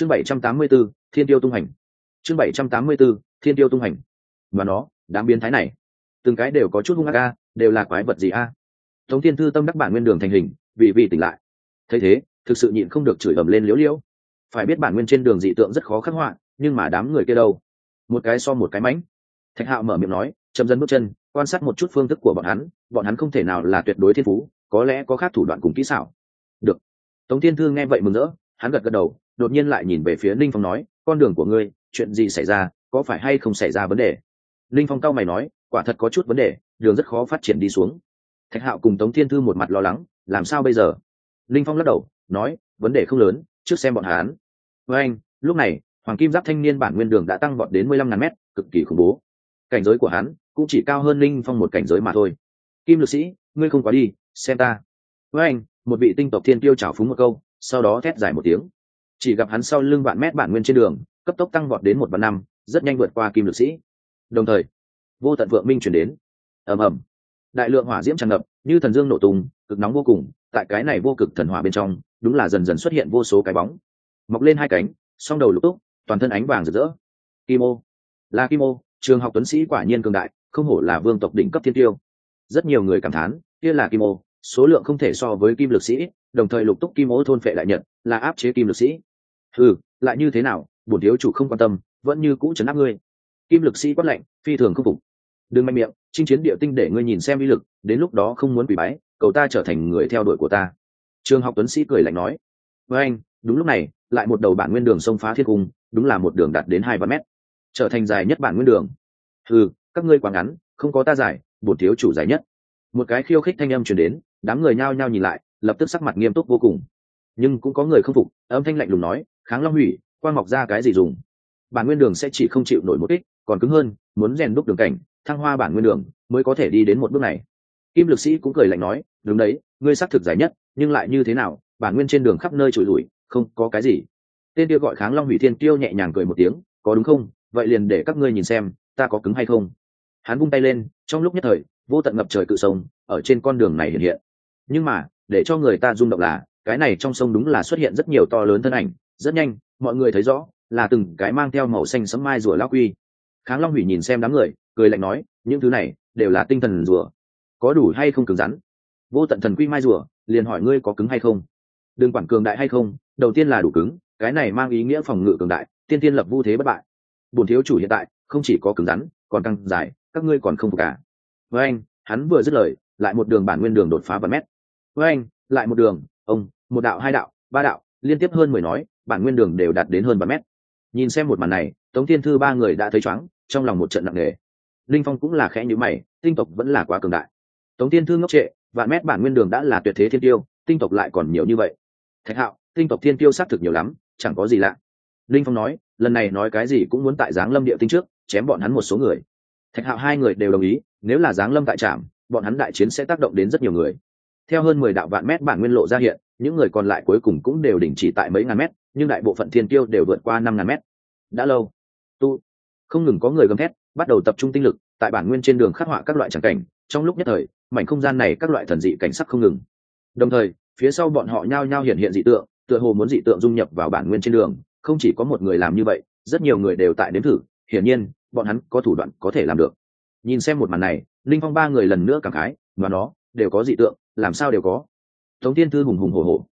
chương bảy trăm tám mươi 784, thiên tiêu tung hành. Chương bảy trăm tám mươi 784, thiên tiêu tung hành. Mà nó đám biến thái này. Từng cái đều có chút hung ác a đều là quái vật gì a? Tống thiên thư tâm đắc bản nguyên đường thành hình vì vì tỉnh lại. Thấy thế thực sự nhịn không được chửi ầm lên liễu liễu. Phải biết bản nguyên trên đường dị tượng rất khó khắc họa nhưng mà đám người kia đâu? Một cái so một cái mánh thạch hạo mở miệng nói chậm dần bước chân quan sát một chút phương thức của bọn hắn bọn hắn không thể nào là tuyệt đối thiên phú có lẽ có khác thủ đoạn cùng kỹ xảo. Được. Tống thiên thư nghe vậy mừng rỡ hắn gật gật đầu đột nhiên lại nhìn về phía ninh phong nói, con đường của ngươi, chuyện gì xảy ra, có phải hay không xảy ra vấn đề? Ninh phong cao mày nói, quả thật có chút vấn đề, đường rất khó phát triển đi xuống. Thạch hạo cùng tống thiên thư một mặt lo lắng, làm sao bây giờ? Ninh phong lắc đầu, nói, vấn đề không lớn, trước xem bọn hắn với anh, lúc này, hoàng kim giáp thanh niên bản nguyên đường đã tăng vọt đến mười lăm ngàn mét, cực kỳ khủng bố. Cảnh giới của hắn cũng chỉ cao hơn linh phong một cảnh giới mà thôi. Kim lực sĩ, ngươi không quá đi, xem ta. Với anh, một vị tinh tộc thiên tiêu trào phúng một câu, sau đó thét dài một tiếng chỉ gặp hắn sau lưng vạn mét bản nguyên trên đường, cấp tốc tăng vọt đến một vạn năm, rất nhanh vượt qua kim lực sĩ. Đồng thời, vô tận vượng minh chuyển đến. Ầm ầm. Đại lượng hỏa diễm tràn ngập, như thần dương nổ tung, cực nóng vô cùng, tại cái này vô cực thần hỏa bên trong, đúng là dần dần xuất hiện vô số cái bóng. Mọc lên hai cánh, song đầu lục túc, toàn thân ánh vàng rực rỡ. Kim ô là kim ô trường học tuấn sĩ quả nhiên cường đại, không hổ là vương tộc đỉnh cấp thiên tiêu. Rất nhiều người cảm thán, kia là kim ô số lượng không thể so với kim lực sĩ, đồng thời lục túc kim ô thôn phệ đại nhật, là áp chế kim lực sĩ ừ lại như thế nào, bổn thiếu chủ không quan tâm, vẫn như cũ chấn áp ngươi. Kim lực sĩ quát lạnh, phi thường không phục. Đừng mạnh miệng, chinh chiến địa tinh để ngươi nhìn xem uy lực, đến lúc đó không muốn bị bái, cầu ta trở thành người theo đuổi của ta. Trường học tuấn sĩ cười lạnh nói. Với anh, đúng lúc này, lại một đầu bản nguyên đường sông phá thiên cung, đúng là một đường đạt đến hai vạn mét. Trở thành dài nhất bản nguyên đường. Ừ các ngươi quá ngắn, không có ta dài bổn thiếu chủ dài nhất. Một cái khiêu khích thanh âm truyền đến, đám người nhao nhao nhìn lại, lập tức sắc mặt nghiêm túc vô cùng. Nhưng cũng có người không phục, âm thanh lạnh lùng nói kháng long hủy, quang mọc ra cái gì dùng? Bản nguyên đường sẽ chỉ không chịu nổi một ích còn cứng hơn, muốn rèn đúc đường cảnh, thăng hoa bản nguyên đường mới có thể đi đến một bước này. Kim lực sĩ cũng cười lạnh nói, đúng đấy, ngươi xác thực giải nhất, nhưng lại như thế nào? Bản nguyên trên đường khắp nơi trụi lủi, không có cái gì. Tên kia gọi kháng long hủy thiên tiêu nhẹ nhàng cười một tiếng, có đúng không? Vậy liền để các ngươi nhìn xem, ta có cứng hay không? Hắn vung tay lên, trong lúc nhất thời, vô tận ngập trời cự sông ở trên con đường này hiện hiện. Nhưng mà, để cho người ta rung động là, cái này trong sông đúng là xuất hiện rất nhiều to lớn thân ảnh rất nhanh, mọi người thấy rõ, là từng cái mang theo màu xanh sẫm mai rùa lao quy. Kháng long hủy nhìn xem đám người, cười lạnh nói, những thứ này đều là tinh thần rùa. Có đủ hay không cứng rắn? Vô tận thần quy mai rùa, liền hỏi ngươi có cứng hay không. Đừng quản cường đại hay không, đầu tiên là đủ cứng, cái này mang ý nghĩa phòng ngự cường đại, tiên tiên lập vu thế bất bại. Bổn thiếu chủ hiện tại không chỉ có cứng rắn, còn căng dài, các ngươi còn không phục cả với anh, hắn vừa dứt lời, lại một đường bản nguyên đường đột phá vài mét. Với anh, lại một đường, ông, một đạo, hai đạo, ba đạo, liên tiếp hơn mười nói bản nguyên đường đều đạt đến hơn ba mét. Nhìn xem một màn này, tống thiên thư ba người đã thấy chóng trong lòng một trận nặng nề. Linh phong cũng là khẽ nhữ mày, tinh tộc vẫn là quá cường đại. Tống thiên thư ngốc trệ, vạn mét bản nguyên đường đã là tuyệt thế thiên tiêu, tinh tộc lại còn nhiều như vậy. Thạch hạo, tinh tộc thiên tiêu xác thực nhiều lắm, chẳng có gì lạ. Linh phong nói, lần này nói cái gì cũng muốn tại giáng lâm địa tinh trước, chém bọn hắn một số người. Thạch hạo hai người đều đồng ý, nếu là giáng lâm tại trạm, bọn hắn đại chiến sẽ tác động đến rất nhiều người theo hơn mười đạo vạn mét bản nguyên lộ ra hiện, những người còn lại cuối cùng cũng đều đình chỉ tại mấy ngàn mét, nhưng đại bộ phận thiên tiêu đều vượt qua năm ngàn mét. Đã lâu, tu, không ngừng có người gầm thét, bắt đầu tập trung tinh lực, tại bản nguyên trên đường khắc họa các loại tràng cảnh, trong lúc nhất thời, mảnh không gian này các loại thần dị cảnh sắc không ngừng. Đồng thời, phía sau bọn họ nhao nhao hiện hiện dị tượng, tựa hồ muốn dị tượng dung nhập vào bản nguyên trên đường, không chỉ có một người làm như vậy, rất nhiều người đều tại đến thử, hiển nhiên, bọn hắn có thủ đoạn có thể làm được. Nhìn xem một màn này, linh phong ba người lần nữa cảm khái và nó đều có dị tượng, làm sao đều có. Tống tiên thư hùng hùng hồ hồ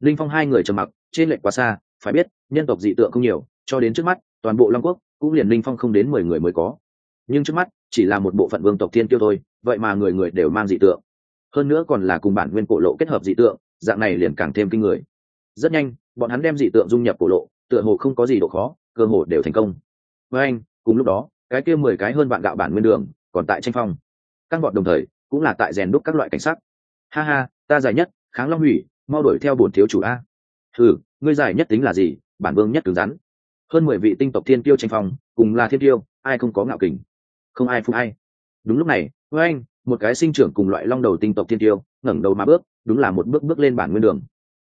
linh phong hai người trầm mặc, trên lệch quá xa, phải biết, nhân tộc dị tượng không nhiều, cho đến trước mắt, toàn bộ long quốc, cũng liền linh phong không đến mười người mới có. Nhưng trước mắt, chỉ là một bộ phận vương tộc thiên tiêu thôi, vậy mà người người đều mang dị tượng. Hơn nữa còn là cùng bản nguyên cổ lộ kết hợp dị tượng, dạng này liền càng thêm kinh người. Rất nhanh, bọn hắn đem dị tượng dung nhập cổ lộ, tựa hồ không có gì độ khó, cơ hồ đều thành công. Với anh, cùng lúc đó, cái kia mười cái hơn bạn gạo bản nguyên đường, còn tại tranh phong. Các bọn đồng thời cũng là tại rèn đúc các loại cảnh sắc. Ha ha, ta giải nhất, kháng long hủy, mau đuổi theo bổn thiếu chủ a. Ừ ngươi giải nhất tính là gì? Bản vương nhất cứng rắn. Hơn mười vị tinh tộc thiên tiêu tranh phong, cùng là thiên tiêu ai không có ngạo kình? Không ai phụ ai. Đúng lúc này, với anh, một cái sinh trưởng cùng loại long đầu tinh tộc thiên tiêu ngẩng đầu mà bước, đúng là một bước bước lên bản nguyên đường.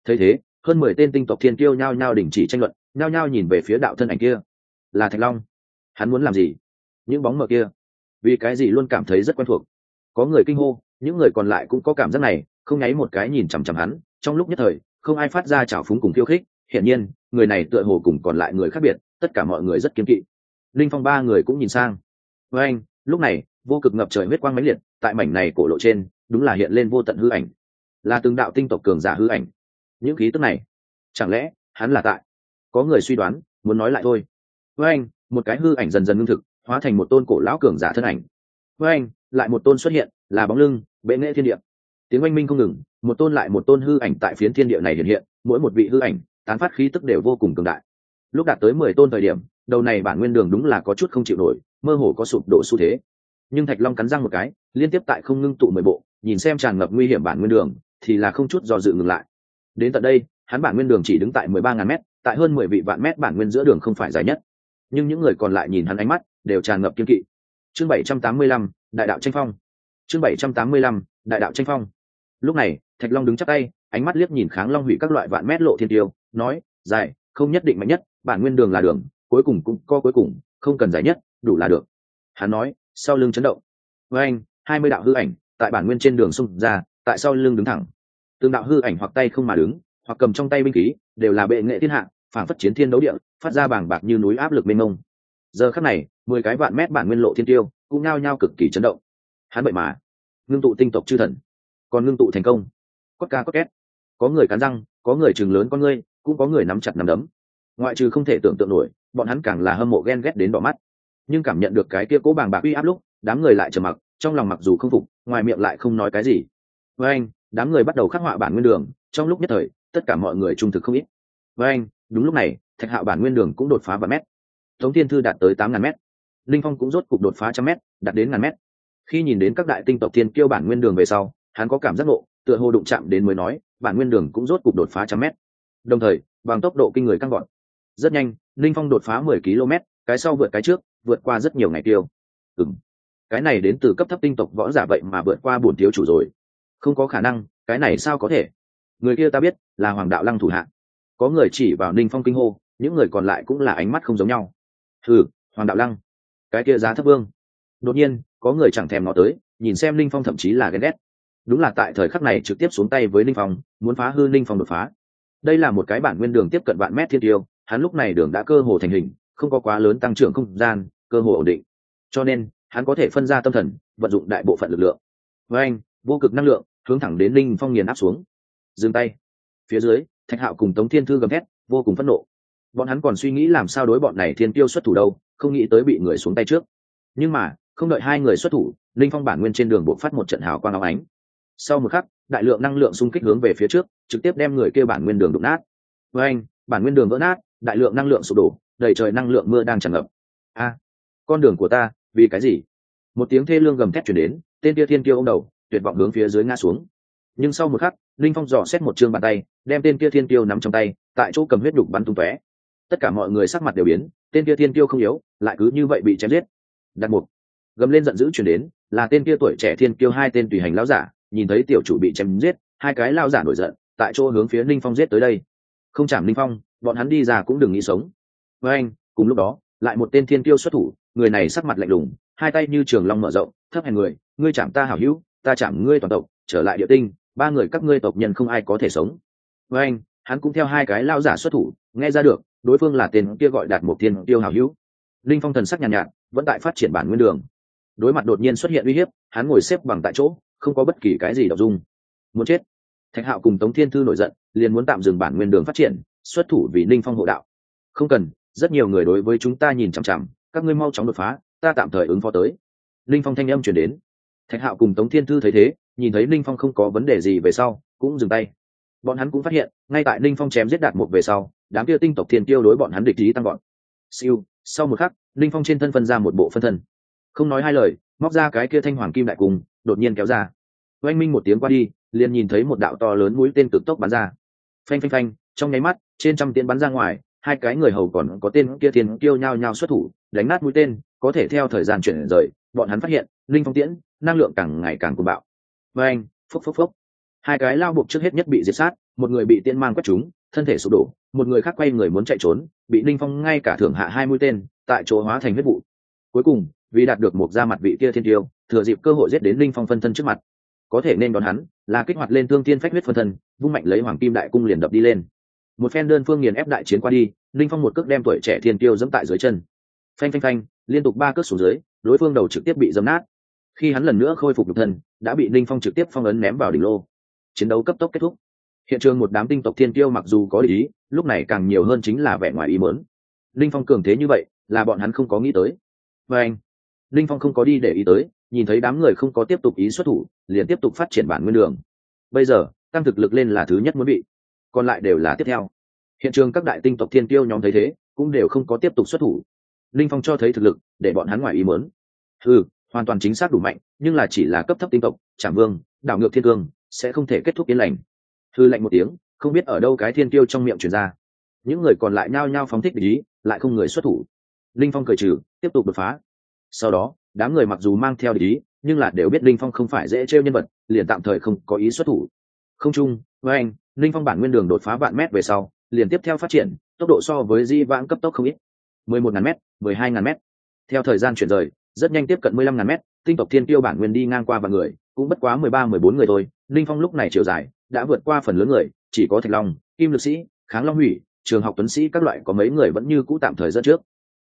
Thấy thế, hơn mười tên tinh tộc thiên tiêu nhao nhao đình chỉ tranh luận, nhao nhao nhìn về phía đạo thân ảnh kia. Là thạch long. Hắn muốn làm gì? Những bóng mờ kia. Vì cái gì luôn cảm thấy rất quen thuộc? Có người kinh hô, những người còn lại cũng có cảm giác này, không nháy một cái nhìn chằm chằm hắn, trong lúc nhất thời, không ai phát ra trào phúng cùng khiêu khích, hiển nhiên, người này tựa hồ cùng còn lại người khác biệt, tất cả mọi người rất kiếm kỵ. Linh phong ba người cũng nhìn sang. Với anh, lúc này, vô cực ngập trời huyết quang mãnh liệt, tại mảnh này cổ lộ trên, đúng là hiện lên vô tận hư ảnh. Là từng đạo tinh tộc cường giả hư ảnh. Những khí tức này, chẳng lẽ, hắn là tại? Có người suy đoán, muốn nói lại thôi. Với anh, một cái hư ảnh dần dần ngưng thực, hóa thành một tôn cổ lão cường giả thân ảnh. Với anh lại một tôn xuất hiện, là bóng lưng, bệ nghệ thiên địa. Tiếng oanh minh không ngừng, một tôn lại một tôn hư ảnh tại phiến thiên địa này hiện hiện, mỗi một vị hư ảnh, tán phát khí tức đều vô cùng cường đại. Lúc đạt tới mười tôn thời điểm, đầu này bản nguyên đường đúng là có chút không chịu nổi, mơ hồ có sụp đổ xu thế. Nhưng thạch long cắn răng một cái, liên tiếp tại không ngưng tụ mười bộ, nhìn xem tràn ngập nguy hiểm bản nguyên đường, thì là không chút do dự ngừng lại. Đến tận đây, hắn bản nguyên đường chỉ đứng tại mười ba ngàn mét, tại hơn mười vị vạn mét bản nguyên giữa đường không phải dài nhất. Nhưng những người còn lại nhìn hắn ánh mắt, đều tràn ngập kiên kỵ. Chương bảy trăm tám mươi lăm đại đạo tranh phong. Chương bảy trăm tám mươi lăm, đại đạo tranh phong. Lúc này, thạch long đứng chắc tay, ánh mắt liếc nhìn kháng long hủy các loại vạn mét lộ thiên tiêu, nói dài không nhất định mạnh nhất, bản nguyên đường là đường, cuối cùng cũng co cuối cùng, không cần dài nhất, đủ là được. Hắn nói, sau lưng chấn động. Với anh, hai mươi đạo hư ảnh, tại bản nguyên trên đường xung ra, tại sau lưng đứng thẳng. Tương đạo hư ảnh hoặc tay không mà đứng, hoặc cầm trong tay binh khí, đều là bệ nghệ thiên hạ, phản phất chiến thiên đấu địa, phát ra bảng bạc như núi áp lực mênh mông. Giờ khắc này, mười cái vạn mét bản nguyên lộ thiên tiêu cũng nao nhao cực kỳ chấn động. Hắn vậy mà, ngưng tụ tinh tộc chư thần, còn ngưng tụ thành công. Quất ca quất két. Có người cắn răng, có người chừng lớn con ngươi, cũng có người nắm chặt nắm đấm. Ngoại trừ không thể tưởng tượng nổi, bọn hắn càng là hâm mộ ghen ghét đến đỏ mắt. Nhưng cảm nhận được cái kia cố bàng bạc uy áp lúc, đám người lại trầm mặc, trong lòng mặc dù không phục, ngoài miệng lại không nói cái gì. Với anh, đám người bắt đầu khắc họa bản nguyên đường, trong lúc nhất thời, tất cả mọi người trung thực không ít. Với anh, đúng lúc này, thạch hạo bản nguyên đường cũng đột phá và mét. Tống thiên thư đạt tới tám ngàn mét linh phong cũng rốt cục đột phá trăm mét, đạt đến ngàn mét. Khi nhìn đến các đại tinh tộc thiên kiêu bản nguyên đường về sau, hắn có cảm giác ngộ, tựa hồ đụng chạm đến mới nói, bản nguyên đường cũng rốt cục đột phá trăm mét. Đồng thời, bằng tốc độ kinh người căng gọn. Rất nhanh, linh phong đột phá mười km, cái sau vượt cái trước, vượt qua rất nhiều ngày tiêu. Ừng cái này đến từ cấp thấp tinh tộc võ giả vậy mà vượt qua bổn thiếu chủ rồi. Không có khả năng, cái này sao có thể? Người kia ta biết, là hoàng đạo lăng thủ hạ. Có người chỉ vào ninh phong kinh hô, những người còn lại cũng là ánh mắt không giống nhau. Thử hoàng đạo lăng cái kia giá thấp vương. Đột nhiên, có người chẳng thèm nó tới, nhìn xem linh phong thậm chí là ghen ghét. Đúng là tại thời khắc này trực tiếp xuống tay với linh phong, muốn phá hư linh phong đột phá. Đây là một cái bản nguyên đường tiếp cận vạn mét thiên tiêu, hắn lúc này đường đã cơ hồ thành hình, không có quá lớn tăng trưởng không gian, cơ hồ ổn định. Cho nên, hắn có thể phân ra tâm thần, vận dụng đại bộ phận lực lượng. Với anh, vô cực năng lượng, hướng thẳng đến linh phong nghiền áp xuống. Dừng tay. Phía dưới, thạch hạo cùng tống thiên thư gầm thét, vô cùng phẫn nộ. Bọn hắn còn suy nghĩ làm sao đối bọn này thiên tiêu xuất thủ đâu không nghĩ tới bị người xuống tay trước. Nhưng mà, không đợi hai người xuất thủ, linh phong bản nguyên trên đường buộc phát một trận hào quang áo ánh. Sau một khắc, đại lượng năng lượng xung kích hướng về phía trước, trực tiếp đem người kêu bản nguyên đường đụng nát. Với anh, bản nguyên đường vỡ nát, đại lượng năng lượng sụp đổ, đầy trời năng lượng mưa đang tràn ngập. A, con đường của ta, vì cái gì? Một tiếng thê lương gầm thét chuyển đến, tên kia thiên kiêu ông đầu, tuyệt vọng hướng phía dưới ngã xuống. Nhưng sau một khắc, linh phong dò xét một chương bàn tay, đem tên kia thiên kiêu nắm trong tay, tại chỗ cầm huyết đục bắn tung tóe. Tất cả mọi người sắc mặt đều biến tên kia thiên Tiêu không yếu, lại cứ như vậy bị chém giết. Đặt mục. Gầm lên giận dữ chuyển đến, là tên kia tuổi trẻ thiên kiêu hai tên tùy hành lão giả, nhìn thấy tiểu chủ bị chém giết, hai cái lao giả nổi giận, tại chỗ hướng phía linh phong giết tới đây. Không chạm linh phong, bọn hắn đi ra cũng đừng nghĩ sống. Với anh, cùng lúc đó, lại một tên thiên kiêu xuất thủ, người này sắc mặt lạnh lùng, hai tay như trường long mở rộng, thấp hèn người, ngươi chạm ta hảo hữu, ta chạm ngươi toàn tộc, trở lại địa tinh, ba người các ngươi tộc nhân không ai có thể sống. Với anh, hắn cũng theo hai cái lao giả xuất thủ, nghe ra được đối phương là tên kia gọi đạt một thiên tiêu hảo hữu. Linh phong thần sắc nhàn nhạt, nhạt vẫn tại phát triển bản nguyên đường. Đối mặt đột nhiên xuất hiện uy hiếp hắn ngồi xếp bằng tại chỗ không có bất kỳ cái gì đọc dung. Muốn chết. Thạch hạo cùng tống thiên thư nổi giận liền muốn tạm dừng bản nguyên đường phát triển xuất thủ vì linh phong hộ đạo. Không cần rất nhiều người đối với chúng ta nhìn chằm chằm các ngươi mau chóng đột phá ta tạm thời ứng phó tới. Linh phong thanh âm chuyển đến. Thạch hạo cùng tống thiên thư thấy thế nhìn thấy linh phong không có vấn đề gì về sau cũng dừng tay. Bọn hắn cũng phát hiện ngay tại linh phong chém giết đạt một về sau đám kia tinh tộc thiên tiêu đối bọn hắn địch ý tăng gọn siêu, sau một khắc, linh phong trên thân phân ra một bộ phân thân. Không nói hai lời, móc ra cái kia thanh hoàng kim đại cung đột nhiên kéo ra. Oanh minh một tiếng qua đi, liền nhìn thấy một đạo to lớn mũi tên cực tốc bắn ra. Phanh phanh phanh, trong nháy mắt, trên trăm tiến bắn ra ngoài, hai cái người hầu còn có tên kia thiên kiêu nhau nhau xuất thủ, đánh nát mũi tên, có thể theo thời gian chuyển rời, bọn hắn phát hiện, linh phong tiễn, năng lượng càng ngày càng cuồng bạo. Và anh phốc phốc phốc. Hai cái lao buộc trước hết nhất bị diệt sát, một người bị tiên mang quét chúng thân thể sụp đổ, một người khác quay người muốn chạy trốn, bị linh phong ngay cả thưởng hạ hai mũi tên, tại chỗ hóa thành huyết vụ. Cuối cùng, vì đạt được một da mặt vị kia thiên tiêu, thừa dịp cơ hội giết đến linh phong phân thân trước mặt. Có thể nên đón hắn, là kích hoạt lên thương tiên phách huyết phân thân, vung mạnh lấy hoàng kim đại cung liền đập đi lên. Một phen đơn phương nghiền ép đại chiến qua đi linh phong một cước đem tuổi trẻ thiên tiêu dẫm tại dưới chân. Phanh phanh phanh, liên tục ba cước xuống dưới, đối phương đầu trực tiếp bị dấm nát. Khi hắn lần nữa khôi phục được thân, đã bị linh phong trực tiếp phong ấn ném vào đỉnh lô. Chiến đấu cấp tốc kết thúc hiện trường một đám tinh tộc thiên tiêu mặc dù có lý, lúc này càng nhiều hơn chính là vẻ ngoài ý mớn linh phong cường thế như vậy, là bọn hắn không có nghĩ tới. Và anh, linh phong không có đi để ý tới, nhìn thấy đám người không có tiếp tục ý xuất thủ, liền tiếp tục phát triển bản nguyên đường. Bây giờ, tăng thực lực lên là thứ nhất muốn bị. Còn lại đều là tiếp theo. Hiện trường các đại tinh tộc thiên tiêu nhóm thấy thế, cũng đều không có tiếp tục xuất thủ. Linh phong cho thấy thực lực, để bọn hắn ngoài ý mớn ừ hoàn toàn chính xác đủ mạnh, nhưng là chỉ là cấp thấp tinh tộc, trảm vương, đảo ngược thiên cương, sẽ không thể kết thúc yên lành thư lạnh một tiếng, không biết ở đâu cái thiên tiêu trong miệng truyền ra. Những người còn lại nhao nhao phóng thích ý, lại không người xuất thủ. Linh phong cười trừ, tiếp tục đột phá. Sau đó, đám người mặc dù mang theo ý, nhưng là đều biết linh phong không phải dễ trêu nhân vật, liền tạm thời không có ý xuất thủ. Không chung, với anh, linh phong bản nguyên đường đột phá vạn mét về sau, liền tiếp theo phát triển, tốc độ so với di vãng cấp tốc không ít. mười một ngàn m mười hai ngàn m theo thời gian chuyển rời, rất nhanh tiếp cận mười lăm ngàn m tinh tộc thiên tiêu bản nguyên đi ngang qua vạn người cũng bất quá mười ba, mười bốn người thôi. Linh phong lúc này chiều dài, đã vượt qua phần lớn người, chỉ có thạch long, kim lực sĩ, kháng long hủy, trường học tuấn sĩ các loại có mấy người vẫn như cũ tạm thời dẫn trước.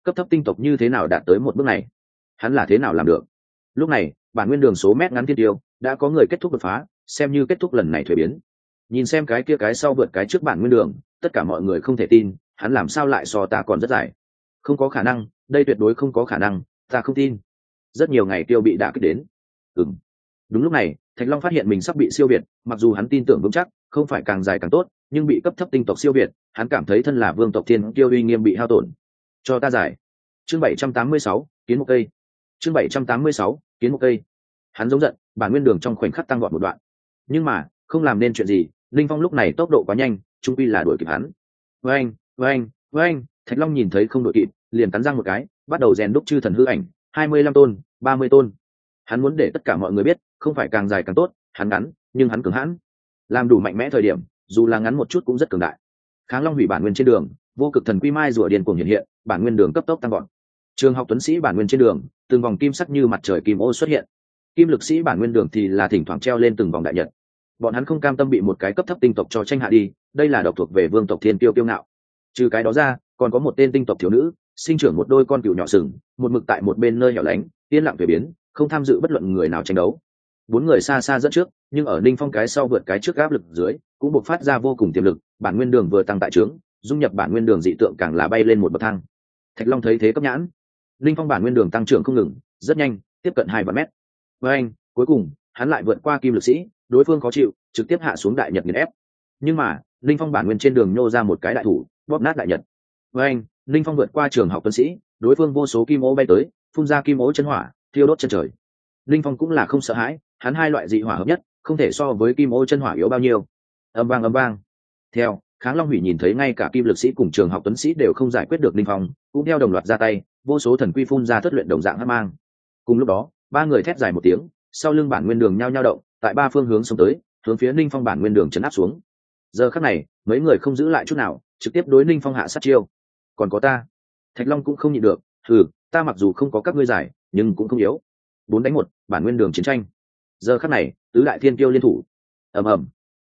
Cấp thấp tinh tộc như thế nào đạt tới một bước này? Hắn là thế nào làm được? Lúc này, bản nguyên đường số mét ngắn thiên tiêu, đã có người kết thúc đột phá, xem như kết thúc lần này thuế biến. Nhìn xem cái kia cái sau vượt cái trước bản nguyên đường, tất cả mọi người không thể tin, hắn làm sao lại so ta còn rất dài? Không có khả năng, đây tuyệt đối không có khả năng, ta không tin. Rất nhiều ngày tiêu bị đã kích đến. Ừ đúng lúc này, thạch long phát hiện mình sắp bị siêu việt, mặc dù hắn tin tưởng vững chắc, không phải càng dài càng tốt, nhưng bị cấp thấp tinh tộc siêu việt, hắn cảm thấy thân là vương tộc thiên tiêu uy nghiêm bị hao tổn. Cho ta giải. Chương bảy trăm tám mươi sáu, kiến một cây chương bảy trăm tám mươi sáu, kiến một cây hắn giống giận, bản nguyên đường trong khoảnh khắc tăng gọn một đoạn. Nhưng mà, không làm nên chuyện gì, linh phong lúc này tốc độ quá nhanh, trung pi là đuổi kịp hắn. Với anh với anh với anh thạch long nhìn thấy không đuổi kịp, liền cắn răng một cái, bắt đầu rèn đúc chư thần hư ảnh, hai mươi lăm tôn, ba mươi tôn. Hắn muốn để tất cả mọi người biết không phải càng dài càng tốt, hắn ngắn, nhưng hắn cứng hãn. Làm đủ mạnh mẽ thời điểm, dù là ngắn một chút cũng rất cường đại. Kháng long hủy bản nguyên trên đường, vô cực thần quy mai rùa điền cuồng hiện hiện, bản nguyên đường cấp tốc tăng gọn trường học tuấn sĩ bản nguyên trên đường, từng vòng kim sắc như mặt trời kim ô xuất hiện. Kim lực sĩ bản nguyên đường thì là thỉnh thoảng treo lên từng vòng đại nhật. Bọn hắn không cam tâm bị một cái cấp thấp tinh tộc cho tranh hạ đi, đây là độc thuộc về vương tộc thiên tiêu kiêu ngạo. Trừ cái đó ra, còn có một tên tinh tộc thiếu nữ, sinh trưởng một đôi con cừu nhỏ sừng, một mực tại một bên nơi nhỏ lánh, yên lặng về biến, không tham dự bất luận người nào tranh đấu bốn người xa xa dẫn trước, nhưng ở ninh phong cái sau vượt cái trước áp lực dưới, cũng buộc phát ra vô cùng tiềm lực, bản nguyên đường vừa tăng tại trướng, dung nhập bản nguyên đường dị tượng càng là bay lên một bậc thang. Thạch long thấy thế cấp nhãn. Ninh phong bản nguyên đường tăng trưởng không ngừng, rất nhanh, tiếp cận hai vạn mét. Với anh, cuối cùng, hắn lại vượt qua kim lực sĩ, đối phương khó chịu, trực tiếp hạ xuống đại nhật nghiền ép. Nhưng mà, ninh phong bản nguyên trên đường nhô ra một cái đại thủ, bóp nát đại nhật. Với anh, ninh phong vượt qua trường học tuấn sĩ, đối phương vô số kim ố bay tới, phun ra kim ố chân hỏa, thiêu đốt chân trời. Ninh phong cũng là không sợ hãi hắn hai loại dị hỏa hợp nhất, không thể so với kim ô chân hỏa yếu bao nhiêu. Âm vang âm vang. Theo, kháng long hủy nhìn thấy ngay cả kim lực sĩ cùng trường học tuấn sĩ đều không giải quyết được ninh phong, cũng theo đồng loạt ra tay, vô số thần quy phun ra thất luyện đồng dạng hát mang. Cùng lúc đó, ba người thét dài một tiếng, sau lưng bản nguyên đường nhao nhao động, tại ba phương hướng xông tới, hướng phía ninh phong bản nguyên đường chấn áp xuống. Giờ khắc này, mấy người không giữ lại chút nào, trực tiếp đối ninh phong hạ sát chiêu. Còn có ta. Thạch long cũng không nhịn được ừ ta mặc dù không có các ngươi giải, nhưng cũng không yếu. Bốn đánh một, bản nguyên đường chiến tranh giờ khắc này, tứ đại thiên tiêu liên thủ. Ầm ầm.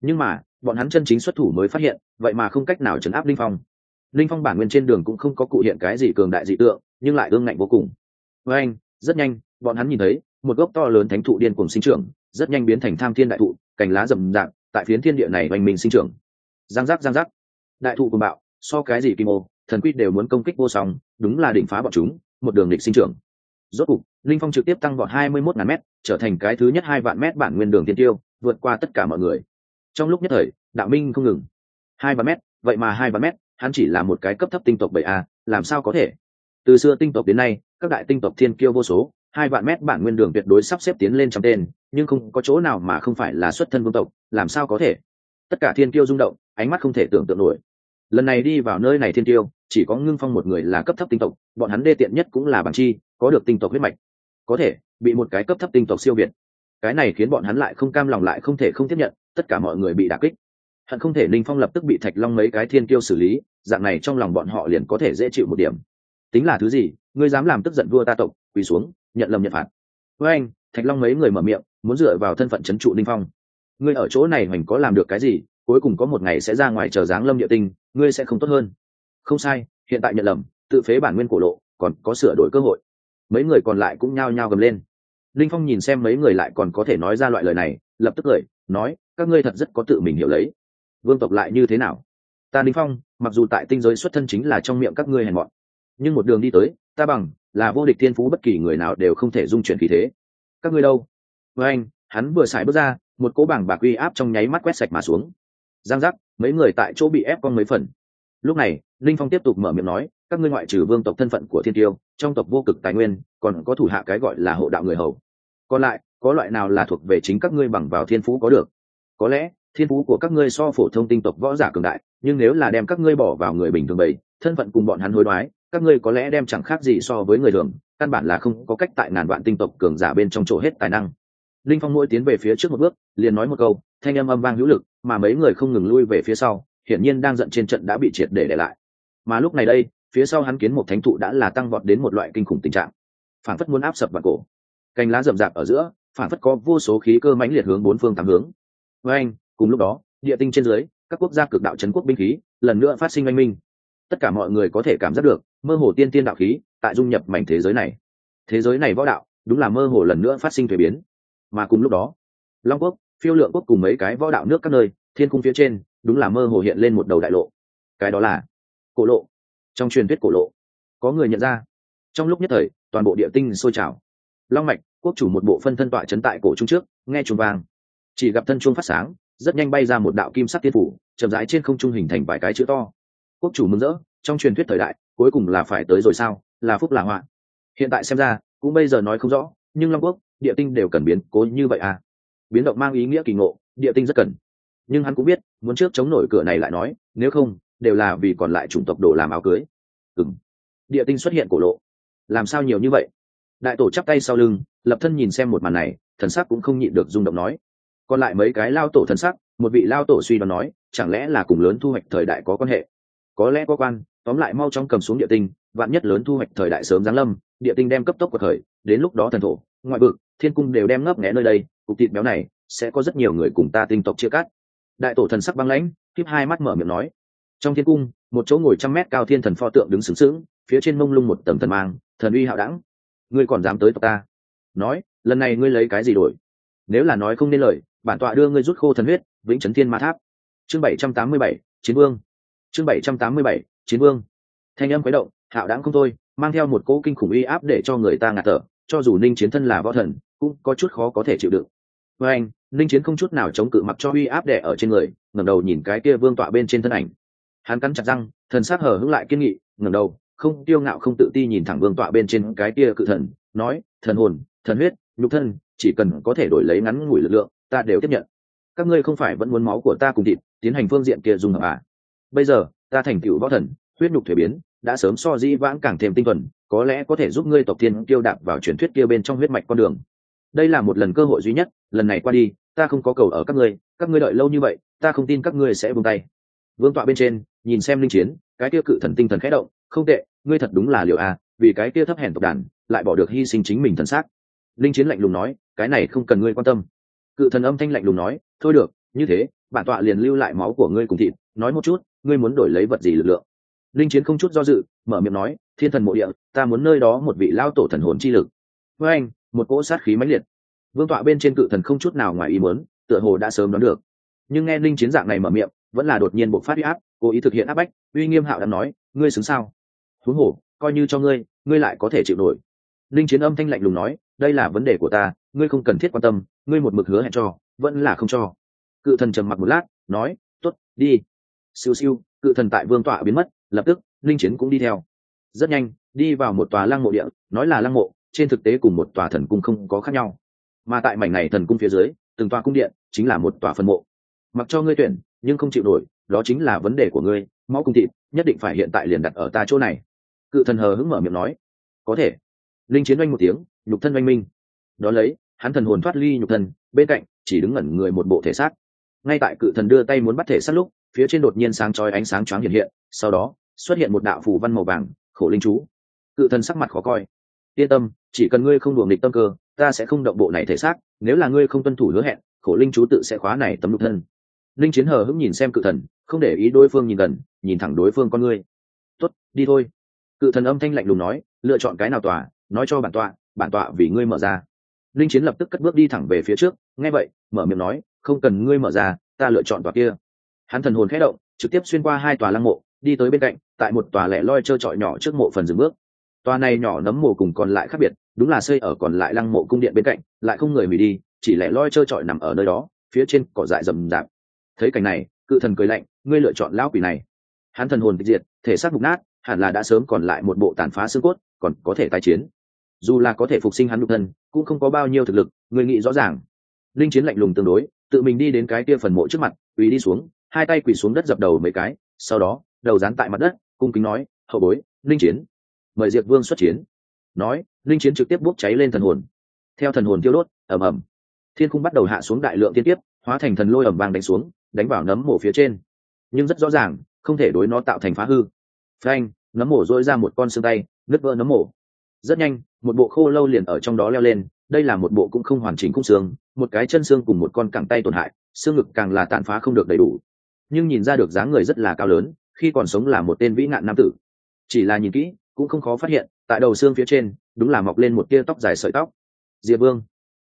Nhưng mà, bọn hắn chân chính xuất thủ mới phát hiện, vậy mà không cách nào chấn áp linh phong. Linh phong bản nguyên trên đường cũng không có cụ hiện cái gì cường đại dị tượng, nhưng lại ương ngạnh vô cùng. Với anh, rất nhanh, bọn hắn nhìn thấy, một gốc to lớn thánh thụ điên cùng sinh trưởng, rất nhanh biến thành tham thiên đại thụ, cành lá rậm rạp, tại phiến thiên địa này oanh mình sinh trưởng. Giang giác giang giác. Đại thụ cùng bạo, so cái gì kim ô thần quy đều muốn công kích vô song, đúng là đỉnh phá bọn chúng, một đường địch sinh trưởng rốt cục linh phong trực tiếp tăng vọt hai mươi 21 ngàn mét trở thành cái thứ nhất hai vạn mét bản nguyên đường tiên tiêu vượt qua tất cả mọi người. Trong lúc nhất thời đạo minh không ngừng. Hai vạn mét vậy mà hai vạn mét hắn chỉ là một cái cấp thấp tinh tộc bảy a làm sao có thể? Từ xưa tinh tộc đến nay các đại tinh tộc thiên kiêu vô số hai vạn mét bản nguyên đường tuyệt đối sắp xếp tiến lên trong tên nhưng không có chỗ nào mà không phải là xuất thân vương tộc làm sao có thể? Tất cả thiên kiêu rung động ánh mắt không thể tưởng tượng nổi. Lần này đi vào nơi này thiên Kiêu, chỉ có ngưng phong một người là cấp thấp tinh tộc bọn hắn đê tiện nhất cũng là bản chi có được tinh tộc huyết mạch. Có thể, bị một cái cấp thấp tinh tộc siêu việt. Cái này khiến bọn hắn lại không cam lòng lại không thể không tiếp nhận, tất cả mọi người bị đả kích. Hận không thể linh phong lập tức bị thạch long mấy cái thiên tiêu xử lý, dạng này trong lòng bọn họ liền có thể dễ chịu một điểm. Tính là thứ gì, ngươi dám làm tức giận vua ta tộc, quỳ xuống, nhận lầm nhận phạt. Với anh, thạch long mấy người mở miệng, muốn dựa vào thân phận c h ấ n trụ linh phong. Ngươi ở chỗ này hoành có làm được cái gì, cuối cùng có một ngày sẽ ra ngoài chờ dáng lâm địa tinh, ngươi sẽ không tốt hơn. Không sai, hiện tại nhận lầm, tự phế bản nguyên cổ lộ, còn có sửa đổi cơ hội mấy người còn lại cũng nhao nhao gầm lên. Linh phong nhìn xem mấy người lại còn có thể nói ra loại lời này, lập tức cười, nói, các ngươi thật rất có tự mình hiểu lấy. Vương tộc lại như thế nào? Ta linh phong, mặc dù tại tinh giới xuất thân chính là trong miệng các ngươi hèn mọn, nhưng một đường đi tới, ta bằng là vô địch thiên phú bất kỳ người nào đều không thể dung chuyển khí thế. Các ngươi đâu? Với anh, hắn vừa xài bước ra, một cỗ bảng bạc uy áp trong nháy mắt quét sạch mà xuống. Giang giác, mấy người tại chỗ bị ép con mấy phần. Lúc này linh phong tiếp tục mở miệng nói các ngươi ngoại trừ vương tộc thân phận của thiên tiêu trong tộc vô cực tài nguyên còn có thủ hạ cái gọi là hộ đạo người hầu. Còn lại có loại nào là thuộc về chính các ngươi bằng vào thiên phú có được? Có lẽ thiên phú của các ngươi so phổ thông tinh tộc võ giả cường đại nhưng nếu là đem các ngươi bỏ vào người bình thường bầy, thân phận cùng bọn hắn hối đoái các ngươi có lẽ đem chẳng khác gì so với người thường căn bản là không có cách tại ngàn vạn tinh tộc cường giả bên trong chỗ hết tài năng. Linh phong mỗi tiến về phía trước một bước liền nói một câu thanh âm âm vang hữu lực mà mấy người không ngừng lui về phía sau hiển nhiên đang giận trên trận đã bị triệt để để lại mà lúc này đây, phía sau hắn kiến một thánh thụ đã là tăng vọt đến một loại kinh khủng tình trạng. Phản phất muốn áp sập vào cổ. Cành lá rậm rạp ở giữa phản phất có vô số khí cơ mãnh liệt hướng bốn phương tám hướng. Với anh, cùng lúc đó, địa tinh trên dưới, các quốc gia cực đạo trấn quốc binh khí, lần nữa phát sinh oanh minh. Tất cả mọi người có thể cảm giác được, mơ hồ tiên tiên đạo khí, tại dung nhập mảnh thế giới này. Thế giới này võ đạo, đúng là mơ hồ lần nữa phát sinh thuế biến. Mà cùng lúc đó, long quốc, phiêu lượng quốc cùng mấy cái võ đạo nước các nơi, thiên cung phía trên, đúng là mơ hồ hiện lên một đầu đại lộ. Cái đó là cổ lộ. Trong truyền thuyết cổ lộ, có người nhận ra. Trong lúc nhất thời, toàn bộ địa tinh sôi trào. Long mạch, quốc chủ một bộ phân thân tọa chấn tại cổ trung trước, nghe chuông vang. Chỉ gặp thân chuông phát sáng, rất nhanh bay ra một đạo kim sắc tiên phủ, chậm rãi trên không trung hình thành vài cái chữ to. Quốc chủ mừng rỡ, trong truyền thuyết thời đại, cuối cùng là phải tới rồi sao? Là phúc là họa. Hiện tại xem ra, cũng bây giờ nói không rõ, nhưng long quốc, địa tinh đều cần biến cố như vậy à? Biến động mang ý nghĩa kỳ ngộ, địa tinh rất cần. Nhưng hắn cũng biết, muốn trước chống nổi cửa này lại nói, nếu không đều là vì còn lại chủng tộc đồ làm áo cưới. Ừ địa tinh xuất hiện cổ lộ. Làm sao nhiều như vậy? Đại tổ chắp tay sau lưng, lập thân nhìn xem một màn này, thần sắc cũng không nhịn được rung động nói. Còn lại mấy cái lao tổ thần sắc, một vị lao tổ suy đoán nói, chẳng lẽ là cùng lớn thu hoạch thời đại có quan hệ? Có lẽ có quan, tóm lại mau chóng cầm xuống địa tinh, vạn nhất lớn thu hoạch thời đại sớm giáng lâm, địa tinh đem cấp tốc của thời đến lúc đó thần thổ, ngoại vực, thiên cung đều đem ngấp nghẽ nơi đây, cục thịt béo này sẽ có rất nhiều người cùng ta tinh tộc chia cắt. Đại tổ thần sắc băng lãnh tiếp hai mắt mở miệng nói trong thiên cung, một chỗ ngồi trăm mét cao thiên thần pho tượng đứng sướng sướng phía trên mông lung một tầm thần mang, thần uy hạo đẳng. Ngươi còn dám tới tộc ta? Nói, lần này ngươi lấy cái gì đổi? Nếu là nói không nên lời, bản tọa đưa ngươi rút khô thần huyết, vĩnh trấn thiên ma tháp. Chương bảy trăm tám mươi bảy, chiến vương. Chương bảy trăm tám mươi bảy, chiến vương. Thanh âm quấy động, hạo đẳng không thôi, mang theo một cỗ kinh khủng uy áp để cho người ta ngạt thở, cho dù ninh chiến thân là võ thần, cũng có chút khó có thể chịu đựng. Với anh, ninh chiến không chút nào chống cự mặc cho uy áp đẻ ở trên người, ngẩng đầu nhìn cái kia vương tọa bên trên thân ảnh hắn cắn chặt răng, thần sát hở hững lại kiên nghị, ngẩng đầu, không tiêu ngạo không tự ti nhìn thẳng vương tọa bên trên cái kia cự thần, nói, thần hồn, thần huyết, nhục thân, chỉ cần có thể đổi lấy ngắn ngủi lực lượng, ta đều tiếp nhận. Các ngươi không phải vẫn muốn máu của ta cùng thịt, tiến hành phương diện kia dùng hợp à bây giờ, ta thành cựu võ thần, huyết nhục thể biến, đã sớm so di vãng càng thêm tinh thuần, có lẽ có thể giúp ngươi tộc tiên tiêu đạp vào truyền thuyết kia bên trong huyết mạch con đường. Đây là một lần cơ hội duy nhất, lần này qua đi, ta không có cầu ở các ngươi các ngươi đợi lâu như vậy, ta không tin các ngươi sẽ buông tay vương tọa bên trên, nhìn xem linh chiến, cái kia cự thần tinh thần khẽ động, không tệ, ngươi thật đúng là liệu à vì cái kia thấp hèn tộc đàn, lại bỏ được hy sinh chính mình thần xác. Linh chiến lạnh lùng nói, cái này không cần ngươi quan tâm. Cự thần âm thanh lạnh lùng nói, thôi được, như thế, bản tọa liền lưu lại máu của ngươi cùng thịt, nói một chút, ngươi muốn đổi lấy vật gì lực lượng? Linh chiến không chút do dự, mở miệng nói, thiên thần mộ địa, ta muốn nơi đó một vị lao tổ thần hồn chi lực. Với anh, một cỗ sát khí mãnh liệt. Vương tọa bên trên cự thần không chút nào ngoài ý muốn, tựa hồ đã sớm đoán được. Nhưng nghe linh chiến dạng này mở miệng vẫn là đột nhiên bộc phát huy áp, cố ý thực hiện áp bách, uy nghiêm hạo đã nói, ngươi xứng sao? Huống hồ, coi như cho ngươi ngươi lại có thể chịu nổi. Linh chiến âm thanh lạnh lùng nói, đây là vấn đề của ta, ngươi không cần thiết quan tâm, ngươi một mực hứa hẹn cho, vẫn là không cho. Cự thần trầm mặc một lát, nói t ố t đi. Siêu siêu, cự thần tại vương tọa biến mất, lập tức, linh chiến cũng đi theo. Rất nhanh, đi vào một tòa lăng mộ địa, nói là lăng mộ, trên thực tế cùng một tòa thần cung không có khác nhau. Mà tại mảnh này thần cung phía dưới, từng tòa cung điện chính là một tòa phân mộ. Mặc cho ngươi tuyển nhưng không chịu nổi, đó chính là vấn đề của ngươi máu cung thịt, nhất định phải hiện tại liền đặt ở ta chỗ này. Cự thần hờ hững mở miệng nói. Có thể. Linh chiến oanh một tiếng, nhục thân oanh minh. Đó lấy, hắn thần hồn thoát ly nhục thân, bên cạnh, chỉ đứng ngẩn người một bộ thể xác. Ngay tại cự thần đưa tay muốn bắt thể xác lúc, phía trên đột nhiên sáng chói ánh sáng choáng hiện hiện, sau đó, xuất hiện một đạo phù văn màu vàng, khổ linh chú. Cự thần sắc mặt khó coi. Yên tâm, chỉ cần ngươi không đuồng địch tâm cơ, ta sẽ không động bộ này thể xác, nếu là ngươi không tuân thủ hứa hẹn, khổ linh chú tự sẽ khóa này tấm nhục thân linh chiến hờ hững nhìn xem cự thần, không để ý đối phương nhìn gần, nhìn thẳng đối phương con ngươi. Tuất đi thôi. Cự thần âm thanh lạnh lùng nói, lựa chọn cái nào tòa, nói cho bản tọa bản tọa vì ngươi mở ra. Linh chiến lập tức cất bước đi thẳng về phía trước, nghe vậy, mở miệng nói, không cần ngươi mở ra, ta lựa chọn tòa kia. Hắn thần hồn khẽ động, trực tiếp xuyên qua hai tòa lăng mộ, đi tới bên cạnh, tại một tòa lẻ loi trơ trọi nhỏ trước mộ phần dừng bước. Tòa này nhỏ nấm mộ cùng còn lại khác biệt, đúng là xây ở còn lại lăng mộ cung điện bên cạnh, lại không người hủy đi, chỉ lẻ loi trơ trọi nằm ở nơi đó, phía trên cỏ dại rậm rạp thấy cảnh này, cự thần cười lạnh, ngươi lựa chọn lão quỷ này. Hắn thần hồn tịch diệt, thể xác mục nát, hẳn là đã sớm còn lại một bộ tàn phá xương cốt, còn có thể tái chiến. Dù là có thể phục sinh hắn nhục thân, cũng không có bao nhiêu thực lực người nghĩ rõ ràng. Linh chiến lạnh lùng tương đối, tự mình đi đến cái kia phần mộ trước mặt, quỳ đi xuống, hai tay quỳ xuống đất dập đầu mấy cái, sau đó, đầu dán tại mặt đất, cung kính nói, hậu bối, linh chiến, mời diệt vương xuất chiến. Nói, linh chiến trực tiếp bốc cháy lên thần hồn. Theo thần hồn tiêu đốt, ầm ầm. Thiên cung bắt đầu hạ xuống đại lượng tiên tiếp hóa thành thần lôi ầm vàng đánh xuống đánh vào nấm mổ phía trên. Nhưng rất rõ ràng, không thể đối nó tạo thành phá hư. Phanh, nấm mổ dỗi ra một con xương tay, nứt vỡ nấm mổ. Rất nhanh, một bộ khô lâu liền ở trong đó leo lên, đây là một bộ cũng không hoàn chỉnh cung xương, một cái chân xương cùng một con cẳng tay tổn hại, xương ngực càng là tàn phá không được đầy đủ. Nhưng nhìn ra được dáng người rất là cao lớn, khi còn sống là một tên vĩ nạn nam tử. Chỉ là nhìn kỹ, cũng không khó phát hiện, tại đầu xương phía trên, đúng là mọc lên một tia tóc dài sợi tóc. Diệp vương,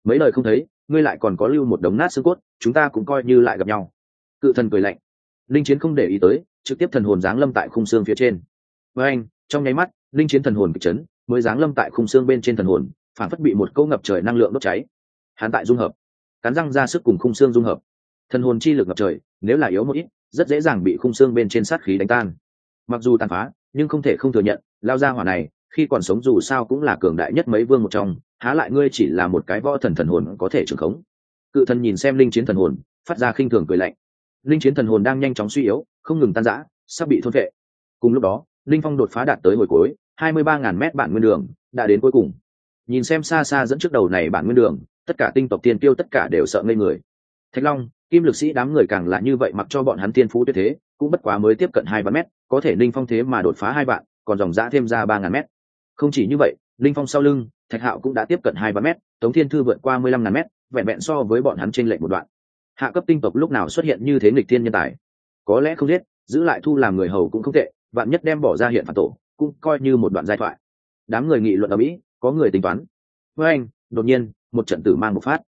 mấy lời không thấy, ngươi lại còn có lưu một đống nát xương cốt, chúng ta cũng coi như lại gặp nhau cự thần cười lạnh. Linh chiến không để ý tới, trực tiếp thần hồn giáng lâm tại khung xương phía trên. Với anh, trong nháy mắt, linh chiến thần hồn kịch chấn, mới giáng lâm tại khung xương bên trên thần hồn, phản phất bị một câu ngập trời năng lượng đốt cháy. Hắn tại dung hợp, cắn răng ra sức cùng khung xương dung hợp. Thần hồn chi lực ngập trời, nếu là yếu một ít, rất dễ dàng bị khung xương bên trên sát khí đánh tan. Mặc dù tàn phá, nhưng không thể không thừa nhận, lao ra hỏa này, khi còn sống dù sao cũng là cường đại nhất mấy vương một trong, há lại ngươi chỉ là một cái võ thần thần hồn có thể trưởng khống. Cự thần nhìn xem linh chiến thần hồn, phát ra khinh thường cười lạnh linh chiến thần hồn đang nhanh chóng suy yếu, không ngừng tan rã, sắp bị thôn vệ cùng lúc đó, linh phong đột phá đạt tới hồi cuối, hai mươi ba ngàn mét bản nguyên đường đã đến cuối cùng. Nhìn xem xa xa dẫn trước đầu này bản nguyên đường, tất cả tinh tộc tiên tiêu tất cả đều sợ ngây người. Thạch long, kim lực sĩ đám người càng là như vậy mặc cho bọn hắn tiên phú tuyệt thế, cũng bất quá mới tiếp cận hai vạn mét, có thể linh phong thế mà đột phá hai vạn, còn dòng giã thêm ra ba ngàn mét. Không chỉ như vậy, linh phong sau lưng, thạch hạo cũng đã tiếp cận hai vạn mét, tống thiên thư vượt qua mười lăm ngàn mét, vẹn vẹn so với bọn hắn chênh lệch một đoạn hạ cấp tinh tộc lúc nào xuất hiện như thế nghịch thiên nhân tài? Có lẽ không biết giữ lại thu làm người hầu cũng không tệ, vạn nhất đem bỏ ra hiện phản tổ, cũng coi như một đoạn giai thoại. Đám người nghị luận ở mỹ, có người tính toán. Với anh, đột nhiên, một trận tử mang một phát.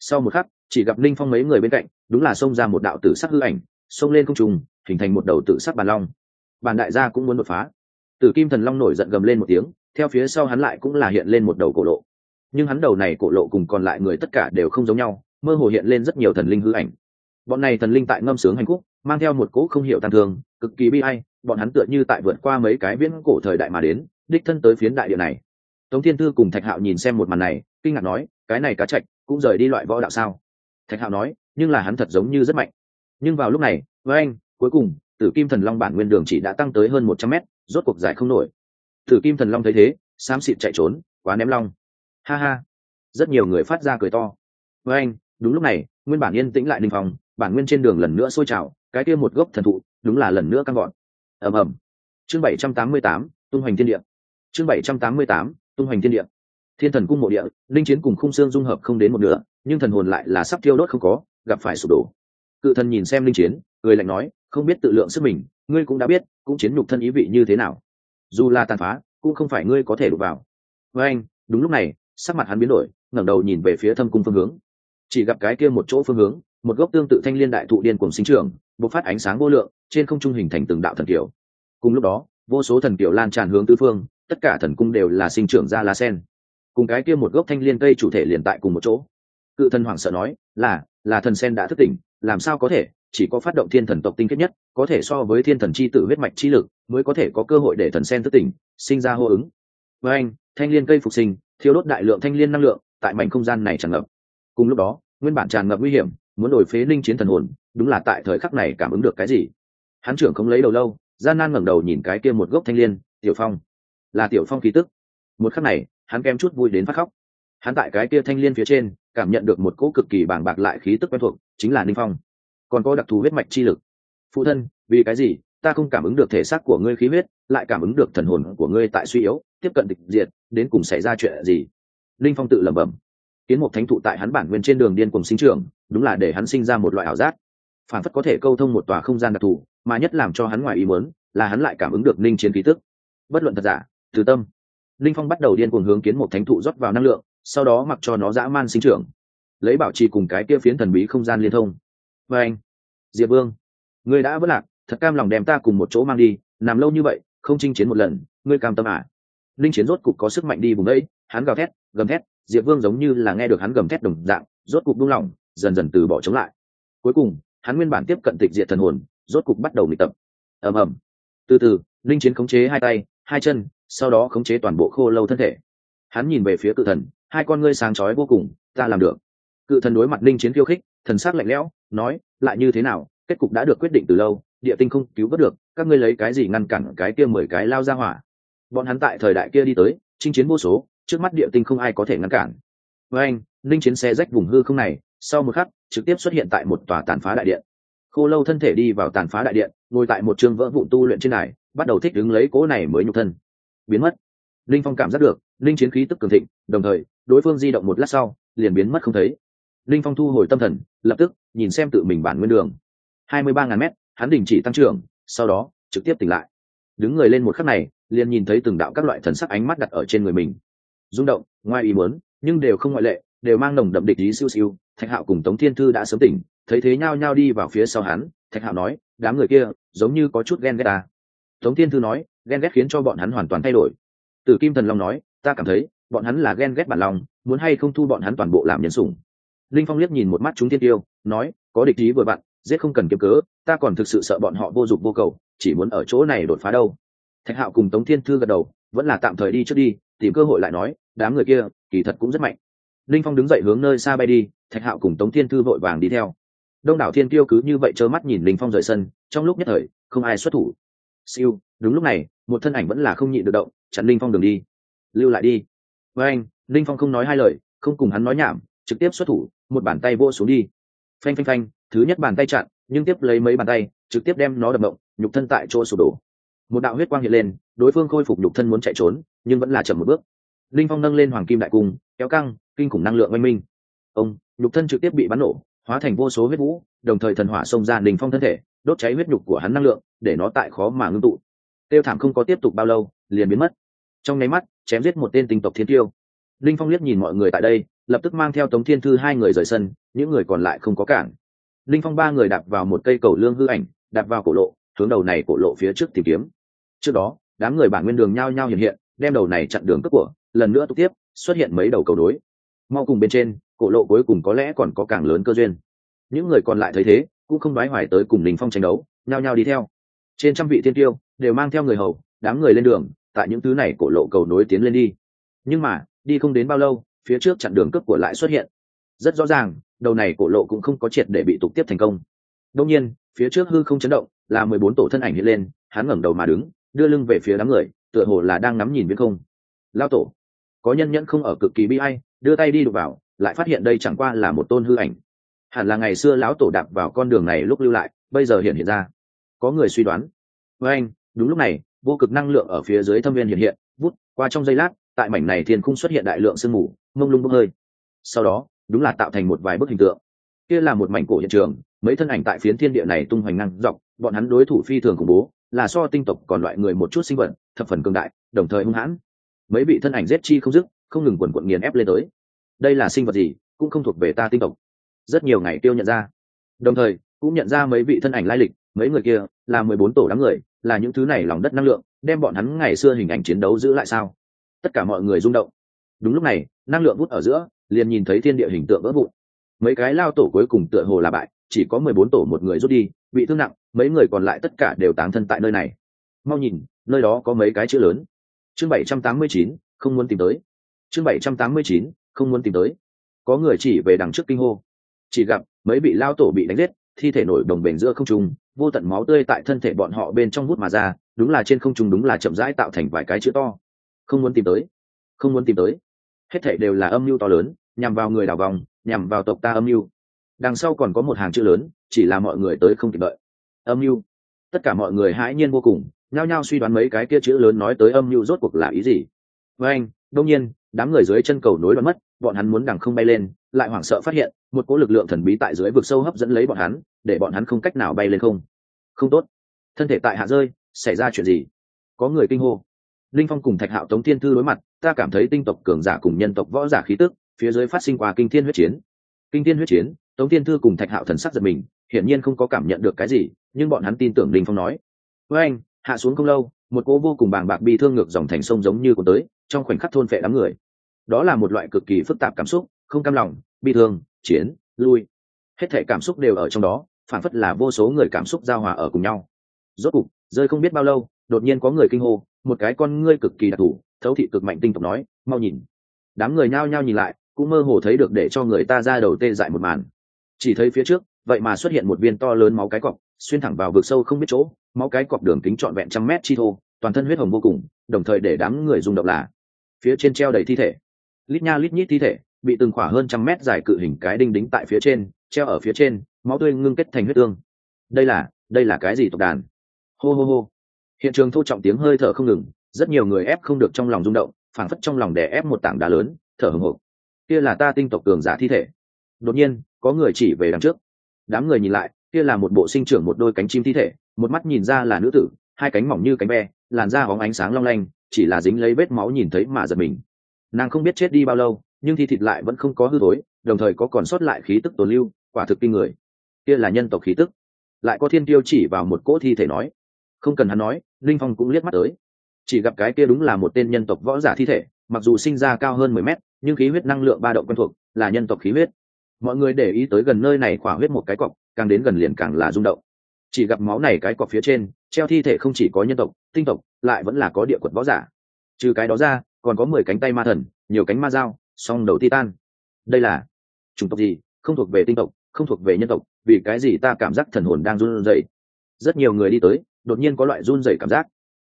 Sau một khắc, chỉ gặp linh phong mấy người bên cạnh, đúng là xông ra một đạo tử sắc hư ảnh, xông lên không trùng hình thành một đầu tử sắc bàn long. Bàn đại gia cũng muốn đột phá. Tử kim thần long nổi giận gầm lên một tiếng, theo phía sau hắn lại cũng là hiện lên một đầu cổ lộ. Nhưng hắn đầu này cổ lộ cùng còn lại người tất cả đều không giống nhau mơ hồ hiện lên rất nhiều thần linh hư ảnh. Bọn này thần linh tại ngâm sướng hành khúc, mang theo một cỗ không hiểu tàn thương, cực kỳ bi ai. bọn hắn tựa như tại vượt qua mấy cái viễn cổ thời đại mà đến, đích thân tới phiến đại địa này. Tống thiên thư cùng thạch hạo nhìn xem một màn này, kinh ngạc nói, cái này cá chạch cũng rời đi loại võ đạo sao? Thạch hạo nói, nhưng là hắn thật giống như rất mạnh. Nhưng vào lúc này, với anh, cuối cùng, tử kim thần long bản nguyên đường chỉ đã tăng tới hơn một trăm mét, rốt cuộc giải không nổi. Tử kim thần long thấy thế, xám xịt chạy trốn, quá ném long. Ha ha. Rất nhiều người phát ra cười to. Với anh đúng lúc này, nguyên bản yên tĩnh lại đình phòng, bản nguyên trên đường lần nữa sôi trào, cái kia một gốc thần thụ, đúng là lần nữa căng gọn. Ầm ầm. Chương bảy trăm tám mươi tám, tung hoành thiên địa. Chương bảy trăm tám mươi tám, tung hoành thiên địa. Thiên thần cung mộ địa, linh chiến cùng khung xương dung hợp không đến một nửa, nhưng thần hồn lại là sắp thiêu đốt không có, gặp phải sụp đổ. Cự thần nhìn xem linh chiến người lạnh nói, không biết tự lượng sức mình, ngươi cũng đã biết, cũng chiến nhục thân ý vị như thế nào. Dù là tàn phá, cũng không phải ngươi có thể đụng vào. Với anh, đúng lúc này, sắc mặt hắn biến đổi, ngẩng đầu nhìn về phía thâm cung phương hướng chỉ gặp cái kia một chỗ phương hướng, một gốc tương tự thanh liên đại thụ điên cùng sinh trưởng, bộc phát ánh sáng vô lượng, trên không trung hình thành từng đạo thần kiểu cùng lúc đó, vô số thần kiểu lan tràn hướng tứ phương, tất cả thần cung đều là sinh trưởng ra lá sen. Cùng cái kia một gốc thanh liên cây chủ thể liền tại cùng một chỗ. Cự thần hoảng sợ nói, là là thần sen đã thức tỉnh, làm sao có thể? Chỉ có phát động thiên thần tộc tinh kết nhất, có thể so với thiên thần chi tử huyết mạch chi lực, mới có thể có cơ hội để thần sen thức tỉnh, sinh ra hô ứng. Với anh, thanh liên cây phục sinh thiếu đốt đại lượng thanh liên năng lượng, tại mảnh không gian này tràn ngập cùng lúc đó, nguyên bản tràn ngập nguy hiểm, muốn đổi phế linh chiến thần hồn, đúng là tại thời khắc này cảm ứng được cái gì. Hắn trưởng không lấy đầu lâu, gian nan ngẩng đầu nhìn cái kia một gốc thanh liên, tiểu phong. Là tiểu phong khí tức. Một khắc này, hắn kém chút vui đến phát khóc. Hắn tại cái kia thanh liên phía trên, cảm nhận được một cỗ cực kỳ bàng bạc lại khí tức quen thuộc, chính là ninh phong. Còn có đặc thù huyết mạch chi lực. Phụ thân, vì cái gì? Ta không cảm ứng được thể xác của ngươi khí huyết, lại cảm ứng được thần hồn của ngươi tại suy yếu, tiếp cận địch diệt, đến cùng xảy ra chuyện gì? Linh phong tự lẩm bẩm kiến một thánh thụ tại hắn bản nguyên trên đường điên cùng sinh trưởng, đúng là để hắn sinh ra một loại ảo giác. Phản phất có thể câu thông một tòa không gian đặc thù, mà nhất làm cho hắn ngoài ý muốn, là hắn lại cảm ứng được linh chiến khí tức. Bất luận thật giả, từ tâm, linh phong bắt đầu điên cuồng hướng kiến một thánh thụ rót vào năng lượng, sau đó mặc cho nó dã man sinh trưởng. Lấy bảo trì cùng cái kia phiến thần bí không gian liên thông. Và anh, diệp vương, ngươi đã vất lạc, thật cam lòng đem ta cùng một chỗ mang đi, nằm lâu như vậy, không chinh chiến một lần, ngươi cam tâm à. linh chiến rốt cục có sức mạnh đi vùng ấy hắn gào thét, gầm thét diệp vương giống như là nghe được hắn gầm thét đồng dạng, rốt cục buông lỏng, dần dần từ bỏ chống lại. Cuối cùng, hắn nguyên bản tiếp cận tịch diệt thần hồn, rốt cục bắt đầu nghịch tập. Ầm ầm. Từ từ, linh chiến khống chế hai tay, hai chân, sau đó khống chế toàn bộ khô lâu thân thể. Hắn nhìn về phía cự thần, hai con ngươi sáng chói vô cùng, ta làm được. Cự thần đối mặt linh chiến khiêu khích, thần sắc lạnh lẽo, nói, lại như thế nào? Kết cục đã được quyết định từ lâu, địa tinh không cứu vớt được, các ngươi lấy cái gì ngăn cản cái kia mười cái lao ra hỏa? Bọn hắn tại thời đại kia đi tới, chinh chiến vô số trước mắt địa tinh không ai có thể ngăn cản. Với anh, linh chiến xe rách vùng hư không này, sau một khắc, trực tiếp xuất hiện tại một tòa tàn phá đại điện. Khô lâu thân thể đi vào tàn phá đại điện, ngồi tại một trường vỡ vụn tu luyện trên này bắt đầu thích ứng lấy cố này mới nhục thân. Biến mất. Linh phong cảm giác được, linh chiến khí tức cường thịnh, đồng thời, đối phương di động một lát sau, liền biến mất không thấy. Linh phong thu hồi tâm thần, lập tức, nhìn xem tự mình bản nguyên đường. Hai mươi ba ngàn mét, hắn đình chỉ tăng trưởng, sau đó, trực tiếp tỉnh lại. Đứng người lên một khắc này, liền nhìn thấy từng đạo các loại thần sắc ánh mắt đặt ở trên người mình rung động, ngoài ý muốn, nhưng đều không ngoại lệ, đều mang nồng đậm địch ý siêu siêu. Thạch hạo cùng tống thiên thư đã sớm tỉnh, thấy thế nhao nhao đi vào phía sau hắn. Thạch hạo nói, đám người kia, giống như có chút ghen ghét ta. Tống thiên thư nói, ghen ghét khiến cho bọn hắn hoàn toàn thay đổi. Tử kim thần long nói, ta cảm thấy, bọn hắn là ghen ghét bản lòng, muốn hay không thu bọn hắn toàn bộ làm nhân sủng. Linh phong liếc nhìn một mắt chúng thiên tiêu, nói, có địch ý vừa bạn giết không cần kiếm cớ, ta còn thực sự sợ bọn họ vô dụng vô cầu, chỉ muốn ở chỗ này đột phá đâu. Thạch hạo cùng tống thiên thư gật đầu vẫn là tạm thời đi trước đi, tìm cơ hội lại nói, đám người kia, kỳ thật cũng rất mạnh. Linh phong đứng dậy hướng nơi xa bay đi, thạch hạo cùng tống thiên thư vội vàng đi theo. Đông đảo thiên tiêu cứ như vậy trơ mắt nhìn linh phong rời sân, trong lúc nhất thời, không ai xuất thủ. Siêu, đúng lúc này, một thân ảnh vẫn là không nhịn được động, chặn linh phong đường đi. Lưu lại đi. Với anh. Linh phong không nói hai lời, không cùng hắn nói nhảm, trực tiếp xuất thủ, một bàn tay vô xuống đi. Phanh phanh phanh, thứ nhất bàn tay chặn, nhưng tiếp lấy mấy bàn tay, trực tiếp đem nó đập động, nhục thân tại chỗ sụp đổ một đạo huyết quang hiện lên, đối phương khôi phục nhục thân muốn chạy trốn, nhưng vẫn là chậm một bước. Linh phong nâng lên hoàng kim đại cung, kéo căng, kinh khủng năng lượng oanh minh. Ông, nhục thân trực tiếp bị bắn nổ, hóa thành vô số huyết vũ, đồng thời thần hỏa xông ra linh phong thân thể, đốt cháy huyết nhục của hắn năng lượng, để nó tại khó mà ngưng tụ. Tiêu thảm không có tiếp tục bao lâu, liền biến mất. Trong nháy mắt, chém giết một tên tinh tộc thiên tiêu. Linh phong liếc nhìn mọi người tại đây, lập tức mang theo tống thiên thư hai người rời sân, những người còn lại không có cản. Linh phong ba người đạp vào một cây cầu lương hư ảnh, đạp vào cổ lộ, hướng đầu này cổ lộ phía trước tìm kiếm trước đó, đám người bản nguyên đường nhao nhao hiện hiện, đem đầu này chặn đường cướp của, lần nữa tục tiếp, xuất hiện mấy đầu cầu đối. Mau cùng bên trên, cổ lộ cuối cùng có lẽ còn có càng lớn cơ duyên. Những người còn lại thấy thế, cũng không đoái hoài tới cùng đình phong tranh đấu, nhao nhao đi theo. Trên trăm vị thiên tiêu đều mang theo người hầu, đám người lên đường, tại những thứ này cổ lộ cầu nối tiến lên đi. Nhưng mà, đi không đến bao lâu, phía trước chặn đường cướp của lại xuất hiện. Rất rõ ràng, đầu này cổ lộ cũng không có triệt để bị tục tiếp thành công. Đông nhiên, phía trước hư không chấn động, là mười bốn tổ thân ảnh hiện lên, hắn ngẩng đầu mà đứng đưa lưng về phía đám người, tựa hồ là đang ngắm nhìn viễn không. Lao tổ, có nhân nhẫn không ở cực kỳ bi ai, đưa tay đi đục vào, lại phát hiện đây chẳng qua là một tôn hư ảnh. Hẳn là ngày xưa lão tổ đạp vào con đường này lúc lưu lại, bây giờ hiện hiện ra. Có người suy đoán. Với anh, đúng lúc này, vô cực năng lượng ở phía dưới thâm viên hiện hiện, vút, qua trong giây lát, tại mảnh này thiên khung xuất hiện đại lượng sương mù, mông lung bốc hơi. Sau đó, đúng là tạo thành một vài bức hình tượng. Kia là một mảnh cổ hiện trường, mấy thân ảnh tại phiến thiên địa này tung hoành năng dọc, bọn hắn đối thủ phi thường khủng bố là so tinh tộc còn loại người một chút sinh vật, thập phần cường đại, đồng thời hung hãn. Mấy vị thân ảnh giết chi không dứt, không ngừng quần quận nghiền ép lên tới. Đây là sinh vật gì, cũng không thuộc về ta tinh tộc. Rất nhiều ngày tiêu nhận ra. Đồng thời, cũng nhận ra mấy vị thân ảnh lai lịch, mấy người kia là mười bốn tổ đám người, là những thứ này lòng đất năng lượng, đem bọn hắn ngày xưa hình ảnh chiến đấu giữ lại sao? Tất cả mọi người rung động. Đúng lúc này, năng lượng vút ở giữa, liền nhìn thấy thiên địa hình tượng vỡ vụn. Mấy cái lao tổ cuối cùng tựa hồ là bại chỉ có mười bốn tổ một người rút đi, bị thương nặng, mấy người còn lại tất cả đều táng thân tại nơi này. Mau nhìn, nơi đó có mấy cái chữ lớn. Chương bảy trăm tám mươi chín, không muốn tìm tới. Chương bảy trăm tám mươi chín, không muốn tìm tới. Có người chỉ về đằng trước kinh hô. Chỉ gặp mấy bị lao tổ bị đánh giết, thi thể nổi đồng bền giữa không trung, vô tận máu tươi tại thân thể bọn họ bên trong hút mà ra, đúng là trên không trung đúng là chậm rãi tạo thành vài cái chữ to. Không muốn tìm tới. Không muốn tìm tới. Hết thảy đều là âm mưu to lớn, nhằm vào người đảo vòng, nhằm vào tộc ta âm mưu đằng sau còn có một hàng chữ lớn, chỉ là mọi người tới không kịp đợi. Âm mưu. Tất cả mọi người hãi nhiên vô cùng, nhao nhao suy đoán mấy cái kia chữ lớn nói tới âm mưu rốt cuộc là ý gì. Với anh đông nhiên, đám người dưới chân cầu nối đoán mất, bọn hắn muốn đằng không bay lên, lại hoảng sợ phát hiện, một cỗ lực lượng thần bí tại dưới vực sâu hấp dẫn lấy bọn hắn, để bọn hắn không cách nào bay lên không. Không tốt. Thân thể tại hạ rơi, xảy ra chuyện gì? Có người kinh hô. Linh phong cùng thạch hạo tống thiên thư đối mặt, ta cảm thấy tinh tộc cường giả cùng nhân tộc võ giả khí tức, phía dưới phát sinh qua kinh thiên huyết chiến. Kinh thiên huyết chiến tống thiên thư cùng thạch hạo thần sắc giật mình, hiển nhiên không có cảm nhận được cái gì, nhưng bọn hắn tin tưởng linh phong nói. Với anh, hạ xuống không lâu, một cô vô cùng bàng bạc bi thương ngược dòng thành sông giống như của tới, trong khoảnh khắc thôn phệ đám người. Đó là một loại cực kỳ phức tạp cảm xúc, không cam lòng, bi thương, chiến, lui. Hết thể cảm xúc đều ở trong đó, phản phất là vô số người cảm xúc giao hòa ở cùng nhau. Rốt cục, rơi không biết bao lâu, đột nhiên có người kinh hô, một cái con ngươi cực kỳ đặc thù, thấu thị cực mạnh tinh tộc nói, mau nhìn. Đám người nhao nhao nhìn lại, cũng mơ hồ thấy được để cho người ta ra đầu tê dại một màn chỉ thấy phía trước vậy mà xuất hiện một viên to lớn máu cái cọp, xuyên thẳng vào vực sâu không biết chỗ máu cái cọp đường kính trọn vẹn trăm mét chi thô toàn thân huyết hồng vô cùng đồng thời để đám người rung động là phía trên treo đầy thi thể. Lít nha lít nhít thi thể bị từng khỏa hơn trăm mét dài cự hình cái đinh đính tại phía trên treo ở phía trên máu tươi ngưng kết thành huyết tương. Đây là đây là cái gì tộc đàn? Hô hô hô. Hiện trường thô trọng tiếng hơi thở không ngừng rất nhiều người ép không được trong lòng rung động phảng phất trong lòng đè ép một tảng đá lớn thở hồng hộc kia là ta tinh tộc cường giả thi thể đột nhiên, có người chỉ về đằng trước. Đám người nhìn lại, kia là một bộ sinh trưởng một đôi cánh chim thi thể, một mắt nhìn ra là nữ tử, hai cánh mỏng như cánh be, làn da hóng ánh sáng long lanh, chỉ là dính lấy vết máu nhìn thấy mà giật mình. Nàng không biết chết đi bao lâu, nhưng thi thịt lại vẫn không có hư thối, đồng thời có còn sót lại khí tức tồn lưu, quả thực kinh người. Kia là nhân tộc khí tức. Lại có thiên tiêu chỉ vào một cỗ thi thể nói. Không cần hắn nói, linh phong cũng liếc mắt tới. Chỉ gặp cái kia đúng là một tên nhân tộc võ giả thi thể, mặc dù sinh ra cao hơn mười mét, nhưng khí huyết năng lượng ba động quen thuộc, là nhân tộc khí huyết mọi người để ý tới gần nơi này khỏa huyết một cái cọc, càng đến gần liền càng là rung động. Chỉ gặp máu này cái cọc phía trên, treo thi thể không chỉ có nhân tộc, tinh tộc, lại vẫn là có địa quật võ giả. Trừ cái đó ra, còn có mười cánh tay ma thần, nhiều cánh ma dao, song đầu titan. Đây là chủng tộc gì? Không thuộc về tinh tộc, không thuộc về nhân tộc, vì cái gì ta cảm giác thần hồn đang run rẩy? Rất nhiều người đi tới, đột nhiên có loại run rẩy cảm giác.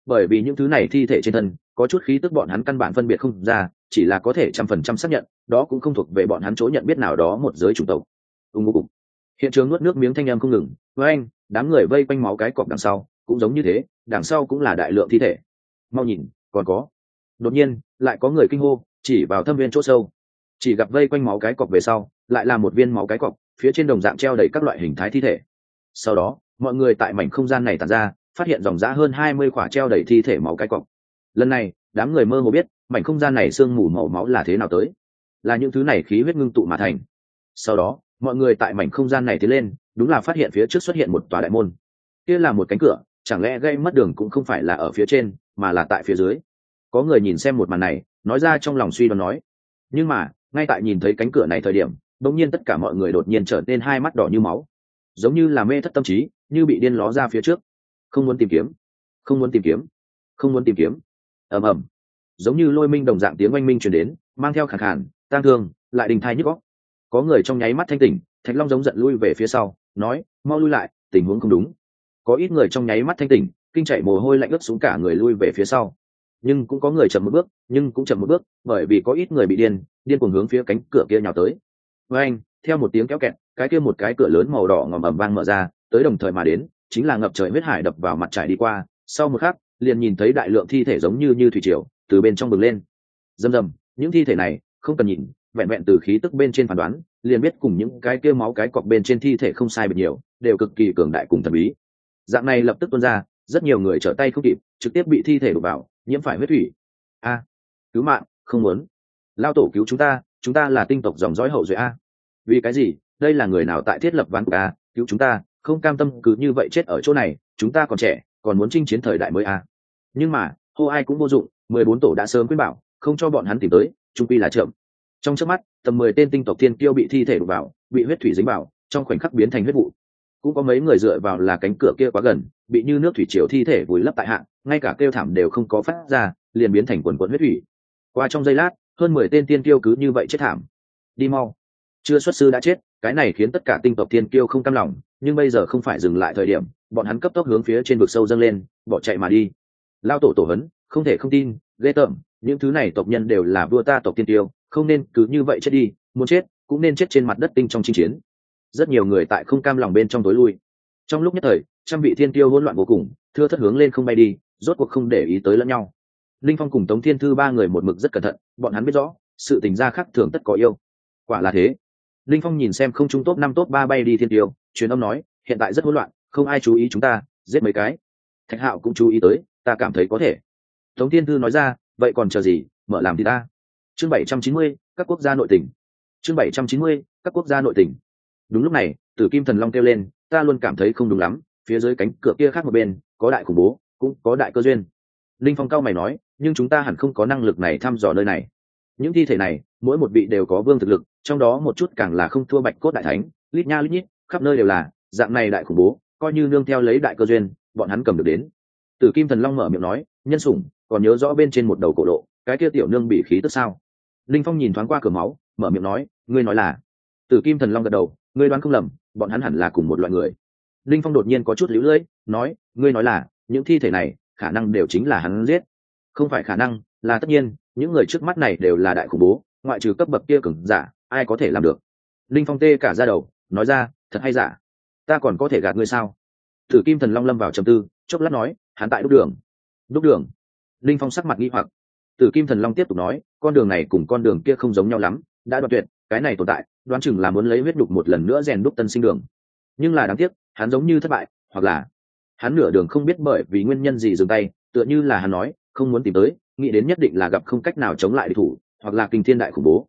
Bởi vì những thứ này thi thể trên thân, có chút khí tức bọn hắn căn bản phân biệt không ra, chỉ là có thể trăm phần trăm xác nhận đó cũng không thuộc về bọn hắn chỗ nhận biết nào đó một giới chủng tộc. Ưng ưng hiện trường nuốt nước miếng thanh em không ngừng. Với anh, đám người vây quanh máu cái cọp đằng sau, cũng giống như thế, đằng sau cũng là đại lượng thi thể. Mau nhìn, còn có. Đột nhiên, lại có người kinh hô, chỉ vào thâm viên chỗ sâu. Chỉ gặp vây quanh máu cái cọp về sau, lại là một viên máu cái cọp, phía trên đồng dạng treo đầy các loại hình thái thi thể. Sau đó, mọi người tại mảnh không gian này tàn ra, phát hiện dòng giã hơn hai mươi quả treo đầy thi thể máu cái cọp. Lần này, đám người mơ hồ biết, mảnh không gian này sương mù màu máu là thế nào tới là những thứ này khí huyết ngưng tụ mà thành. Sau đó, mọi người tại mảnh không gian này tiến lên, đúng là phát hiện phía trước xuất hiện một tòa đại môn. Kia là một cánh cửa, chẳng lẽ gây mất đường cũng không phải là ở phía trên, mà là tại phía dưới? Có người nhìn xem một màn này, nói ra trong lòng suy đoán nói. Nhưng mà, ngay tại nhìn thấy cánh cửa này thời điểm, đột nhiên tất cả mọi người đột nhiên trở nên hai mắt đỏ như máu. Giống như là mê thất tâm trí, như bị điên ló ra phía trước. Không muốn tìm kiếm, không muốn tìm kiếm, không muốn tìm kiếm. Ầm ầm. Giống như lôi minh đồng dạng tiếng oanh minh truyền đến, mang theo khẳng khản tang thương, lại đình thai nhức góc có người trong nháy mắt thanh tỉnh, thạch long giống giận lui về phía sau, nói, mau lui lại, tình huống không đúng. Có ít người trong nháy mắt thanh tỉnh, kinh chạy mồ hôi lạnh ướt xuống cả người lui về phía sau. Nhưng cũng có người chậm một bước, nhưng cũng chậm một bước, bởi vì có ít người bị điên điên cuồng hướng phía cánh cửa kia nhào tới. Với anh, theo một tiếng kéo kẹt, cái kia một cái cửa lớn màu đỏ ngòm ầm vang mở ra, tới đồng thời mà đến, chính là ngập trời huyết hải đập vào mặt trải đi qua. Sau một khắc, liền nhìn thấy đại lượng thi thể giống như như thủy triều, từ bên trong bừng lên. Dầm dầm những thi thể này không cần nhìn, vẹn vẹn từ khí tức bên trên phán đoán, liền biết cùng những cái kia máu cái cọp bên trên thi thể không sai biệt nhiều, đều cực kỳ cường đại cùng thần bí. Dạng này lập tức tuôn ra, rất nhiều người trở tay không kịp, trực tiếp bị thi thể đổ vào, nhiễm phải huyết thủy. A, cứu mạng, không muốn. Lao tổ cứu chúng ta chúng ta là tinh tộc dòng dõi hậu duệ a. Vì cái gì? Đây là người nào tại thiết lập ván của a? Cứu chúng ta, không cam tâm cứ như vậy chết ở chỗ này, chúng ta còn trẻ, còn muốn chinh chiến thời đại mới a. Nhưng mà, hô ai cũng vô dụng, mười bốn tổ đã sớm quyết bảo, không cho bọn hắn tìm tới trung quy là chậm. Trong trước mắt, tầm mười tên tinh tộc thiên kiêu bị thi thể đục vào, bị huyết thủy dính vào, trong khoảnh khắc biến thành huyết vụ. Cũng có mấy người dựa vào là cánh cửa kia quá gần, bị như nước thủy triều thi thể vùi lấp tại hạng ngay cả kêu thảm đều không có phát ra, liền biến thành quần quần huyết thủy. Qua trong giây lát, hơn mười tên tiên kiêu cứ như vậy chết thảm. Đi mau. Chưa xuất sư đã chết, cái này khiến tất cả tinh tộc tiên kiêu không cam lòng, nhưng bây giờ không phải dừng lại thời điểm, bọn hắn cấp tốc hướng phía trên vực sâu dâng lên, bỏ chạy mà đi. Lao tổ tổ hấn, không thể không tin, ghê tởm những thứ này tộc nhân đều là vua ta tộc tiên tiêu, không nên cứ như vậy chết đi, muốn chết cũng nên chết trên mặt đất tinh trong chinh chiến. Rất nhiều người tại không cam lòng bên trong tối lui. Trong lúc nhất thời, trăm vị thiên tiêu hỗn loạn vô cùng, thưa thất hướng lên không bay đi, rốt cuộc không để ý tới lẫn nhau. Linh phong cùng tống thiên thư ba người một mực rất cẩn thận, bọn hắn biết rõ, sự tình gia khác thường tất có yêu. Quả là thế. Linh phong nhìn xem không trung top năm top ba bay đi thiên tiêu, truyền âm nói, hiện tại rất hỗn loạn, không ai chú ý chúng ta, giết mấy cái. Thạch hạo cũng chú ý tới, ta cảm thấy có thể. Tống thiên thư nói ra vậy còn chờ gì, mở làm thì ta. Chương bảy trăm chín mươi, các quốc gia nội tỉnh chương bảy trăm chín mươi, các quốc gia nội tỉnh đúng lúc này, tử kim thần long kêu lên, ta luôn cảm thấy không đúng lắm, phía dưới cánh cửa kia khác một bên, có đại khủng bố, cũng có đại cơ duyên. Linh phong cao mày nói, nhưng chúng ta hẳn không có năng lực này thăm dò nơi này. Những thi thể này, mỗi một vị đều có vương thực lực, trong đó một chút càng là không thua bạch cốt đại thánh, lít nha lít nhít, khắp nơi đều là, dạng này đại khủng bố, coi như nương theo lấy đại cơ duyên, bọn hắn cầm được đến. Tử kim thần long mở miệng nói, nhân sủng còn nhớ rõ bên trên một đầu cổ lộ, cái kia tiểu nương bị khí tức sao? Linh phong nhìn thoáng qua cửa máu, mở miệng nói, ngươi nói là? Tử kim thần long gật đầu, ngươi đoán không lầm, bọn hắn hẳn là cùng một loại người. Linh phong đột nhiên có chút lũ lưỡi, nói, ngươi nói là, những thi thể này, khả năng đều chính là hắn giết. Không phải khả năng, là tất nhiên, những người trước mắt này đều là đại khủng bố, ngoại trừ cấp bậc kia cứng giả, ai có thể làm được? Linh phong tê cả ra đầu, nói ra, thật hay giả? Ta còn có thể gạt ngươi sao? Thử kim thần long lâm vào trầm tư, chốc lát nói, hắn tại đúc đường. Đúc đường? Linh phong sắc mặt nghi hoặc. Tử kim thần long tiếp tục nói, con đường này cùng con đường kia không giống nhau lắm, đã đoạt tuyệt, cái này tồn tại, đoán chừng là muốn lấy huyết đục một lần nữa rèn đúc tân sinh đường. Nhưng là đáng tiếc, hắn giống như thất bại, hoặc là hắn nửa đường không biết bởi vì nguyên nhân gì dừng tay, tựa như là hắn nói, không muốn tìm tới, nghĩ đến nhất định là gặp không cách nào chống lại địch thủ, hoặc là kinh thiên đại khủng bố.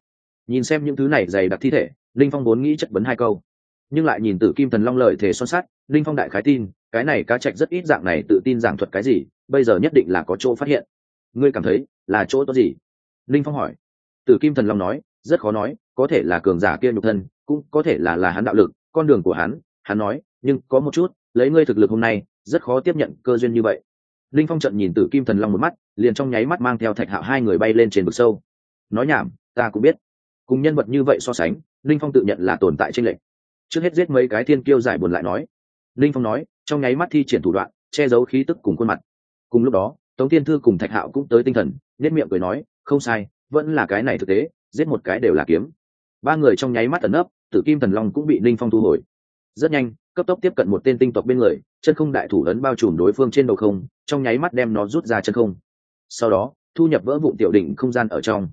Nhìn xem những thứ này dày đặc thi thể, linh phong vốn nghĩ chất vấn hai câu. Nhưng lại nhìn tử kim thần long lời thể son sát linh phong đại khái tin, cái này cá trạch rất ít dạng này tự tin giảng thuật cái gì bây giờ nhất định là có chỗ phát hiện. Ngươi cảm thấy là chỗ tốt gì? Linh phong hỏi. Tử kim thần long nói, rất khó nói, có thể là cường giả kia nhục thân, cũng có thể là là hắn đạo lực, con đường của hắn hắn nói, nhưng có một chút, lấy ngươi thực lực hôm nay, rất khó tiếp nhận cơ duyên như vậy. Linh phong trận nhìn tử kim thần long một mắt, liền trong nháy mắt mang theo thạch hạo hai người bay lên trên vực sâu. Nói nhảm, ta cũng biết. Cùng nhân vật như vậy so sánh, linh phong tự nhận là tồn tại trên lệch. trước hết giết mấy cái thiên kiêu giải buồn lại nói. Linh phong nói, trong nháy mắt thi triển thủ đoạn, che giấu khí tức cùng khuôn mặt cùng lúc đó, tống tiên thư cùng thạch hạo cũng tới tinh thần nết miệng cười nói, không sai, vẫn là cái này thực tế, giết một cái đều là kiếm. Ba người trong nháy mắt tấn ấp tử kim thần long cũng bị linh phong thu hồi. Rất nhanh, cấp tốc tiếp cận một tên tinh tộc bên người, chân không đại thủ ấn bao trùm đối phương trên đầu không, trong nháy mắt đem nó rút ra chân không. Sau đó, thu nhập vỡ vụ tiểu đỉnh không gian ở trong.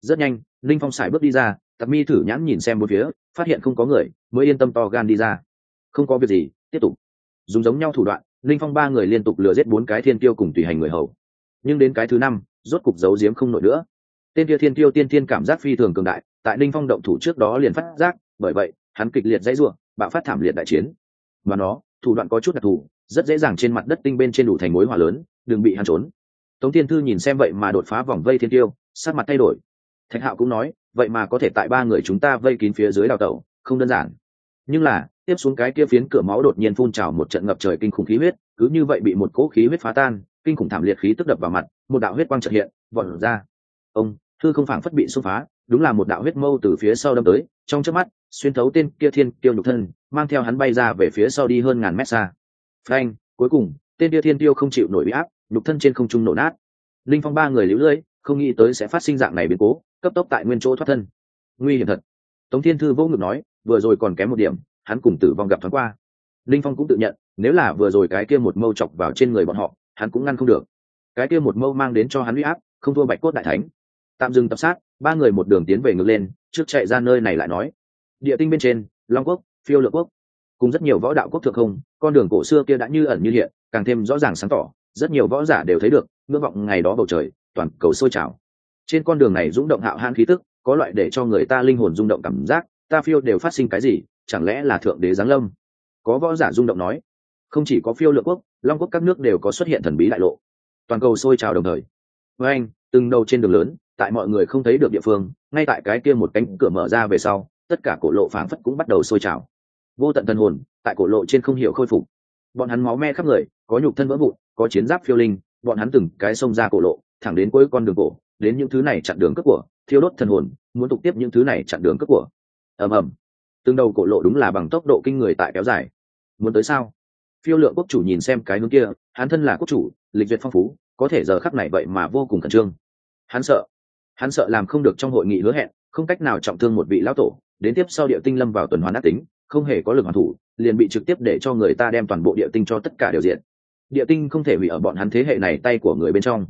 Rất nhanh linh phong xài bước đi ra tập mi thử nhãn nhìn xem một phía, phát hiện không có người, mới yên tâm to gan đi ra. Không có việc gì, tiếp tục. Dùng giống nhau thủ đoạn linh phong ba người liên tục lừa giết bốn cái thiên tiêu cùng tùy hành người hầu. Nhưng đến cái thứ năm, rốt cục giấu giếm không nổi nữa. Tên kia thiên tiêu tiên thiên cảm giác phi thường cường đại, tại linh phong động thủ trước đó liền phát giác, bởi vậy, hắn kịch liệt dãy ruộng bạo phát thảm liệt đại chiến. Và nó, thủ đoạn có chút đặc thù, rất dễ dàng trên mặt đất tinh bên trên đủ thành mối hỏa lớn, đừng bị hắn trốn. Tống thiên thư nhìn xem vậy mà đột phá vòng vây thiên tiêu sát mặt thay đổi. Thạch hạo cũng nói, vậy mà có thể tại ba người chúng ta vây kín phía dưới đào tẩu, không đơn giản nhưng là, tiếp xuống cái kia phiến cửa máu đột nhiên phun trào một trận ngập trời kinh khủng khí huyết, cứ như vậy bị một cỗ khí huyết phá tan, kinh khủng thảm liệt khí tức đập vào mặt, một đạo huyết quang trợ hiện, vọt ra. Ông, thư không phảng phất bị xúc phá, đúng là một đạo huyết mâu từ phía sau đâm tới, trong trước mắt, xuyên thấu tên kia thiên tiêu nhục thân, mang theo hắn bay ra về phía sau đi hơn ngàn mét xa. Phanh, cuối cùng, tên kia thiên tiêu không chịu nổi bị áp, nhục thân trên không trung nổ nát. Linh phong ba người lũ lưỡi không nghĩ tới sẽ phát sinh dạng này biến cố, cấp tốc tại nguyên chỗ thoát thân. Nguy hiểm thật. Tống thiên thư vô ngực nói vừa rồi còn kém một điểm, hắn cùng tử vong gặp thoáng qua. Linh phong cũng tự nhận, nếu là vừa rồi cái kia một mâu chọc vào trên người bọn họ, hắn cũng ngăn không được. Cái kia một mâu mang đến cho hắn uy áp, không thua bạch cốt đại thánh. Tạm dừng tập sát, ba người một đường tiến về ngược lên, trước chạy ra nơi này lại nói. Địa tinh bên trên, long quốc, phiêu lược quốc. Cùng rất nhiều võ đạo quốc thượng không, con đường cổ xưa kia đã như ẩn như hiện, càng thêm rõ ràng sáng tỏ, rất nhiều võ giả đều thấy được, ngưỡng vọng ngày đó bầu trời, toàn cầu sôi trào. Trên con đường này rung động hạo hãn khí tức, có loại để cho người ta linh hồn rung động cảm giác ta phiêu đều phát sinh cái gì, chẳng lẽ là thượng đế giáng lâm? Có võ giả rung động nói, không chỉ có phiêu lượng quốc, long quốc các nước đều có xuất hiện thần bí đại lộ. Toàn cầu sôi trào đồng thời. Với anh, từng đầu trên đường lớn, tại mọi người không thấy được địa phương, ngay tại cái kia một cánh cửa mở ra về sau, tất cả cổ lộ phảng phất cũng bắt đầu sôi trào. Vô tận thần hồn, tại cổ lộ trên không hiểu khôi phục. Bọn hắn máu me khắp người, có nhục thân vỡ vụn, có chiến giáp phiêu linh, bọn hắn từng cái xông ra cổ lộ, thẳng đến cuối con đường cổ, đến những thứ này chặn đường cướp của, thiêu đốt thần hồn, muốn tục tiếp những thứ này chặn đường cướp của ầm ầm. Từng đầu cổ lộ đúng là bằng tốc độ kinh người tại kéo dài. Muốn tới sao? Phiêu lượng quốc chủ nhìn xem cái hướng kia, hắn thân là quốc chủ, lịch duyệt phong phú, có thể giờ khắc này vậy mà vô cùng khẩn trương. Hắn sợ. Hắn sợ làm không được trong hội nghị hứa hẹn, không cách nào trọng thương một vị lão tổ, đến tiếp sau địa tinh lâm vào tuần hoàn ác tính, không hề có lực hoàn thủ, liền bị trực tiếp để cho người ta đem toàn bộ địa tinh cho tất cả đều diện địa tinh không thể hủy ở bọn hắn thế hệ này tay của người bên trong.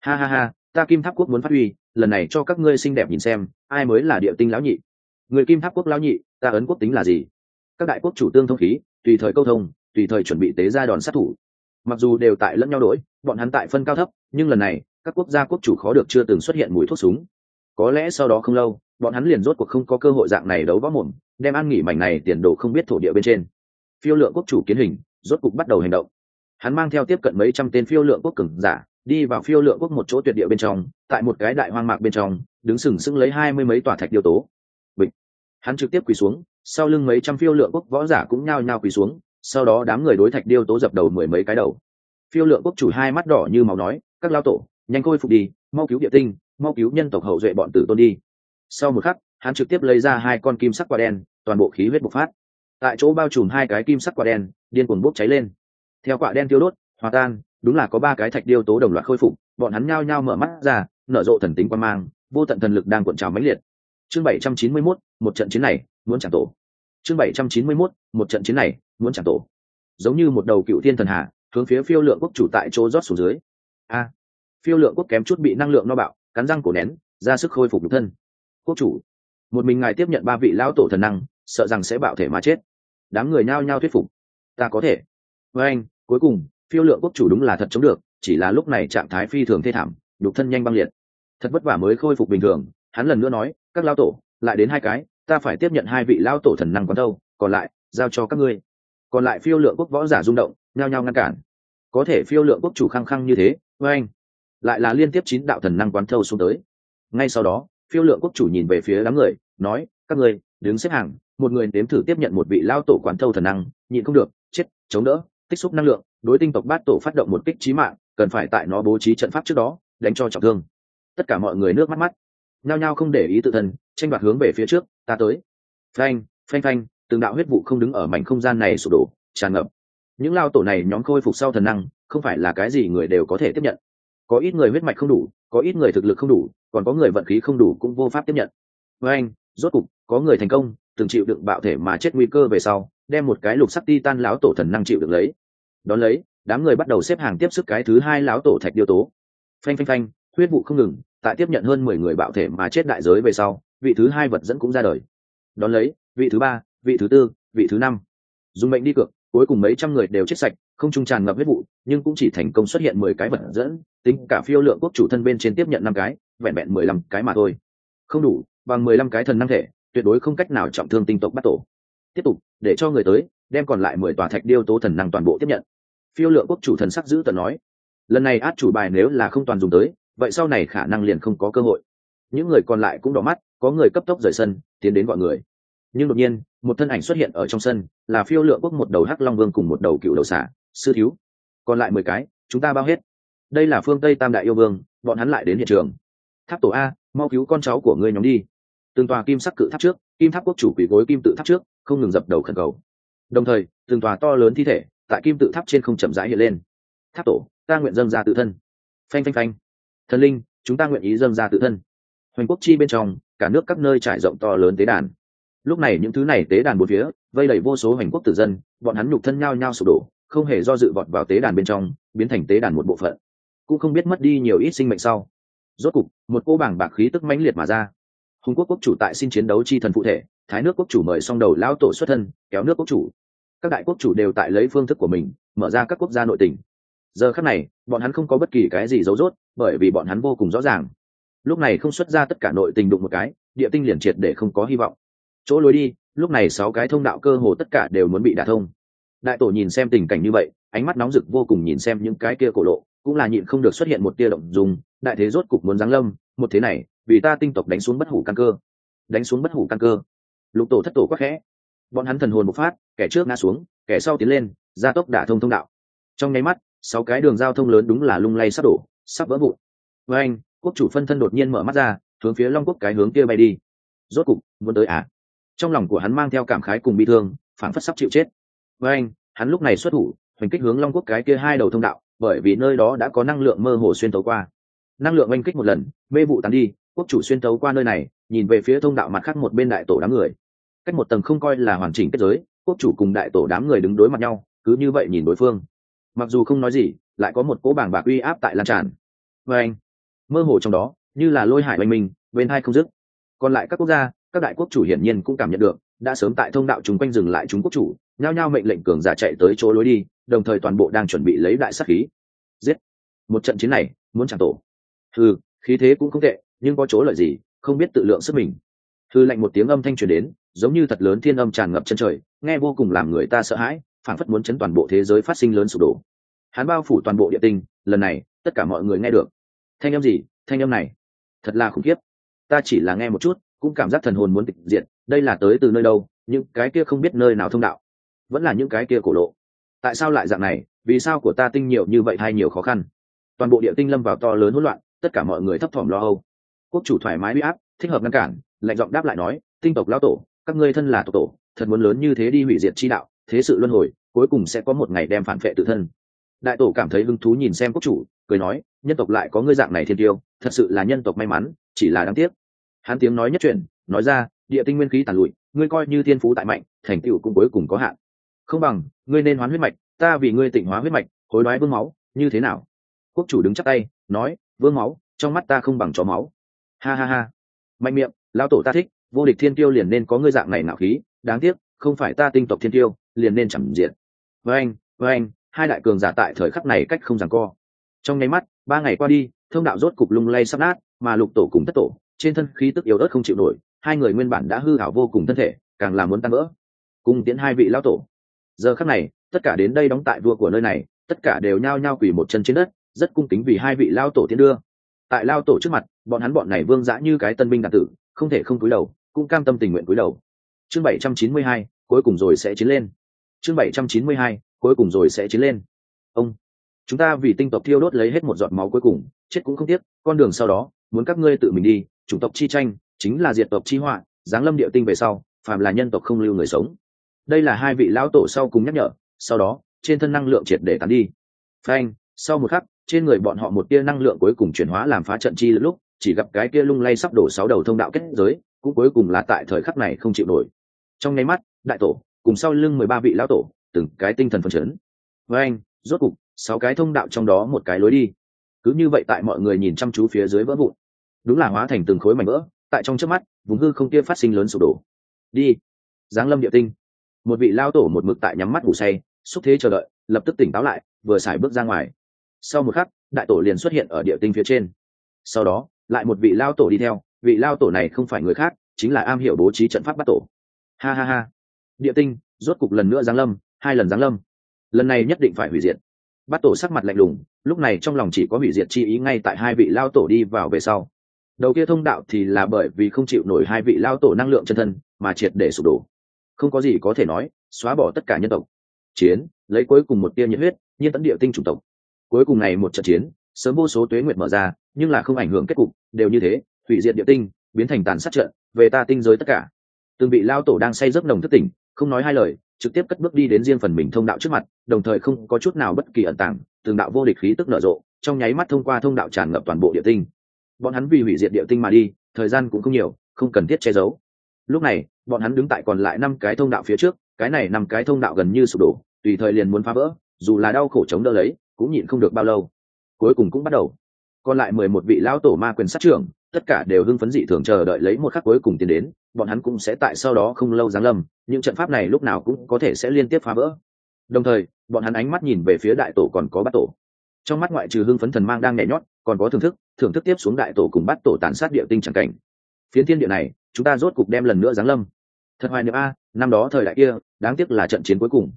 Ha ha ha, ta kim tháp quốc muốn phát huy, lần này cho các ngươi xinh đẹp nhìn xem, ai mới là địa tinh lão nhị? Người kim tháp quốc lao nhị, ta ấn quốc tính là gì? Các đại quốc chủ tương thông khí, tùy thời câu thông, tùy thời chuẩn bị tế ra đòn sát thủ. Mặc dù đều tại lẫn nhau đổi bọn hắn tại phân cao thấp, nhưng lần này, các quốc gia quốc chủ khó được chưa từng xuất hiện mùi thuốc súng. Có lẽ sau đó không lâu, bọn hắn liền rốt cuộc không có cơ hội dạng này đấu võ mồm, đem ăn nghỉ mảnh này tiền đồ không biết thổ địa bên trên. Phiêu lượng quốc chủ kiến hình, rốt cuộc bắt đầu hành động. Hắn mang theo tiếp cận mấy trăm tên phiêu lượng quốc cường giả, đi vào phiêu lượng quốc một chỗ tuyệt địa bên trong, tại một cái đại hoang mạc bên trong, đứng sừng sững lấy hai mươi mấy tòa thạch điêu tố hắn trực tiếp quỳ xuống, sau lưng mấy trăm phiêu lượng quốc võ giả cũng nhao nhao quỳ xuống, sau đó đám người đối thạch điêu tố dập đầu mười mấy cái đầu. Phiêu lượng quốc chủ hai mắt đỏ như màu nói, các lao tổ, nhanh khôi phục đi, mau cứu địa tinh, mau cứu nhân tộc hậu duệ bọn tử tôn đi. Sau một khắc, hắn trực tiếp lấy ra hai con kim sắc quả đen, toàn bộ khí huyết bộc phát. Tại chỗ bao trùm hai cái kim sắc quả đen, điên cuồng bốc cháy lên. Theo quả đen tiêu đốt, hòa tan, đúng là có ba cái thạch điêu tố đồng loạt khôi phục, bọn hắn nhao nhao mở mắt ra, nở rộ thần tính quan mang, vô tận thần lực đang cuộn trào mãnh liệt chương bảy trăm chín mươi 791, một trận chiến này muốn chẳng tổ. Chương bảy trăm chín mươi 791, một trận chiến này muốn chẳng tổ. Giống như một đầu cựu thiên thần hạ hướng phía phiêu lượng quốc chủ tại chỗ rót xuống dưới. A phiêu lượng quốc kém chút bị năng lượng no bạo cắn răng cổ nén ra sức khôi phục nhục thân. Quốc chủ một mình ngài tiếp nhận ba vị lão tổ thần năng sợ rằng sẽ bạo thể mà chết. Đám người nhao nhao thuyết phục. Ta có thể. Với anh cuối cùng phiêu lượng quốc chủ đúng là thật chống được chỉ là lúc này trạng thái phi thường thê thảm nhục thân nhanh băng liệt. Thật vất vả mới khôi phục bình thường hắn lần nữa nói, các lao tổ, lại đến hai cái, ta phải tiếp nhận hai vị lao tổ thần năng quán thâu, còn lại, giao cho các ngươi. Còn lại phiêu lượng quốc võ giả rung động, nhao nhao ngăn cản. Có thể phiêu lượng quốc chủ khăng khăng như thế với anh lại là liên tiếp chín đạo thần năng quán thâu xuống tới. Ngay sau đó, phiêu lượng quốc chủ nhìn về phía đám người, nói, các người đứng xếp hàng, một người nếm thử tiếp nhận một vị lao tổ quán thâu thần năng, nhịn không được, chết, chống đỡ, tích xúc năng lượng, đối tinh tộc bát tổ phát động một kích trí mạng, cần phải tại nó bố trí trận pháp trước đó, đánh cho trọng thương. Tất cả mọi người nước mắt mắt nhao nhao không để ý tự thân, tranh đoạt hướng về phía trước, ta tới. Phanh phanh phanh, từng đạo huyết vụ không đứng ở mảnh không gian này sụp đổ, tràn ngập. Những lao tổ này nhóm khôi phục sau thần năng, không phải là cái gì người đều có thể tiếp nhận. Có ít người huyết mạch không đủ, có ít người thực lực không đủ, còn có người vận khí không đủ cũng vô pháp tiếp nhận. Với anh rốt cục, có người thành công, từng chịu đựng bạo thể mà chết nguy cơ về sau, đem một cái lục sắc ti tan láo tổ thần năng chịu được lấy. Đón lấy, đám người bắt đầu xếp hàng tiếp sức cái thứ hai láo tổ thạch điêu tố. Phanh phanh phanh, huyết vụ không ngừng tại tiếp nhận hơn mười người bạo thể mà chết đại giới về sau, vị thứ hai vật dẫn cũng ra đời. Đón lấy, vị thứ ba, vị thứ tư, vị thứ năm. Dùng mệnh đi cược, cuối cùng mấy trăm người đều chết sạch, không trung tràn ngập huyết vụ, nhưng cũng chỉ thành công xuất hiện mười cái vật dẫn, tính cả phiêu lượng quốc chủ thân bên trên tiếp nhận năm cái, vẹn vẹn mười lăm cái mà thôi. Không đủ, bằng mười lăm cái thần năng thể, tuyệt đối không cách nào trọng thương tinh tộc bắt tổ. Tiếp tục, để cho người tới, đem còn lại mười tòa thạch điêu tố thần năng toàn bộ tiếp nhận. Phiêu lượng quốc chủ thần sắc giữ tần nói, lần này át chủ bài nếu là không toàn dùng tới vậy sau này khả năng liền không có cơ hội. Những người còn lại cũng đỏ mắt, có người cấp tốc rời sân, tiến đến gọi người. Nhưng đột nhiên, một thân ảnh xuất hiện ở trong sân, là phiêu lượng quốc một đầu hắc long vương cùng một đầu cựu đầu xả sư thiếu. Còn lại mười cái, chúng ta bao hết. Đây là phương tây tam đại yêu vương, bọn hắn lại đến hiện trường. Tháp tổ a, mau cứu con cháu của ngươi nhóm đi. Từng tòa kim sắc cự tháp trước, kim tháp quốc chủ quỷ gối kim tự tháp trước, không ngừng dập đầu khẩn cầu. Đồng thời, từng tòa to lớn thi thể, tại kim tự tháp trên không chậm rãi hiện lên. Tháp tổ, ta nguyện dâng ra tự thân. Phanh phanh phanh thần linh, chúng ta nguyện ý dâng ra tự thân. Hoành quốc chi bên trong, cả nước các nơi trải rộng to lớn tế đàn. Lúc này những thứ này tế đàn bốn phía, vây đầy vô số hoành quốc tử dân, bọn hắn nhục thân nhao nhao sụp đổ, không hề do dự vọt vào tế đàn bên trong, biến thành tế đàn một bộ phận. Cũng không biết mất đi nhiều ít sinh mệnh sau. Rốt cục, một cô bảng bạc khí tức mãnh liệt mà ra. Hùng quốc quốc chủ tại xin chiến đấu chi thần phụ thể, thái nước quốc chủ mời xong đầu lão tổ xuất thân, kéo nước quốc chủ. Các đại quốc chủ đều tại lấy phương thức của mình, mở ra các quốc gia nội tình giờ khắc này, bọn hắn không có bất kỳ cái gì giấu rốt bởi vì bọn hắn vô cùng rõ ràng. Lúc này không xuất ra tất cả nội tình đụng một cái, địa tinh liền triệt để không có hy vọng. Chỗ lối đi, lúc này sáu cái thông đạo cơ hồ tất cả đều muốn bị đả thông. Đại tổ nhìn xem tình cảnh như vậy, ánh mắt nóng rực vô cùng nhìn xem những cái kia cổ lộ, cũng là nhịn không được xuất hiện một tia động dùng đại thế rốt cục muốn giáng lâm, một thế này, vì ta tinh tộc đánh xuống bất hủ căn cơ. Đánh xuống bất hủ căn cơ. Lục tổ thất tổ quắc khẽ. Bọn hắn thần hồn một phát, kẻ trước ngã xuống, kẻ sau tiến lên, gia tốc đả thông thông đạo. Trong nháy mắt sáu cái đường giao thông lớn đúng là lung lay sắp đổ, sắp vỡ vụn. Với anh, quốc chủ phân thân đột nhiên mở mắt ra, hướng phía long quốc cái hướng kia bay đi. Rốt cục, muốn tới à? Trong lòng của hắn mang theo cảm khái cùng bị thương phản phất sắp chịu chết. Với anh, hắn lúc này xuất thủ, hoành kích hướng long quốc cái kia hai đầu thông đạo, bởi vì nơi đó đã có năng lượng mơ hồ xuyên tấu qua. Năng lượng oanh kích một lần, mê vụ tán đi, quốc chủ xuyên tấu qua nơi này, nhìn về phía thông đạo mặt khác một bên đại tổ đám người. Cách một tầng không coi là hoàn chỉnh kết giới, quốc chủ cùng đại tổ đám người đứng đối mặt nhau, cứ như vậy nhìn đối phương mặc dù không nói gì, lại có một cỗ bảng bạc uy áp tại lan tràn. Và anh, mơ hồ trong đó, như là lôi hải oanh minh, bên hai không dứt. Còn lại các quốc gia, các đại quốc chủ hiển nhiên cũng cảm nhận được, đã sớm tại thông đạo chúng quanh dừng lại chúng quốc chủ, nhao nhao mệnh lệnh cường giả chạy tới chỗ lối đi, đồng thời toàn bộ đang chuẩn bị lấy đại sát khí. Giết! Một trận chiến này, muốn chẳng tổ. Thư khí thế cũng không tệ, nhưng có chỗ lợi gì, không biết tự lượng sức mình. Thư lạnh một tiếng âm thanh truyền đến, giống như thật lớn thiên âm tràn ngập chân trời, nghe vô cùng làm người ta sợ hãi phảng phất muốn chấn toàn bộ thế giới phát sinh lớn sụp đổ. Hắn bao phủ toàn bộ địa tinh, lần này, tất cả mọi người nghe được. Thanh âm gì? Thanh âm này. Thật là khủng khiếp. Ta chỉ là nghe một chút, cũng cảm giác thần hồn muốn tịch diệt, đây là tới từ nơi đâu, những cái kia không biết nơi nào thông đạo. Vẫn là những cái kia cổ lộ. Tại sao lại dạng này? Vì sao của ta tinh nhiều như vậy hay nhiều khó khăn? Toàn bộ địa tinh lâm vào to lớn hỗn loạn, tất cả mọi người thấp thỏm lo âu. Quốc chủ thoải mái huy áp, thích hợp ngăn cản, lạnh giọng đáp lại nói, tinh tộc lao tổ, các ngươi thân là tộc tổ, thật muốn lớn như thế đi hủy diệt chi đạo thế sự luân hồi, cuối cùng sẽ có một ngày đem phản vệ tự thân. Đại tổ cảm thấy hứng thú nhìn xem quốc chủ, cười nói, nhân tộc lại có ngươi dạng này thiên tiêu, thật sự là nhân tộc may mắn, chỉ là đáng tiếc. Hắn tiếng nói nhất chuyện nói ra, địa tinh nguyên khí tàn lụi, ngươi coi như thiên phú tại mạnh, thành tựu cũng cuối cùng có hạn. Không bằng, ngươi nên hoán huyết mạch, ta vì ngươi tỉnh hóa huyết mạch, hối đoái vương máu, như thế nào? Quốc chủ đứng chắc tay, nói, vương máu, trong mắt ta không bằng chó máu. Ha ha ha. Mạnh miệng, lão tổ ta thích, vô địch thiên tiêu liền nên có ngươi dạng này nạo khí, đáng tiếc, không phải ta tinh tộc thiên tiêu liền nên chẳng diện. Với anh với anh, hai đại cường giả tại thời khắc này cách không giằng co. Trong nháy mắt, ba ngày qua đi, thông đạo rốt cục lung lay sắp nát, mà lục tổ cùng tất tổ, trên thân khí tức yếu ớt không chịu nổi, hai người nguyên bản đã hư hảo vô cùng thân thể, càng làm muốn tan vỡ. Cùng tiến hai vị lão tổ. Giờ khắc này, tất cả đến đây đóng tại vua của nơi này, tất cả đều nhao nhao quỳ một chân trên đất, rất cung kính vì hai vị lao tổ tiến đưa. Tại lao tổ trước mặt, bọn hắn bọn này vương dã như cái tân binh đạt tử, không thể không cúi đầu, cũng cam tâm tình nguyện cúi đầu. Chương bảy trăm chín mươi hai, cuối cùng rồi sẽ chiến lên chương bảy trăm chín mươi hai, cuối cùng rồi sẽ chiến lên. Ông, chúng ta vì tinh tộc thiêu đốt lấy hết một giọt máu cuối cùng, chết cũng không tiếc, con đường sau đó, muốn các ngươi tự mình đi, chủng tộc chi tranh, chính là diệt tộc chi họa, giáng lâm địa tinh về sau, phàm là nhân tộc không lưu người sống. Đây là hai vị lão tổ sau cùng nhắc nhở, sau đó, trên thân năng lượng triệt để tán đi. Phanh, sau một khắc, trên người bọn họ một tia năng lượng cuối cùng chuyển hóa làm phá trận chi lúc, chỉ gặp cái kia lung lay sắp đổ sáu đầu thông đạo kết giới, cũng cuối cùng là tại thời khắc này không chịu nổi. Trong nháy mắt, đại tổ cùng sau lưng mười ba vị lão tổ, từng cái tinh thần phấn chấn. Với anh, rốt cục, sáu cái thông đạo trong đó một cái lối đi. Cứ như vậy tại mọi người nhìn chăm chú phía dưới vỡ vụn. Đúng là hóa thành từng khối mảnh vỡ, tại trong trước mắt, vùng hư không kia phát sinh lớn sụp đổ. Đi! Giáng lâm địa tinh. Một vị lao tổ một mực tại nhắm mắt ngủ say, xúc thế chờ đợi, lập tức tỉnh táo lại, vừa xài bước ra ngoài. Sau một khắc, đại tổ liền xuất hiện ở địa tinh phía trên. Sau đó, lại một vị lao tổ đi theo. Vị lao tổ này không phải người khác, chính là am hiểu bố trí trận pháp bắt tổ. Ha ha ha địa tinh, rốt cục lần nữa giáng lâm, hai lần giáng lâm. Lần này nhất định phải hủy diệt. Bắt tổ sắc mặt lạnh lùng, lúc này trong lòng chỉ có hủy diệt chi ý ngay tại hai vị lao tổ đi vào về sau. Đầu kia thông đạo thì là bởi vì không chịu nổi hai vị lao tổ năng lượng chân thân, mà triệt để sụp đổ. Không có gì có thể nói, xóa bỏ tất cả nhân tộc. Chiến, lấy cuối cùng một tia nhiệt huyết, nhiên tấn địa tinh chủng tộc. Cuối cùng này một trận chiến, sớm vô số tuế nguyệt mở ra, nhưng là không ảnh hưởng kết cục, đều như thế, hủy diệt địa tinh, biến thành tàn sát trận, về ta tinh giới tất cả. Từng vị lao tổ đang say giấc nồng thất tỉnh không nói hai lời, trực tiếp cất bước đi đến riêng phần mình thông đạo trước mặt, đồng thời không có chút nào bất kỳ ẩn tàng, từng đạo vô địch khí tức nở rộ, trong nháy mắt thông qua thông đạo tràn ngập toàn bộ địa tinh. Bọn hắn vì hủy diệt địa tinh mà đi, thời gian cũng không nhiều, không cần thiết che giấu. Lúc này, bọn hắn đứng tại còn lại năm cái thông đạo phía trước, cái này năm cái thông đạo gần như sụp đổ, tùy thời liền muốn phá vỡ, dù là đau khổ chống đỡ lấy, cũng nhịn không được bao lâu. Cuối cùng cũng bắt đầu. Còn lại mười một vị lão tổ ma quyền sát trưởng, tất cả đều hưng phấn dị thường chờ đợi lấy một khắc cuối cùng tiến đến bọn hắn cũng sẽ tại sau đó không lâu giáng lâm, những trận pháp này lúc nào cũng có thể sẽ liên tiếp phá vỡ. Đồng thời, bọn hắn ánh mắt nhìn về phía đại tổ còn có bát tổ. Trong mắt ngoại trừ hưng phấn thần mang đang nhảy nhót, còn có thưởng thức thưởng thức tiếp xuống đại tổ cùng bát tổ tàn sát địa tinh chẳng cảnh. Phiến thiên địa này, chúng ta rốt cục đem lần nữa giáng lâm. Thật hoài niệm a, năm đó thời đại kia, đáng tiếc là trận chiến cuối cùng.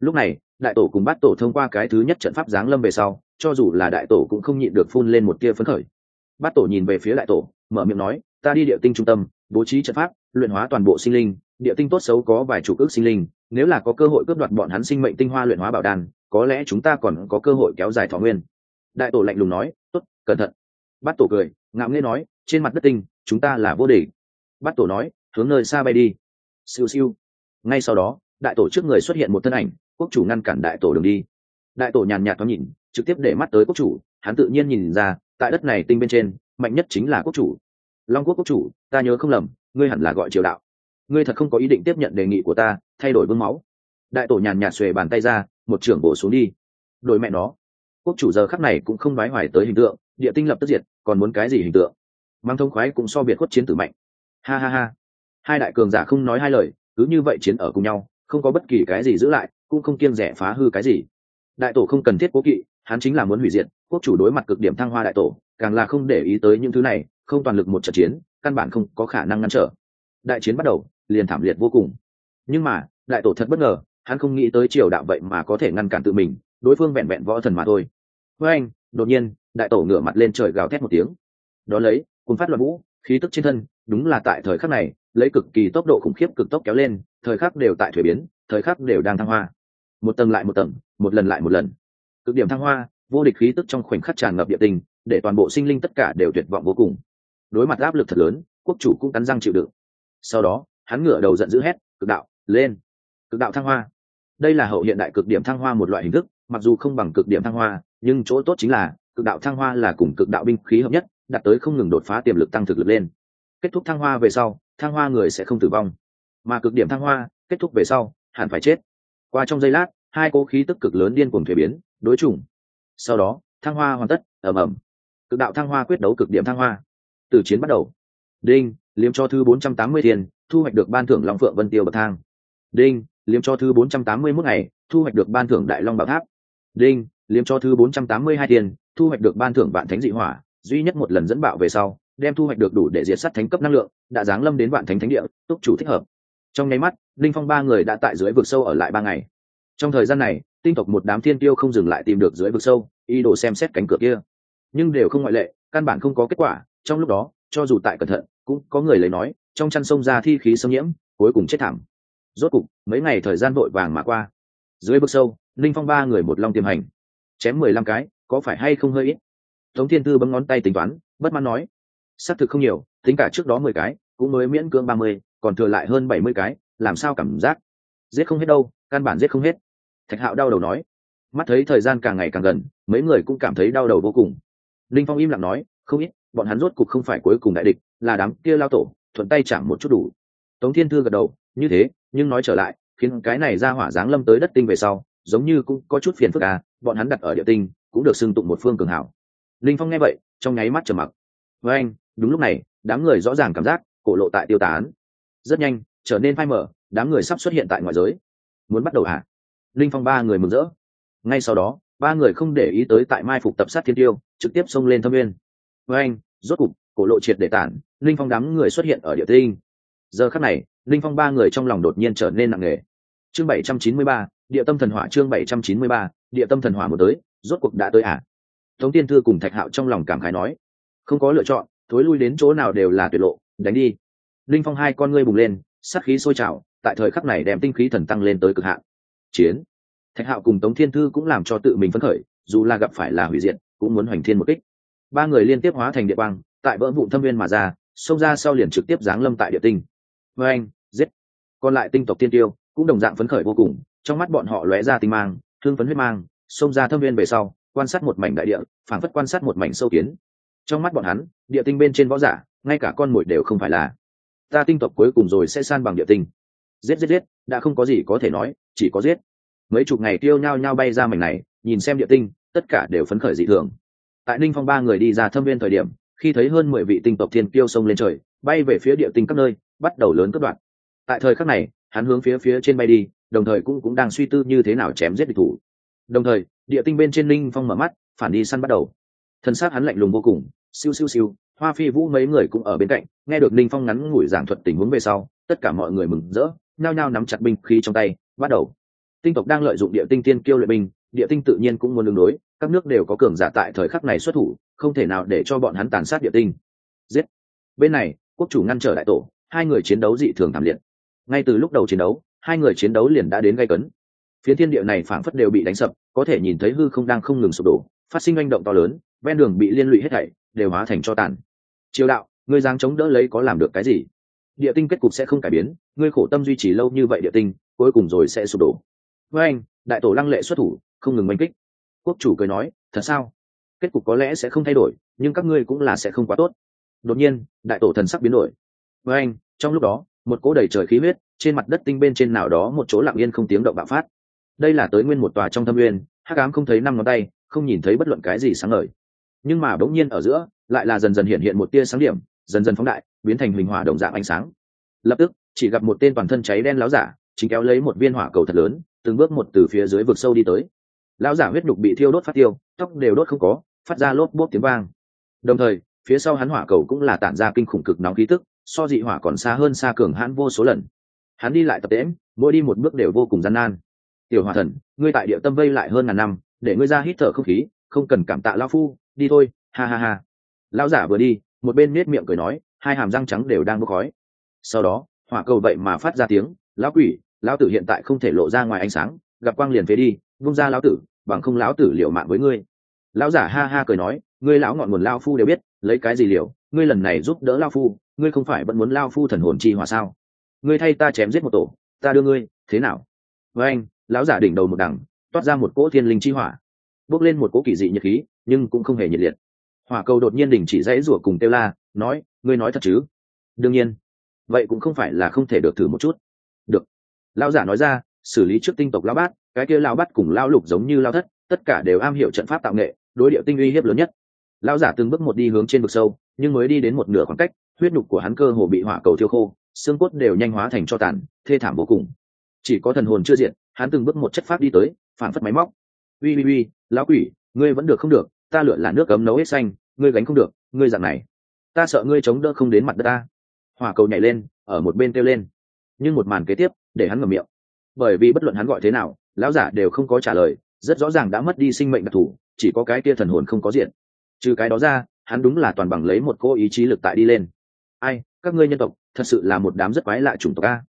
Lúc này, đại tổ cùng bát tổ thông qua cái thứ nhất trận pháp giáng lâm về sau, cho dù là đại tổ cũng không nhịn được phun lên một tia phấn khởi. Bát tổ nhìn về phía đại tổ, mở miệng nói, ta đi địa tinh trung tâm, bố trí trận pháp luyện hóa toàn bộ sinh linh, địa tinh tốt xấu có vài chủ ước sinh linh, nếu là có cơ hội cướp đoạt bọn hắn sinh mệnh tinh hoa luyện hóa bảo đan, có lẽ chúng ta còn có cơ hội kéo dài thọ nguyên. Đại tổ lạnh lùng nói, tốt, cẩn thận. Bắt tổ cười, ngạo nghễ nói, trên mặt đất tinh, chúng ta là vô địch. Bắt tổ nói, hướng nơi xa bay đi. Siêu siêu. Ngay sau đó, đại tổ trước người xuất hiện một thân ảnh, quốc chủ ngăn cản đại tổ đường đi. Đại tổ nhàn nhạt thoáng nhìn, trực tiếp để mắt tới quốc chủ, hắn tự nhiên nhìn ra, tại đất này tinh bên trên, mạnh nhất chính là quốc chủ. Long quốc quốc chủ, ta nhớ không lầm ngươi hẳn là gọi triều đạo. Ngươi thật không có ý định tiếp nhận đề nghị của ta, thay đổi vương máu. Đại tổ nhàn nhạt xuề bàn tay ra, một trưởng bổ xuống đi. Đổi mẹ nó. Quốc chủ giờ khắc này cũng không nói hoài tới hình tượng, địa tinh lập tức diệt, còn muốn cái gì hình tượng? Mang thông khoái cũng so biệt khuất chiến tử mạnh. Ha ha ha. Hai đại cường giả không nói hai lời, cứ như vậy chiến ở cùng nhau, không có bất kỳ cái gì giữ lại, cũng không kiêng rẻ phá hư cái gì. Đại tổ không cần thiết cố kỵ, hắn chính là muốn hủy diệt, quốc chủ đối mặt cực điểm thăng hoa đại tổ, càng là không để ý tới những thứ này không toàn lực một trận chiến, căn bản không có khả năng ngăn trở. Đại chiến bắt đầu, liền thảm liệt vô cùng. Nhưng mà, đại tổ thật bất ngờ, hắn không nghĩ tới triều đạo vậy mà có thể ngăn cản tự mình, đối phương vẹn vẹn võ thần mà thôi. Với anh, đột nhiên, đại tổ ngửa mặt lên trời gào thét một tiếng. Đó lấy cùng phát loạn vũ, khí tức trên thân, đúng là tại thời khắc này, lấy cực kỳ tốc độ khủng khiếp cực tốc kéo lên, thời khắc đều tại thuế biến, thời khắc đều đang thăng hoa. Một tầng lại một tầng, một lần lại một lần. Cực điểm thăng hoa, vô địch khí tức trong khoảnh khắc tràn ngập địa tình, để toàn bộ sinh linh tất cả đều tuyệt vọng vô cùng đối mặt áp lực thật lớn, quốc chủ cũng cắn răng chịu đựng. Sau đó, hắn ngửa đầu giận dữ hét, cực đạo, lên! Cực đạo thăng hoa! Đây là hậu hiện đại cực điểm thăng hoa một loại hình thức, mặc dù không bằng cực điểm thăng hoa, nhưng chỗ tốt chính là, cực đạo thăng hoa là cùng cực đạo binh khí hợp nhất, đạt tới không ngừng đột phá tiềm lực tăng thực lực lên. Kết thúc thăng hoa về sau, thăng hoa người sẽ không tử vong. Mà cực điểm thăng hoa, kết thúc về sau, hẳn phải chết. Qua trong giây lát, hai cố khí tức cực lớn điên cuồng thuế biến, đối chủng. Sau đó, thăng hoa hoàn tất ẩm ẩm cực đạo thăng hoa quyết đấu cực điểm thăng hoa từ chiến bắt đầu. Đinh, liếm cho thư bốn trăm tám mươi tiền, thu hoạch được ban thưởng long phượng vân tiêu bậc thang. Đinh, liếm cho thư bốn trăm tám mươi mốt ngày, thu hoạch được ban thưởng đại long bảo tháp. Đinh, liếm cho thư bốn trăm tám mươi hai tiền, thu hoạch được ban thưởng vạn thánh dị hỏa. Duy nhất một lần dẫn bạo về sau, đem thu hoạch được đủ để diệt sát thánh cấp năng lượng, đã giáng lâm đến vạn thánh thánh địa, túc chủ thích hợp. Trong nháy mắt, linh phong ba người đã tại dưới vực sâu ở lại ba ngày. Trong thời gian này, tinh tộc một đám thiên tiêu không dừng lại tìm được dưới vực sâu, ý đồ xem xét cánh cửa kia. Nhưng đều không ngoại lệ, căn bản không có kết quả trong lúc đó, cho dù tại cẩn thận, cũng có người lấy nói, trong chăn sông ra thi khí xâm nhiễm, cuối cùng chết thảm. Rốt cục, mấy ngày thời gian vội vàng mà qua. Dưới bước sâu linh phong ba người một long tiềm hành. Chém mười lăm cái, có phải hay không hơi ít? Tống thiên tư bấm ngón tay tính toán, bất mãn nói. Xác thực không nhiều, tính cả trước đó mười cái, cũng mới miễn cưỡng ba mươi, còn thừa lại hơn bảy mươi cái, làm sao cảm giác? Giết không hết đâu, căn bản giết không hết. Thạch hạo đau đầu nói. Mắt thấy thời gian càng ngày càng gần, mấy người cũng cảm thấy đau đầu vô cùng. Linh phong im lặng nói, không ít bọn hắn rốt cục không phải cuối cùng đại địch, là đám kia lao tổ, thuận tay chạm một chút đủ. Tống thiên thư gật đầu, như thế, nhưng nói trở lại, khiến cái này ra hỏa giáng lâm tới đất tinh về sau, giống như cũng có chút phiền phức à bọn hắn đặt ở địa tinh, cũng được xưng tụng một phương cường hảo. Linh phong nghe vậy, trong nháy mắt trầm mặc. Với anh, đúng lúc này, đám người rõ ràng cảm giác, cổ lộ tại tiêu tán. Rất nhanh, trở nên phai mở đám người sắp xuất hiện tại ngoại giới. Muốn bắt đầu à linh phong ba người mừng rỡ. Ngay sau đó, ba người không để ý tới tại mai phục tập sát thiên tiêu, trực tiếp xông lên thâm nguyên với anh, rốt cục, cổ lộ triệt để tản, linh phong đám người xuất hiện ở địa tinh. Giờ khắc này, linh phong ba người trong lòng đột nhiên trở nên nặng nề. Chương bảy trăm chín mươi ba, địa tâm thần hỏa chương bảy trăm chín mươi ba, địa tâm thần hỏa một tới, rốt cuộc đã tới à? Tống tiên thư cùng thạch hạo trong lòng cảm khái nói. Không có lựa chọn, thối lui đến chỗ nào đều là tuyệt lộ, đánh đi. Linh phong hai con ngươi bùng lên, sát khí sôi trào, tại thời khắc này đem tinh khí thần tăng lên tới cực hạn. Chiến. Thạch hạo cùng tống thiên thư cũng làm cho tự mình phấn khởi, dù là gặp phải là hủy diệt, cũng muốn hoành thiên một kích ba người liên tiếp hóa thành địa băng tại vỡ vụ thâm viên mà ra, xông ra sau liền trực tiếp giáng lâm tại địa tinh. Vê anh, giết. Còn lại tinh tộc tiên tiêu cũng đồng dạng phấn khởi vô cùng, trong mắt bọn họ lóe ra tinh mang, thương phấn huyết mang, xông ra thâm viên về sau, quan sát một mảnh đại địa, phảng phất quan sát một mảnh sâu kiến. Trong mắt bọn hắn, địa tinh bên trên võ giả, ngay cả con mồi đều không phải là. Ta tinh tộc cuối cùng rồi sẽ san bằng địa tinh. Giết giết giết, đã không có gì có thể nói, chỉ có giết. Mấy chục ngày tiêu nhao nhao bay ra mảnh này, nhìn xem địa tinh, tất cả đều phấn khởi dị thường tại ninh phong ba người đi ra thâm viên thời điểm, khi thấy hơn mười vị tinh tộc thiên kiêu sông lên trời, bay về phía địa tinh các nơi, bắt đầu lớn cất đoạn tại thời khắc này, hắn hướng phía phía trên bay đi, đồng thời cũng cũng đang suy tư như thế nào chém giết địch thủ. Đồng thời, địa tinh bên trên ninh phong mở mắt, phản đi săn bắt đầu. Thân xác hắn lạnh lùng vô cùng, siêu siêu siêu, hoa phi vũ mấy người cũng ở bên cạnh, nghe được ninh phong ngắn ngủi giảng thuật tình huống về sau, tất cả mọi người mừng rỡ, nhao nhao nắm chặt binh khí trong tay, bắt đầu. Tinh tộc đang lợi dụng địa tinh tiên kiêu luyện binh địa tinh tự nhiên cũng muốn đường đối, các nước đều có cường giả tại thời khắc này xuất thủ, không thể nào để cho bọn hắn tàn sát địa tinh. Giết. Bên này, quốc chủ ngăn trở đại tổ, hai người chiến đấu dị thường thảm liệt. Ngay từ lúc đầu chiến đấu, hai người chiến đấu liền đã đến gây cấn. Phía thiên địa này phảng phất đều bị đánh sập, có thể nhìn thấy hư không đang không ngừng sụp đổ, phát sinh manh động to lớn, ven đường bị liên lụy hết thảy, đều hóa thành cho tàn. Triều đạo, ngươi giang chống đỡ lấy có làm được cái gì? Địa tinh kết cục sẽ không cải biến, ngươi khổ tâm duy trì lâu như vậy địa tinh, cuối cùng rồi sẽ sụp đổ. Với anh, đại tổ lăng lệ xuất thủ không ngừng manh kích. Quốc chủ cười nói, thật sao? Kết cục có lẽ sẽ không thay đổi, nhưng các ngươi cũng là sẽ không quá tốt. Đột nhiên, đại tổ thần sắc biến đổi. Với anh, trong lúc đó, một cỗ đầy trời khí huyết, trên mặt đất tinh bên trên nào đó một chỗ lặng yên không tiếng động bạo phát. Đây là tới nguyên một tòa trong thâm nguyên, hắc ám không thấy năm ngón tay, không nhìn thấy bất luận cái gì sáng ngời. Nhưng mà bỗng nhiên ở giữa, lại là dần dần hiện hiện một tia sáng điểm, dần dần phóng đại, biến thành hình hỏa đồng dạng ánh sáng. Lập tức, chỉ gặp một tên toàn thân cháy đen láo giả, chính kéo lấy một viên hỏa cầu thật lớn, từng bước một từ phía dưới vực sâu đi tới lão giả huyết nhục bị thiêu đốt phát tiêu, tóc đều đốt không có, phát ra lốp bốp tiếng vang. Đồng thời, phía sau hắn hỏa cầu cũng là tản ra kinh khủng cực nóng khí tức, so dị hỏa còn xa hơn xa cường hãn vô số lần. Hắn đi lại tập tễm mỗi đi một bước đều vô cùng gian nan. Tiểu hòa thần, ngươi tại địa tâm vây lại hơn ngàn năm, để ngươi ra hít thở không khí, không cần cảm tạ lao phu, đi thôi, ha ha ha. Lão giả vừa đi, một bên nết miệng cười nói, hai hàm răng trắng đều đang bốc khói. Sau đó, hỏa cầu vậy mà phát ra tiếng, lão quỷ, lão tử hiện tại không thể lộ ra ngoài ánh sáng, gặp quang liền phế đi vung ra lão tử, bằng không lão tử liệu mạng với ngươi. Lão giả ha ha cười nói, ngươi lão ngọn nguồn lao phu đều biết, lấy cái gì liều, ngươi lần này giúp đỡ lao phu, ngươi không phải vẫn muốn lao phu thần hồn chi hỏa sao? Ngươi thay ta chém giết một tổ, ta đưa ngươi, thế nào? Với anh, lão giả đỉnh đầu một đằng toát ra một cỗ thiên linh chi hỏa. Bốc lên một cỗ kỳ dị nhiệt khí, nhưng cũng không hề nhiệt liệt. Hỏa cầu đột nhiên đình chỉ dãy rủa cùng tiêu la, nói, ngươi nói thật chứ? Đương nhiên. Vậy cũng không phải là không thể được thử một chút. Được. Lão giả nói ra, xử lý trước tinh tộc lão bát cái kia lao bắt cùng lao lục giống như lao thất, tất cả đều am hiểu trận pháp tạo nghệ, đối điệu tinh uy hiếp lớn nhất. Lao giả từng bước một đi hướng trên vực sâu, nhưng mới đi đến một nửa khoảng cách, huyết nhục của hắn cơ hồ bị hỏa cầu thiêu khô, xương cốt đều nhanh hóa thành cho tàn, thê thảm vô cùng. Chỉ có thần hồn chưa diện hắn từng bước một chất pháp đi tới, phản phất máy móc. Uy uy uy, lão quỷ, ngươi vẫn được không được, ta lựa là nước cấm nấu hết xanh, ngươi gánh không được, ngươi dạng này. Ta sợ ngươi chống đỡ không đến mặt đất ta. Hỏa cầu nhảy lên, ở một bên kêu lên. Nhưng một màn kế tiếp, để hắn ngầm miệng. Bởi vì bất luận hắn gọi thế nào lão giả đều không có trả lời, rất rõ ràng đã mất đi sinh mệnh đặc thù, chỉ có cái kia thần hồn không có diện. Trừ cái đó ra, hắn đúng là toàn bằng lấy một cô ý chí lực tại đi lên. Ai, các ngươi nhân tộc, thật sự là một đám rất quái lạ chủng tộc a.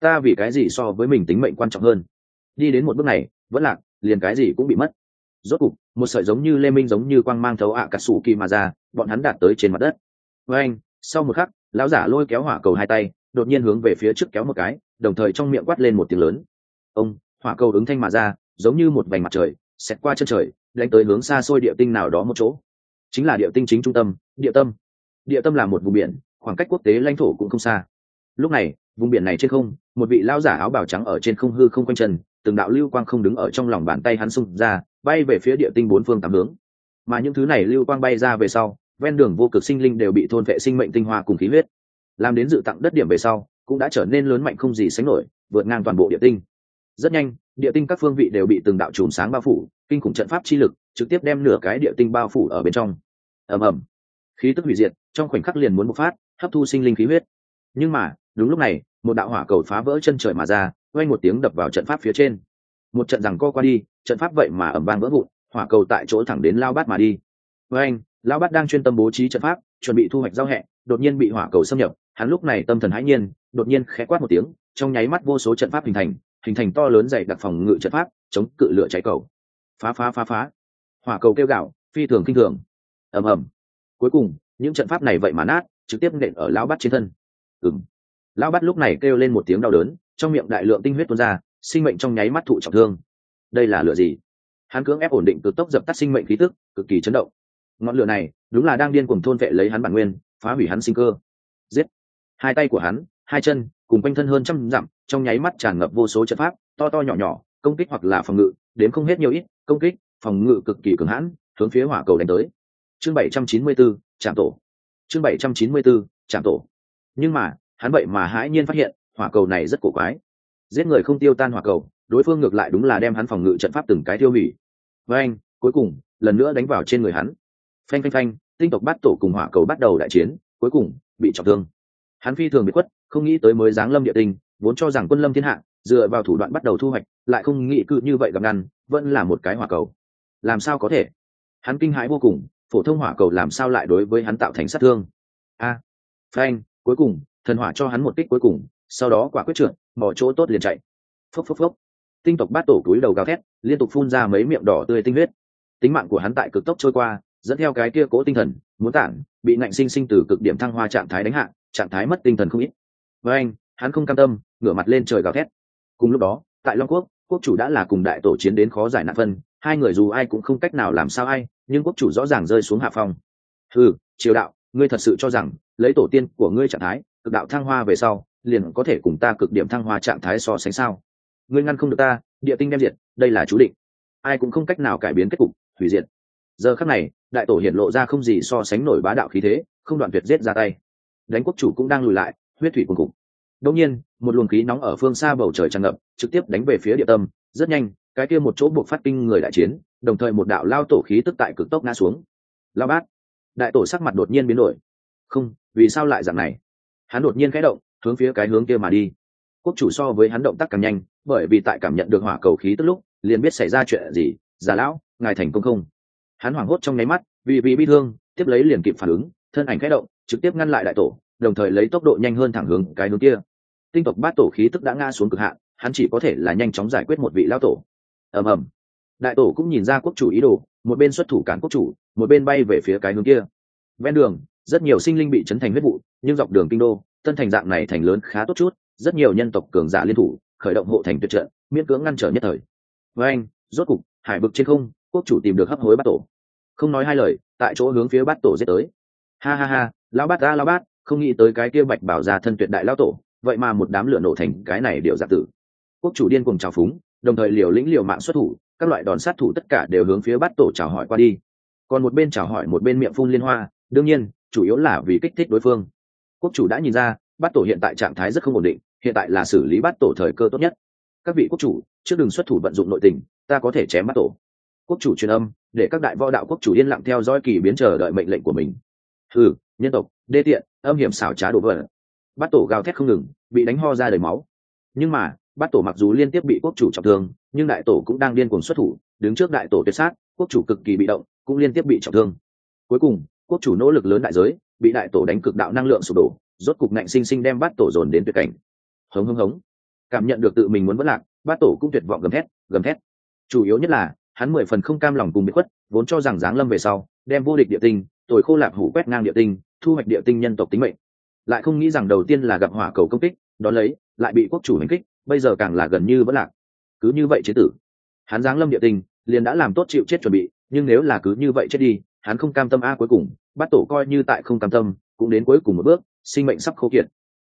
Ta vì cái gì so với mình tính mệnh quan trọng hơn? Đi đến một bước này, vẫn lạc, liền cái gì cũng bị mất. Rốt cục, một sợi giống như lê minh giống như quang mang thấu ạ à cà sủ kỳ mà ra, bọn hắn đạt tới trên mặt đất. Với anh, sau một khắc, lão giả lôi kéo hỏa cầu hai tay, đột nhiên hướng về phía trước kéo một cái, đồng thời trong miệng quát lên một tiếng lớn. Ông hỏa cầu ứng thanh mà ra, giống như một vành mặt trời, xẹt qua chân trời, đánh tới hướng xa xôi địa tinh nào đó một chỗ. Chính là địa tinh chính trung tâm, địa tâm. Địa tâm là một vùng biển, khoảng cách quốc tế lãnh thổ cũng không xa. Lúc này, vùng biển này trên không, một vị lao giả áo bào trắng ở trên không hư không quanh chân, từng đạo lưu quang không đứng ở trong lòng bàn tay hắn xung ra, bay về phía địa tinh bốn phương tám hướng. Mà những thứ này lưu quang bay ra về sau, ven đường vô cực sinh linh đều bị thôn vệ sinh mệnh tinh hoa cùng khí huyết. Làm đến dự tặng đất điểm về sau, cũng đã trở nên lớn mạnh không gì sánh nổi, vượt ngang toàn bộ địa tinh rất nhanh, địa tinh các phương vị đều bị từng đạo chùm sáng bao phủ, kinh khủng trận pháp chi lực trực tiếp đem nửa cái địa tinh bao phủ ở bên trong. Ầm ầm. Khí tức hủy diệt, trong khoảnh khắc liền muốn bộc phát, hấp thu sinh linh khí huyết. Nhưng mà, đúng lúc này, một đạo hỏa cầu phá vỡ chân trời mà ra quay một tiếng đập vào trận pháp phía trên. Một trận rằng co qua đi, trận pháp vậy mà ẩm vang vỡ vụn, hỏa cầu tại chỗ thẳng đến lao bát mà đi. Với anh lao bát đang chuyên tâm bố trí trận pháp, chuẩn bị thu hoạch giao hẹ, đột nhiên bị hỏa cầu xâm nhập, hắn lúc này tâm thần hãi nhiên, đột nhiên khẽ quát một tiếng, trong nháy mắt vô số trận pháp hình thành hình thành to lớn dày đặc phòng ngự trận pháp, chống cự lửa cháy cầu. Phá phá phá phá. Hỏa cầu kêu gạo, phi thường kinh thường. Ầm ầm. Cuối cùng, những trận pháp này vậy mà nát, trực tiếp nện ở lão bắt trên thân. Ừng lão bắt lúc này kêu lên một tiếng đau đớn, trong miệng đại lượng tinh huyết tuôn ra, sinh mệnh trong nháy mắt thụ trọng thương. Đây là lửa gì? Hắn cưỡng ép ổn định cực tốc dập tắt sinh mệnh khí tức, cực kỳ chấn động. Ngọn lửa này, đúng là đang điên cuồng thôn vệ lấy hắn bản nguyên, phá hủy hắn sinh cơ. Giết. Hai tay của hắn, hai chân, cùng quanh thân hơn trăm dặm trong nháy mắt tràn ngập vô số trận pháp to to nhỏ nhỏ công kích hoặc là phòng ngự đến không hết nhiều ít công kích phòng ngự cực kỳ cường hãn hướng phía hỏa cầu đánh tới. Chương bảy trăm chín mươi 794, trạm tổ. Chương bảy trăm chín mươi 794, trạm tổ. Nhưng mà hắn vậy mà hãi nhiên phát hiện hỏa cầu này rất cổ quái. Giết người không tiêu tan hỏa cầu đối phương ngược lại đúng là đem hắn phòng ngự trận pháp từng cái tiêu hủy. Với anh cuối cùng lần nữa đánh vào trên người hắn. Phanh phanh phanh tinh tộc bắt tổ cùng hỏa cầu bắt đầu đại chiến cuối cùng bị trọng thương. Hắn phi thường bị quất không nghĩ tới mới giáng lâm địa tinh vốn cho rằng quân lâm thiên hạ dựa vào thủ đoạn bắt đầu thu hoạch lại không nghĩ cự như vậy gặp ngăn vẫn là một cái hỏa cầu. Làm sao có thể? Hắn kinh hãi vô cùng phổ thông hỏa cầu làm sao lại đối với hắn tạo thành sát thương? A à, cuối cùng thần hỏa cho hắn một kích cuối cùng sau đó quả quyết trượt bỏ chỗ tốt liền chạy. Phốc phốc phốc. Tinh tộc bát tổ túi đầu gào thét liên tục phun ra mấy miệng đỏ tươi tinh huyết. Tính mạng của hắn tại cực tốc trôi qua dẫn theo cái kia cố tinh thần muốn tản bị ngạnh sinh sinh từ cực điểm thăng hoa trạng thái đánh hạ trạng thái mất tinh thần không ít. Với anh hắn không cam tâm, ngửa mặt lên trời gào thét. Cùng lúc đó, tại long quốc quốc chủ đã là cùng đại tổ chiến đến khó giải nạn phân, hai người dù ai cũng không cách nào làm sao ai, nhưng quốc chủ rõ ràng rơi xuống hạ phong. Ừ triều đạo, ngươi thật sự cho rằng, lấy tổ tiên của ngươi trạng thái, cực đạo thăng hoa về sau, liền có thể cùng ta cực điểm thăng hoa trạng thái so sánh sao? Ngươi ngăn không được ta, địa tinh đem diệt, đây là chú định. Ai cũng không cách nào cải biến kết cục, hủy diệt. Giờ khắc này, đại tổ hiện lộ ra không gì so sánh nổi bá đạo khí thế, không đoạn tuyệt giết ra tay. Đánh quốc chủ cũng đang lùi lại, huyết thủy cùng cục đông nhiên, một luồng khí nóng ở phương xa bầu trời tràn ngập, trực tiếp đánh về phía địa tâm. Rất nhanh, cái kia một chỗ buộc phát kinh người đại chiến, đồng thời một đạo lao tổ khí tức tại cực tốc ngã xuống. Lao bát, đại tổ sắc mặt đột nhiên biến đổi. Không, vì sao lại dạng này? Hắn đột nhiên khẽ động, hướng phía cái hướng kia mà đi. Quốc chủ so với hắn động tác càng nhanh, bởi vì tại cảm nhận được hỏa cầu khí tức lúc, liền biết xảy ra chuyện gì, già lão, ngài thành công không? Hắn hoảng hốt trong nháy mắt, vì vì bi thương, tiếp lấy liền kịp phản ứng, thân ảnh khẽ động, trực tiếp ngăn lại đại tổ, đồng thời lấy tốc độ nhanh hơn thẳng hướng cái hướng kia tinh tộc bát tổ khí tức đã ngã xuống cực hạn, hắn chỉ có thể là nhanh chóng giải quyết một vị lao tổ. Ầm ầm. Đại tổ cũng nhìn ra quốc chủ ý đồ, một bên xuất thủ cản quốc chủ, một bên bay về phía cái hướng kia. Ven đường, rất nhiều sinh linh bị chấn thành huyết vụ, nhưng dọc đường kinh đô tân thành dạng này thành lớn khá tốt chút, rất nhiều nhân tộc cường giả liên thủ, khởi động hộ thành tuyệt trận, miễn cưỡng ngăn trở nhất thời. Với anh, rốt cục, hải vực trên không, quốc chủ tìm được hấp hối bát tổ. Không nói hai lời, tại chỗ hướng phía bát tổ giết tới. Ha ha ha, lão bát ra lão bát, không nghĩ tới cái kia bạch bảo ra thân tuyệt đại lão tổ vậy mà một đám lửa nổ thành cái này điệu giả tử. Quốc chủ điên cùng trào phúng, đồng thời liều lĩnh liều mạng xuất thủ, các loại đòn sát thủ tất cả đều hướng phía bát tổ chào hỏi qua đi. Còn một bên chào hỏi một bên miệng phun liên hoa, đương nhiên, chủ yếu là vì kích thích đối phương. Quốc chủ đã nhìn ra bát tổ hiện tại trạng thái rất không ổn định, hiện tại là xử lý bát tổ thời cơ tốt nhất. Các vị quốc chủ, trước đừng xuất thủ vận dụng nội tình, ta có thể chém bát tổ. Quốc chủ truyền âm, để các đại võ đạo quốc chủ yên lặng theo dõi kỳ biến chờ đợi mệnh lệnh của mình. Ừ nhân tộc, đê tiện, âm hiểm xảo trá đổ vỡ. Bát tổ gào thét không ngừng bị đánh ho ra đầy máu. Nhưng mà, bát tổ mặc dù liên tiếp bị quốc chủ trọng thương, nhưng đại tổ cũng đang điên cuồng xuất thủ, đứng trước đại tổ tuyệt sát, quốc chủ cực kỳ bị động, cũng liên tiếp bị trọng thương. Cuối cùng, quốc chủ nỗ lực lớn đại giới, bị đại tổ đánh cực đạo năng lượng sụp đổ, rốt cục nạnh sinh sinh đem bát tổ dồn đến tuyệt cảnh. Hống hống hống. Cảm nhận được tự mình muốn vất lạc, bát tổ cũng tuyệt vọng gầm thét gầm thét. Chủ yếu nhất là, hắn mười phần không cam lòng cùng bị khuất, vốn cho rằng giáng lâm về sau, đem vô địch địa tinh tội khô lạc hủ quét ngang địa tinh, thu hoạch địa tinh nhân tộc tính mệnh lại không nghĩ rằng đầu tiên là gặp hỏa cầu công kích, đón lấy, lại bị quốc chủ hành kích, bây giờ càng là gần như vẫn lạc. Cứ như vậy chế tử. Hắn giáng lâm địa tinh liền đã làm tốt chịu chết chuẩn bị, nhưng nếu là cứ như vậy chết đi, hắn không cam tâm a cuối cùng, bắt tổ coi như tại không cam tâm, cũng đến cuối cùng một bước, sinh mệnh sắp khô kiệt.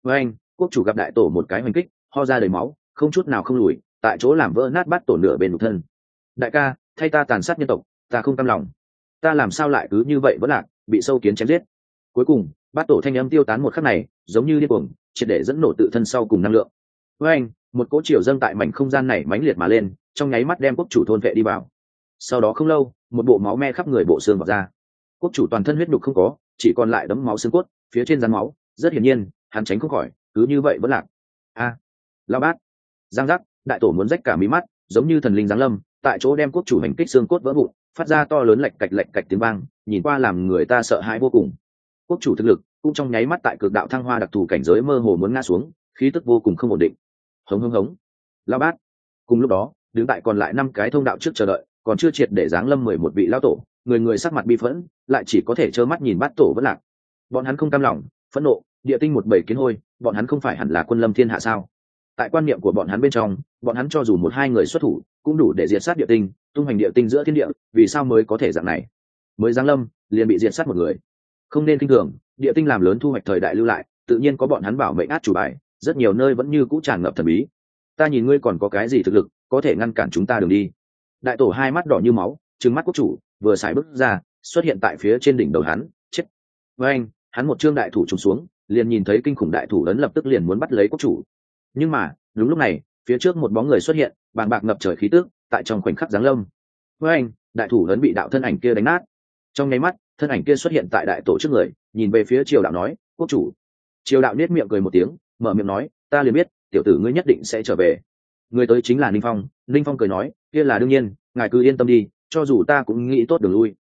Với anh, quốc chủ gặp đại tổ một cái hoành kích, ho ra đầy máu, không chút nào không lùi, tại chỗ làm vỡ nát bắt tổ nửa bên một thân. Đại ca, thay ta tàn sát nhân tộc, ta không cam lòng. Ta làm sao lại cứ như vậy vẫn lạc, bị sâu kiến chém giết. Cuối cùng bát tổ thanh âm tiêu tán một khắc này giống như điên cuồng triệt để dẫn nổ tự thân sau cùng năng lượng. Với anh một cỗ chiều dâng tại mảnh không gian này mãnh liệt mà lên trong nháy mắt đem quốc chủ thôn vệ đi vào. Sau đó không lâu một bộ máu me khắp người bộ xương vào ra. Quốc chủ toàn thân huyết đục không có chỉ còn lại đấm máu xương cốt phía trên rắn máu rất hiển nhiên hắn tránh không khỏi cứ như vậy vẫn lạc. A à, lao bát. Giang giác đại tổ muốn rách cả mí mắt giống như thần linh giáng lâm tại chỗ đem quốc chủ hành kích xương cốt vỡ vụn phát ra to lớn lạch cạch lạch cạch tiếng vang nhìn qua làm người ta sợ hãi vô cùng quốc chủ thực lực, cũng trong nháy mắt tại cực đạo thăng hoa đặc thù cảnh giới mơ hồ muốn ngã xuống, khí tức vô cùng không ổn định. Hống hống hống. Lao bát. Cùng lúc đó, đứng tại còn lại năm cái thông đạo trước chờ đợi, còn chưa triệt để giáng lâm mười một vị lao tổ, người người sắc mặt bi phẫn, lại chỉ có thể trơ mắt nhìn bát tổ vẫn lạc. Bọn hắn không cam lòng, phẫn nộ, địa tinh một bảy kiến hôi, bọn hắn không phải hẳn là quân lâm thiên hạ sao? Tại quan niệm của bọn hắn bên trong, bọn hắn cho dù một hai người xuất thủ, cũng đủ để diệt sát địa tinh, tung hành địa tinh giữa thiên địa, vì sao mới có thể dạng này? Mới giáng lâm, liền bị diệt sát một người không nên kinh thường, địa tinh làm lớn thu hoạch thời đại lưu lại, tự nhiên có bọn hắn bảo mệnh át chủ bài, rất nhiều nơi vẫn như cũ tràn ngập thần bí. Ta nhìn ngươi còn có cái gì thực lực, có thể ngăn cản chúng ta đường đi. Đại tổ hai mắt đỏ như máu, trừng mắt quốc chủ, vừa xài bước ra, xuất hiện tại phía trên đỉnh đầu hắn, chết. Với anh, hắn một trương đại thủ trùng xuống, liền nhìn thấy kinh khủng đại thủ lớn lập tức liền muốn bắt lấy quốc chủ. Nhưng mà, đúng lúc này, phía trước một bóng người xuất hiện, bàng bạc ngập trời khí tước tại trong khoảnh khắc giáng lâm. Với anh, đại thủ lớn bị đạo thân ảnh kia đánh nát. Trong nháy mắt thân ảnh kia xuất hiện tại đại tổ trước người, nhìn về phía triều đạo nói, quốc chủ. Triều đạo nết miệng cười một tiếng, mở miệng nói, ta liền biết, tiểu tử ngươi nhất định sẽ trở về. Người tới chính là ninh phong. Ninh phong cười nói, kia là đương nhiên, ngài cứ yên tâm đi, cho dù ta cũng nghĩ tốt đường lui.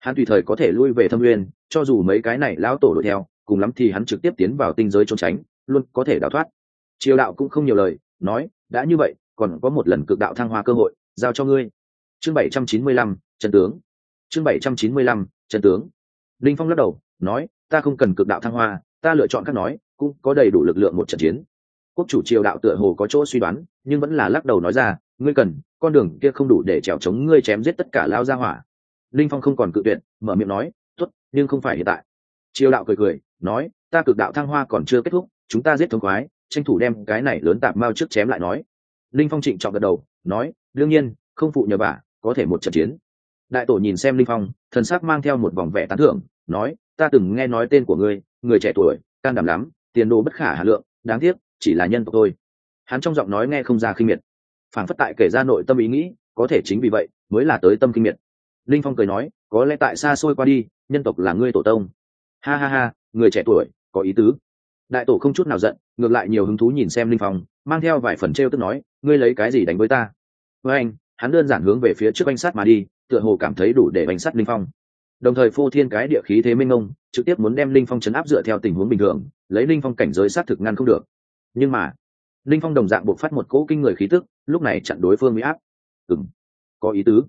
Hắn tùy thời có thể lui về thâm nguyên, cho dù mấy cái này lão tổ đuổi theo, cùng lắm thì hắn trực tiếp tiến vào tinh giới trốn tránh, luôn có thể đào thoát. Triều đạo cũng không nhiều lời, nói, đã như vậy, còn có một lần cực đạo thăng hoa cơ hội, giao cho ngươi. Chương bảy trăm chín mươi lăm, trần tướng. Chương bảy trăm chín mươi lăm trần tướng. Linh phong lắc đầu, nói, ta không cần cực đạo thăng hoa, ta lựa chọn các nói, cũng có đầy đủ lực lượng một trận chiến. Quốc chủ triều đạo tựa hồ có chỗ suy đoán, nhưng vẫn là lắc đầu nói ra, ngươi cần, con đường kia không đủ để trèo chống ngươi chém giết tất cả lao ra hỏa. Linh phong không còn cự tuyệt, mở miệng nói, tốt, nhưng không phải hiện tại. Triều đạo cười cười, nói, ta cực đạo thăng hoa còn chưa kết thúc, chúng ta giết thống khoái, tranh thủ đem cái này lớn tạp mao trước chém lại nói. Linh phong trịnh trọng gật đầu, nói, đương nhiên, không phụ nhờ bà, có thể một trận chiến đại tổ nhìn xem linh phong, thần sắc mang theo một vòng vẻ tán thưởng, nói, ta từng nghe nói tên của ngươi, người trẻ tuổi, can đảm lắm, tiền đồ bất khả hà lượng, đáng tiếc, chỉ là nhân tộc thôi. Hắn trong giọng nói nghe không ra khinh miệt. Phản phất tại kể ra nội tâm ý nghĩ, có thể chính vì vậy, mới là tới tâm kinh miệt. Linh phong cười nói, có lẽ tại xa xôi qua đi, nhân tộc là ngươi tổ tông. Ha ha ha, người trẻ tuổi, có ý tứ. Đại tổ không chút nào giận, ngược lại nhiều hứng thú nhìn xem linh phong, mang theo vài phần t r e o tức nói, ngươi lấy cái gì đánh với ta? Với anh, hắn đơn giản hướng về phía trước anh sát mà đi tựa hồ cảm thấy đủ để bánh sắt linh phong. Đồng thời phô thiên cái địa khí thế minh ông, trực tiếp muốn đem linh phong chấn áp dựa theo tình huống bình thường, lấy linh phong cảnh giới sát thực ngăn không được. Nhưng mà, linh phong đồng dạng buộc phát một cỗ kinh người khí tức, lúc này chặn đối phương bị áp. Ừng có ý tứ.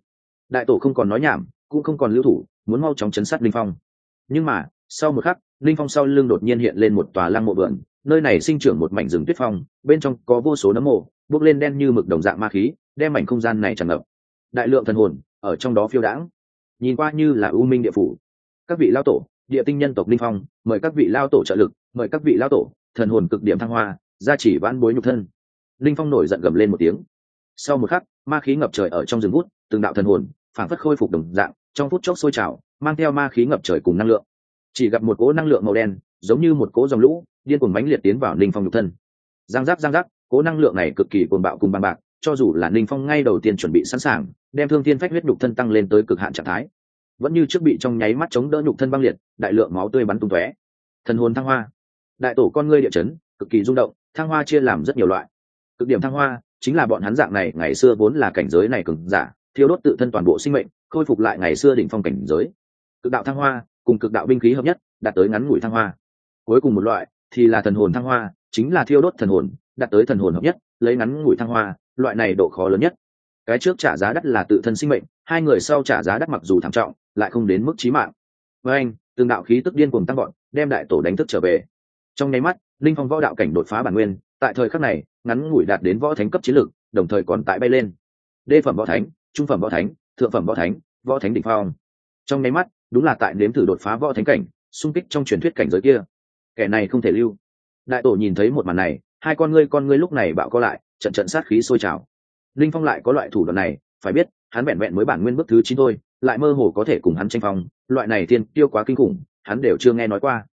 Đại tổ không còn nói nhảm, cũng không còn lưu thủ, muốn mau chóng chấn sát linh phong. Nhưng mà, sau một khắc, linh phong sau lưng đột nhiên hiện lên một tòa lăng mộ vườn, nơi này sinh trưởng một mảnh rừng tuyết phong, bên trong có vô số nấm mộ bốc lên đen như mực đồng dạng ma khí, đem mảnh không gian này tràn ngập. Đại lượng thần hồn ở trong đó phiêu đãng. Nhìn qua như là u minh địa phủ. Các vị lao tổ, địa tinh nhân tộc linh phong, mời các vị lao tổ trợ lực, mời các vị lao tổ, thần hồn cực điểm thăng hoa ra chỉ vãn bối nhục thân. Linh phong nổi giận gầm lên một tiếng. Sau một khắc, ma khí ngập trời ở trong rừng hút từng đạo thần hồn phản phất khôi phục đồng dạng, trong phút chốc sôi trào, mang theo ma khí ngập trời cùng năng lượng. Chỉ gặp một cỗ năng lượng màu đen, giống như một cỗ dòng lũ, điên cuồng mãnh liệt tiến vào linh phong nhục thân. Giang giáp giang giáp cỗ năng lượng này cực kỳ cuồng bạo cùng bằng bạc, cho dù là linh phong ngay đầu tiên chuẩn bị sẵn sàng đem thương thiên phách huyết nhục thân tăng lên tới cực hạn trạng thái. Vẫn như trước bị trong nháy mắt chống đỡ nhục thân băng liệt, đại lượng máu tươi bắn tung tóe. Thần hồn thăng hoa. Đại tổ con ngươi địa chấn, cực kỳ rung động, thăng hoa chia làm rất nhiều loại. Cực điểm thăng hoa chính là bọn hắn dạng này, ngày xưa vốn là cảnh giới này cường giả, thiêu đốt tự thân toàn bộ sinh mệnh, khôi phục lại ngày xưa đỉnh phong cảnh giới. Cực đạo thăng hoa cùng cực đạo binh khí hợp nhất, đạt tới ngắn ngủi thăng hoa. Cuối cùng một loại thì là thần hồn thăng hoa, chính là thiêu đốt thần hồn, đạt tới thần hồn hợp nhất, lấy ngắn ngủi thăng hoa, loại này độ khó lớn nhất cái trước trả giá đắt là tự thân sinh mệnh, hai người sau trả giá đắt mặc dù thảm trọng, lại không đến mức chí mạng. Với anh, từng đạo khí tức điên cuồng tăng gọn đem đại tổ đánh thức trở về. Trong nháy mắt, linh phong võ đạo cảnh đột phá bản nguyên, tại thời khắc này, ngắn ngủi đạt đến võ thánh cấp chiến lược, đồng thời còn tại bay lên. Đê phẩm võ thánh, trung phẩm võ thánh, thượng phẩm võ thánh võ thánh đ ỉ n h phong. Trong nháy mắt, đúng là tại nếm thử đột phá võ thánh cảnh, xung kích trong truyền thuyết cảnh giới kia. Kẻ này không thể lưu. Đại tổ nhìn thấy một màn này, hai con ngươi con ngươi lúc này bạo co lại, trận trận sát khí sôi trào linh phong lại có loại thủ đoạn này, phải biết, hắn vẹn vẹn mới bản nguyên bước thứ chín thôi, lại mơ hồ có thể cùng hắn tranh phong, loại này thiên tiêu quá kinh khủng, hắn đều chưa nghe nói qua.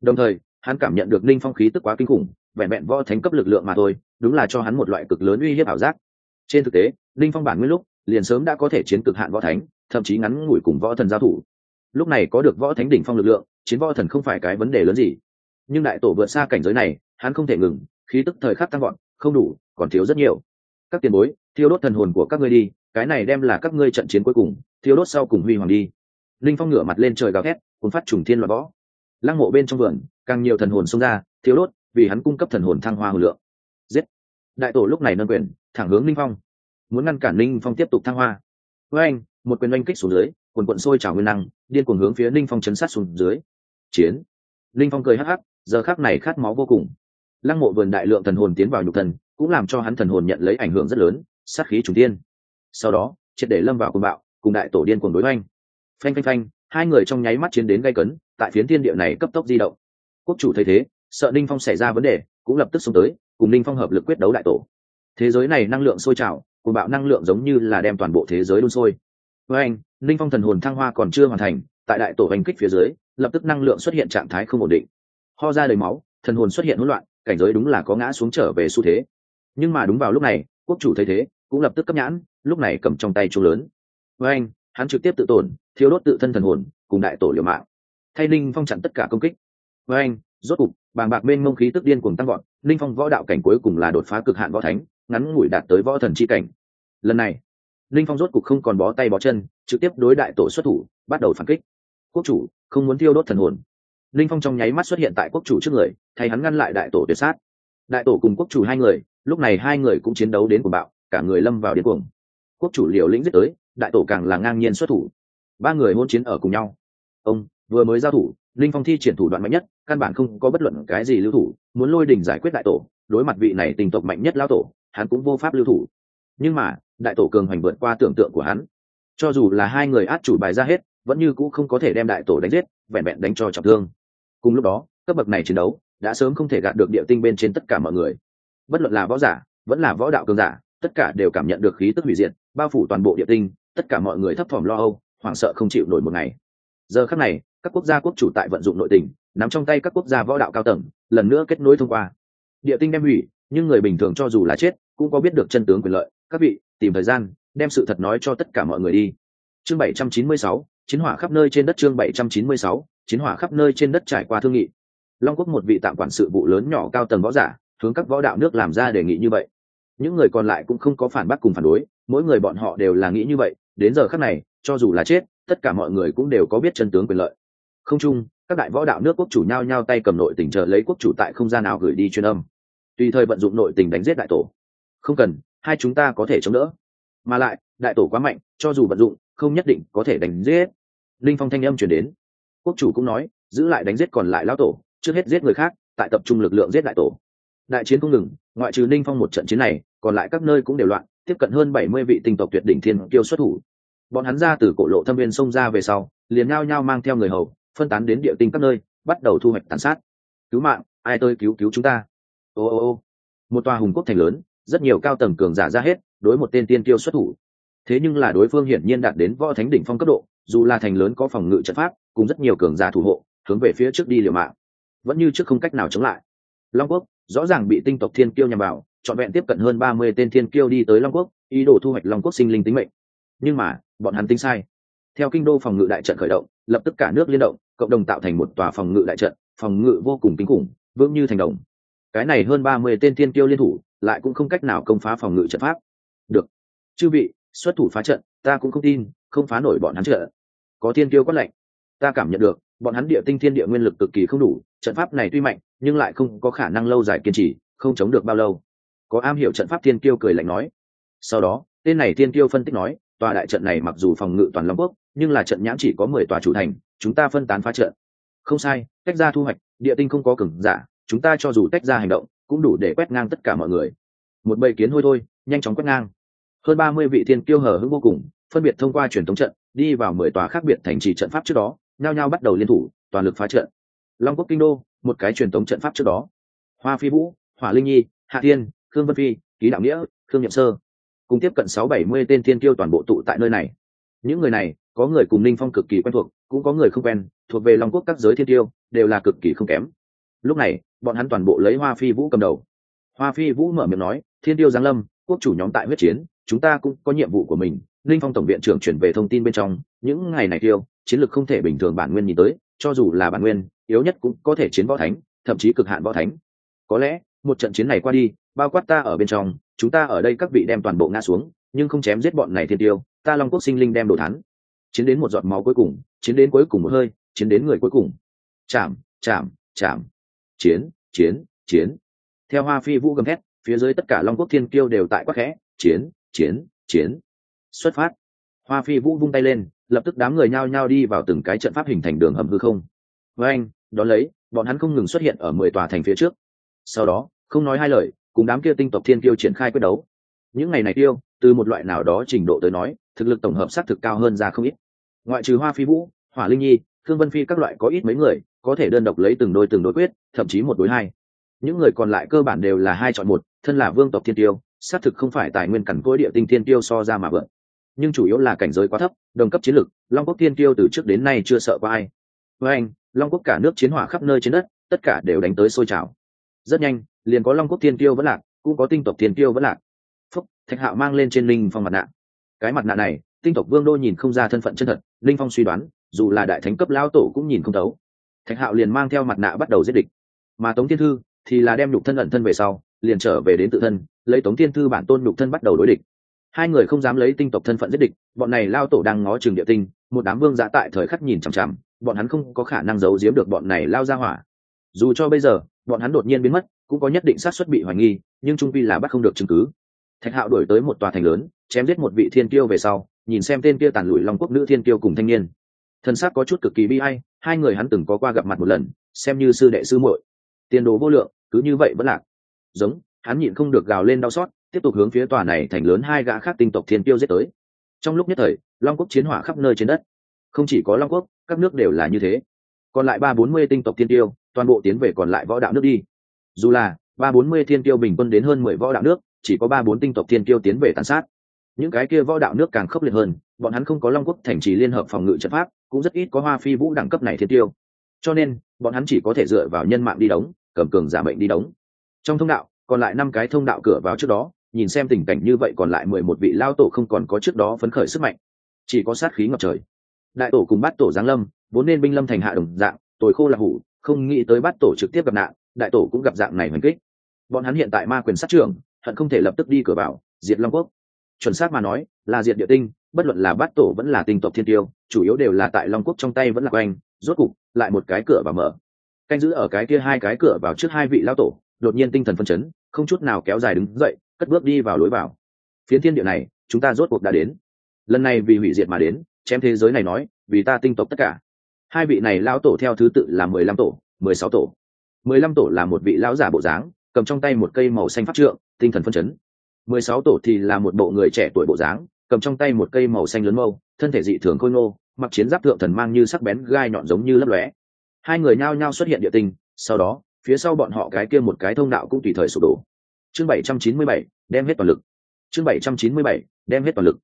Đồng thời, hắn cảm nhận được linh phong khí tức quá kinh khủng, vẹn vẹn võ thánh cấp lực lượng mà thôi, đúng là cho hắn một loại cực lớn uy hiếp ảo giác. Trên thực tế, linh phong bản nguyên lúc, liền sớm đã có thể chiến cực hạn võ thánh, thậm chí ngắn ngủi cùng võ thần giao thủ. Lúc này có được võ thánh đỉnh phong lực lượng, chiến võ thần không phải cái vấn đề lớn gì. Nhưng đại tổ vượt xa cảnh giới này, hắn không thể ngừng, khí tức thời khắc tăng gọn không đủ, còn thiếu rất nhiều. Các tiền bối thiêu đốt thần hồn của các ngươi đi, cái này đem là các ngươi trận chiến cuối cùng, thiêu đốt sau cùng huy hoàng đi. Linh phong ngửa mặt lên trời gào thét, cuốn phát trùng thiên loại võ. Lăng mộ bên trong vườn, càng nhiều thần hồn xông ra, thiêu đốt, vì hắn cung cấp thần hồn thăng hoa hồn lượng. Giết! Đại tổ lúc này nâng quyền, thẳng hướng linh phong. Muốn ngăn cản linh phong tiếp tục thăng hoa. Với anh, một quyền oanh kích xuống dưới quần quận sôi trào nguyên năng, điên cuồng hướng phía linh phong chấn sát xuống dưới. Chiến! Linh phong cười hắc hắc, giờ khắc này khát máu vô cùng. Lăng mộ vườn đại lượng thần hồn tiến vào nhục thần, cũng làm cho hắn thần hồn nhận lấy ảnh hưởng rất lớn sát khí trùng tiên sau đó, triệt để lâm vào cùng bạo, cùng đại tổ điên cuồng đối oanh phanh phanh phanh, hai người trong nháy mắt chiến đến gây cấn, tại phiến thiên địa này cấp tốc di động. Quốc chủ thấy thế, sợ ninh phong xảy ra vấn đề, cũng lập tức xông tới, cùng ninh phong hợp lực quyết đấu đại tổ. Thế giới này năng lượng sôi trào cùng bạo năng lượng giống như là đem toàn bộ thế giới đun sôi. Với anh, ninh phong thần hồn thăng hoa còn chưa hoàn thành, tại đại tổ hành kích phía dưới, lập tức năng lượng xuất hiện trạng thái không ổn định. Ho ra đầy máu, thần hồn xuất hiện hỗn loạn, cảnh giới đúng là có ngã xuống trở về xu thế. Nhưng mà đúng vào lúc này, quốc chủ thấy thế cũng lập tức cấp nhãn, lúc này cầm trong tay chung lớn. Với anh, hắn trực tiếp tự tổn thiếu đốt tự thân thần hồn, cùng đại tổ liều mạng. Thay ninh phong chặn tất cả công kích. Với anh, rốt cục, bàng bạc bên mông khí tức điên cuồng tăng vọt. linh phong võ đạo cảnh cuối cùng là đột phá cực hạn võ thánh, ngắn ngủi đạt tới võ thần chi cảnh. Lần này, linh phong rốt cục không còn bó tay bó chân, trực tiếp đối đại tổ xuất thủ, bắt đầu phản kích. Quốc chủ, không muốn thiêu đốt thần hồn. Linh phong trong nháy mắt xuất hiện tại quốc chủ trước người, thay hắn ngăn lại đại tổ tuyệt sát. Đại tổ cùng quốc chủ hai người, lúc này hai người cũng chiến đấu đến cuồng bạo cả người lâm vào điên cuồng. Quốc chủ liều lĩnh giết tới, đại tổ càng là ngang nhiên xuất thủ. Ba người hôn chiến ở cùng nhau. Ông, vừa mới giao thủ, linh phong thi triển thủ đoạn mạnh nhất, căn bản không có bất luận cái gì lưu thủ, muốn lôi đình giải quyết đại tổ, đối mặt vị này tình tộc mạnh nhất lao tổ, hắn cũng vô pháp lưu thủ. Nhưng mà, đại tổ cường hoành vượt qua tưởng tượng của hắn. Cho dù là hai người át chủ bài ra hết, vẫn như cũ không có thể đem đại tổ đánh giết, vẹn vẹn đánh cho trọng thương. Cùng lúc đó, cấp bậc này chiến đấu, đã sớm không thể gạt được địa tinh bên trên tất cả mọi người. Bất luận là võ giả, vẫn là võ đạo cường giả tất cả đều cảm nhận được khí tức hủy diệt bao phủ toàn bộ địa tinh tất cả mọi người thấp thỏm lo âu hoảng sợ không chịu nổi một ngày. Giờ khắc này các quốc gia quốc chủ tại vận dụng nội tình nắm trong tay các quốc gia võ đạo cao tầng lần nữa kết nối thông qua. Địa tinh đem hủy nhưng người bình thường cho dù là chết cũng có biết được chân tướng quyền lợi. Các vị tìm thời gian đem sự thật nói cho tất cả mọi người đi. Chương 796, chiến hỏa khắp nơi trên đất chương 796, chiến hỏa khắp nơi trên đất trải qua thương nghị. Long quốc một vị tạm quản sự vụ lớn nhỏ cao tầng võ giả hướng các võ đạo nước làm ra đề nghị như vậy những người còn lại cũng không có phản bác cùng phản đối, mỗi người bọn họ đều là nghĩ như vậy, đến giờ khắc này, cho dù là chết, tất cả mọi người cũng đều có biết chân tướng quyền lợi. Không chung, các đại võ đạo nước quốc chủ nhao nhao tay cầm nội tình chờ lấy quốc chủ tại không gian nào gửi đi truyền âm. Tùy thời vận dụng nội tình đánh giết đại tổ. Không cần, hai chúng ta có thể chống đỡ. Mà lại, đại tổ quá mạnh, cho dù vận dụng, không nhất định có thể đánh giết. Linh phong thanh âm chuyển đến. Quốc chủ cũng nói, giữ lại đánh giết còn lại lão tổ, trước hết giết người khác, tại tập trung lực lượng giết đại tổ đại chiến không ngừng, ngoại trừ ninh phong một trận chiến này, còn lại các nơi cũng đều loạn, tiếp cận hơn bảy mươi vị tinh tộc tuyệt đỉnh thiên kiêu xuất thủ. Bọn hắn ra từ cổ lộ thâm viên sông ra về sau, liền ngao nhau mang theo người hầu, phân tán đến địa tinh các nơi, bắt đầu thu hoạch tàn sát. Cứu mạng, ai tôi cứu cứu chúng ta? Ô ô ô. Một tòa hùng quốc thành lớn, rất nhiều cao tầng cường giả ra hết, đối một tên tiên kiêu xuất thủ. Thế nhưng là đối phương hiển nhiên đạt đến võ thánh đỉnh phong cấp độ, dù là thành lớn có phòng ngự trận pháp, cùng rất nhiều cường giả thủ hộ, hướng về phía trước đi liều mạng. Vẫn như trước không cách nào chống lại. Long quốc rõ ràng bị tinh tộc thiên kiêu nhằm vào, trọn vẹn tiếp cận hơn ba mươi tên thiên kiêu đi tới long quốc, ý đồ thu hoạch long quốc sinh linh tính mệnh. Nhưng mà, bọn hắn tính sai. Theo kinh đô phòng ngự đại trận khởi động, lập tức cả nước liên động, cộng đồng tạo thành một tòa phòng ngự đại trận, phòng ngự vô cùng kinh khủng, vững như thành đồng. Cái này hơn ba mươi tên thiên kiêu liên thủ, lại cũng không cách nào công phá phòng ngự trận pháp. Được. Chư vị, xuất thủ phá trận, ta cũng không tin, không phá nổi bọn hắn trợ. Có thiên kiêu quát lạnh. Ta cảm nhận được bọn hắn địa tinh thiên địa nguyên lực cực kỳ không đủ, trận pháp này tuy mạnh, nhưng lại không có khả năng lâu dài kiên trì, không chống được bao lâu. Có am hiểu trận pháp thiên kiêu cười lạnh nói. Sau đó, tên này thiên kiêu phân tích nói, tòa đại trận này mặc dù phòng ngự toàn long quốc, nhưng là trận nhãn chỉ có mười tòa chủ thành, chúng ta phân tán phá trận. Không sai, tách ra thu hoạch, địa tinh không có cứng giả, chúng ta cho dù tách ra hành động, cũng đủ để quét ngang tất cả mọi người. Một bầy kiến hôi thôi, nhanh chóng quét ngang. Hơn ba mươi vị thiên kiêu hở hững vô cùng, phân biệt thông qua truyền thống trận, đi vào mười tòa khác biệt thành trì trận pháp trước đó nhao nhao bắt đầu liên thủ, toàn lực phá trận. Long quốc kinh đô, một cái truyền thống trận pháp trước đó. Hoa phi vũ, hỏa linh nhi, hạ thiên, khương vân phi, ký đạo nghĩa, khương nhậm sơ. Cùng tiếp cận sáu bảy mươi tên thiên tiêu toàn bộ tụ tại nơi này. Những người này, có người cùng linh phong cực kỳ quen thuộc, cũng có người không quen, thuộc về long quốc các giới thiên tiêu đều là cực kỳ không kém. Lúc này, bọn hắn toàn bộ lấy hoa phi vũ cầm đầu. Hoa phi vũ mở miệng nói, thiên tiêu giáng lâm, quốc chủ nhóm tại huyết chiến, chúng ta cũng có nhiệm vụ của mình. Linh phong tổng viện trưởng chuyển về thông tin bên trong, những ngày này tiêu chiến lược không thể bình thường bản nguyên nhìn tới, cho dù là bản nguyên, yếu nhất cũng có thể chiến võ thánh, thậm chí cực hạn võ thánh. Có lẽ, một trận chiến này qua đi, bao quát ta ở bên trong, chúng ta ở đây các vị đem toàn bộ ngã xuống, nhưng không chém giết bọn này thiên tiêu, ta long quốc sinh linh đem đồ thắn chiến đến một giọt máu cuối cùng, chiến đến cuối cùng một hơi, chiến đến người cuối cùng. Chạm chạm chạm. Chiến chiến chiến. Theo hoa phi vũ gầm thét, phía dưới tất cả long quốc thiên kiêu đều tại quắc khẽ, chiến chiến chiến. Xuất phát. Hoa phi vũ vung tay lên lập tức đám người nhao nhao đi vào từng cái trận pháp hình thành đường hầm hư không. Với anh, đón lấy, bọn hắn không ngừng xuất hiện ở mười tòa thành phía trước. Sau đó, không nói hai lời, cùng đám kia tinh tộc thiên kiêu triển khai quyết đấu. Những ngày này tiêu, từ một loại nào đó trình độ tới nói, thực lực tổng hợp xác thực cao hơn ra không ít. Ngoại trừ hoa phi vũ, hỏa linh nhi thương vân phi các loại có ít mấy người, có thể đơn độc lấy từng đôi từng đối quyết, thậm chí một đối hai. Những người còn lại cơ bản đều là hai chọn một, thân là vương tộc thiên tiêu, xác thực không phải tài nguyên cẩn cỗi địa tinh thiên tiêu so ra mà vượn nhưng chủ yếu là cảnh giới quá thấp, đồng cấp chiến lực long quốc thiên tiêu từ trước đến nay chưa sợ qua ai. Với anh, long quốc cả nước chiến hỏa khắp nơi trên đất, tất cả đều đánh tới sôi trào. Rất nhanh, liền có long quốc thiên tiêu vẫn lạc, cũng có tinh tộc thiên tiêu vẫn lạc. Phúc, thạch hạo mang lên trên linh phong mặt nạ. Cái mặt nạ này, tinh tộc vương đô nhìn không ra thân phận chân thật linh phong suy đoán, dù là đại thánh cấp lao tổ cũng nhìn không thấu. Thạch hạo liền mang theo mặt nạ bắt đầu giết địch. Mà tống thiên thư thì là đem nhục thân ẩn thân về sau, liền trở về đến tự thân, lấy tống thiên thư bản tôn nhục thân bắt đầu đối địch hai người không dám lấy tinh tộc thân phận giết địch, bọn này lao tổ đang ngó trường địa tinh, một đám vương giã tại thời khắc nhìn chằm chằm, bọn hắn không có khả năng giấu giếm được bọn này lao ra hỏa. Dù cho bây giờ, bọn hắn đột nhiên biến mất, cũng có nhất định xác suất bị hoài nghi, nhưng trung vi là bắt không được chứng cứ. Thạch hạo đổi tới một tòa thành lớn, chém giết một vị thiên tiêu về sau, nhìn xem tên kia tàn lụi long quốc nữ thiên tiêu cùng thanh niên. Thân xác có chút cực kỳ bi hay hai người hắn từng có qua gặp mặt một lần, xem như sư đệ sư muội. Tiền đồ vô lượng, cứ như vậy vẫn lạc. Giống, hắn nhịn không được gào lên đau xót tiếp tục hướng phía tòa này thành lớn hai gã khác tinh tộc thiên tiêu giết tới. Trong lúc nhất thời, long quốc chiến hỏa khắp nơi trên đất. Không chỉ có long quốc, các nước đều là như thế. Còn lại ba bốn mươi tinh tộc thiên tiêu, toàn bộ tiến về còn lại võ đạo nước đi. Dù là ba bốn mươi thiên tiêu bình quân đến hơn mười võ đạo nước, chỉ có ba bốn tinh tộc thiên tiêu tiến về tàn sát. Những cái kia võ đạo nước càng khốc liệt hơn, bọn hắn không có long quốc thành trì liên hợp phòng ngự trận pháp, cũng rất ít có hoa phi vũ đẳng cấp này thiên tiêu. Cho nên, bọn hắn chỉ có thể dựa vào nhân mạng đi đóng, cầm cường giả mệnh đi đóng. Trong thông đạo, còn lại năm cái thông đạo cửa vào trước đó nhìn xem tình cảnh như vậy còn lại mười một vị lao tổ không còn có trước đó phấn khởi sức mạnh. Chỉ có sát khí ngập trời. Đại tổ cùng bắt tổ giáng lâm, vốn nên binh lâm thành hạ đồng dạng, tồi khô là hủ, không nghĩ tới bắt tổ trực tiếp gặp nạn, đại tổ cũng gặp dạng này hoành kích. Bọn hắn hiện tại ma quyền sát trường hận không thể lập tức đi cửa vào, diệt long quốc. Chuẩn xác mà nói, là diệt địa tinh, bất luận là bát tổ vẫn là tinh tộc thiên tiêu, chủ yếu đều là tại long quốc trong tay vẫn là quanh, rốt cục, lại một cái cửa và mở. Canh giữ ở cái kia hai cái cửa vào trước hai vị lao tổ, đột nhiên tinh thần phân chấn, không chút nào kéo dài đứng dậy cất bước đi vào lối vào. Phiến thiên địa này, chúng ta rốt cuộc đã đến. Lần này vì hủy diệt mà đến, chém thế giới này nói, vì ta tinh tộc tất cả. Hai vị này lao tổ theo thứ tự là mười lăm tổ, mười sáu tổ. Mười lăm tổ là một vị lão giả bộ dáng, cầm trong tay một cây màu xanh phát trượng, tinh thần phân chấn. Mười sáu tổ thì là một bộ người trẻ tuổi bộ dáng, cầm trong tay một cây màu xanh lớn mâu, thân thể dị thường khôi ngô, mặc chiến giáp thượng thần mang như sắc bén gai nhọn giống như lấp lóe. Hai người nhao nhao xuất hiện địa tinh sau đó, phía sau bọn họ cái kia một cái thông đạo cũng tùy thời sụp đổ chương bảy trăm chín mươi bảy đem hết toàn lực. Chương bảy trăm chín mươi bảy đem hết toàn lực.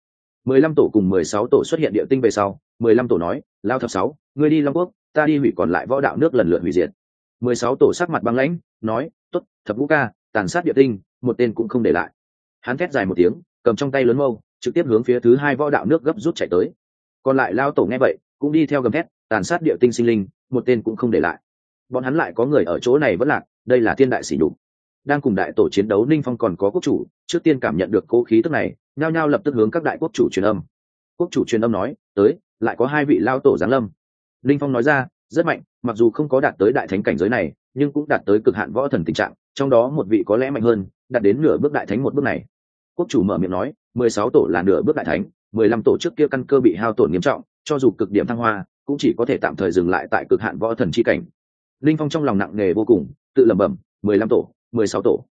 mười lăm tổ cùng mười sáu tổ xuất hiện địa tinh về sau mười lăm tổ nói lao thập sáu ngươi đi long quốc ta đi hủy còn lại võ đạo nước lần lượt hủy diệt. mười sáu tổ sắc mặt băng lãnh nói tốt, thập ngũ ca tàn sát địa tinh một tên cũng không để lại. Hắn thét dài một tiếng cầm trong tay lớn mâu trực tiếp hướng phía thứ hai võ đạo nước gấp rút chạy tới. Còn lại lao tổ nghe vậy cũng đi theo gầm thét tàn sát địa tinh sinh linh một tên cũng không để lại. Bọn hắn lại có người ở chỗ này vẫn lạc đây là thiên đại sỉ nhục đang cùng đại tổ chiến đấu ninh phong còn có quốc chủ, trước tiên cảm nhận được cố khí tức này, nhao nhao lập tức hướng các đại quốc chủ truyền âm. Quốc chủ truyền âm nói, tới, lại có hai vị lao tổ giáng lâm. Ninh phong nói ra, rất mạnh, mặc dù không có đạt tới đại thánh cảnh giới này, nhưng cũng đạt tới cực hạn võ thần tình trạng, trong đó một vị có lẽ mạnh hơn, đạt đến nửa bước đại thánh một bước này. Quốc chủ mở miệng nói, mười sáu tổ là nửa bước đại thánh, mười lăm tổ trước kia căn cơ bị hao tổn nghiêm trọng, cho dù cực điểm thăng hoa, cũng chỉ có thể tạm thời dừng lại tại cực hạn võ thần chi cảnh. Linh phong trong lòng nặng nề vô cùng, tự lẩm bẩm, mười lăm tổ mười sáu tổ.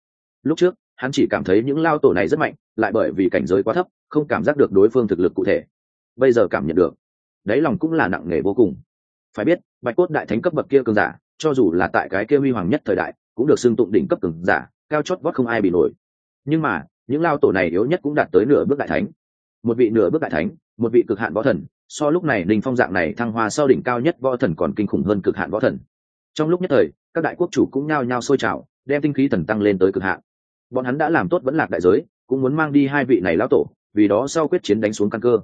Lúc trước, hắn chỉ cảm thấy những lao tổ này rất mạnh, lại bởi vì cảnh giới quá thấp, không cảm giác được đối phương thực lực cụ thể. Bây giờ cảm nhận được, đáy lòng cũng là nặng nề vô cùng. Phải biết, bạch cốt đại thánh cấp bậc kia cường giả, cho dù là tại cái kia huy hoàng nhất thời đại, cũng được xưng tụng đỉnh cấp cường giả, cao chót vót không ai bị nổi. Nhưng mà, những lao tổ này yếu nhất cũng đạt tới nửa bước đại thánh. Một vị nửa bước đại thánh, một vị cực hạn võ thần, so lúc này đình phong dạng này thăng hoa sau đỉnh cao nhất võ thần còn kinh khủng hơn cực hạn võ thần. Trong lúc nhất thời, các đại quốc chủ cũng nhao nhao sôi trào đem tinh khí thần tăng lên tới cực hạn. Bọn hắn đã làm tốt vẫn lạc đại giới, cũng muốn mang đi hai vị này lão tổ, vì đó sau quyết chiến đánh xuống căn cơ.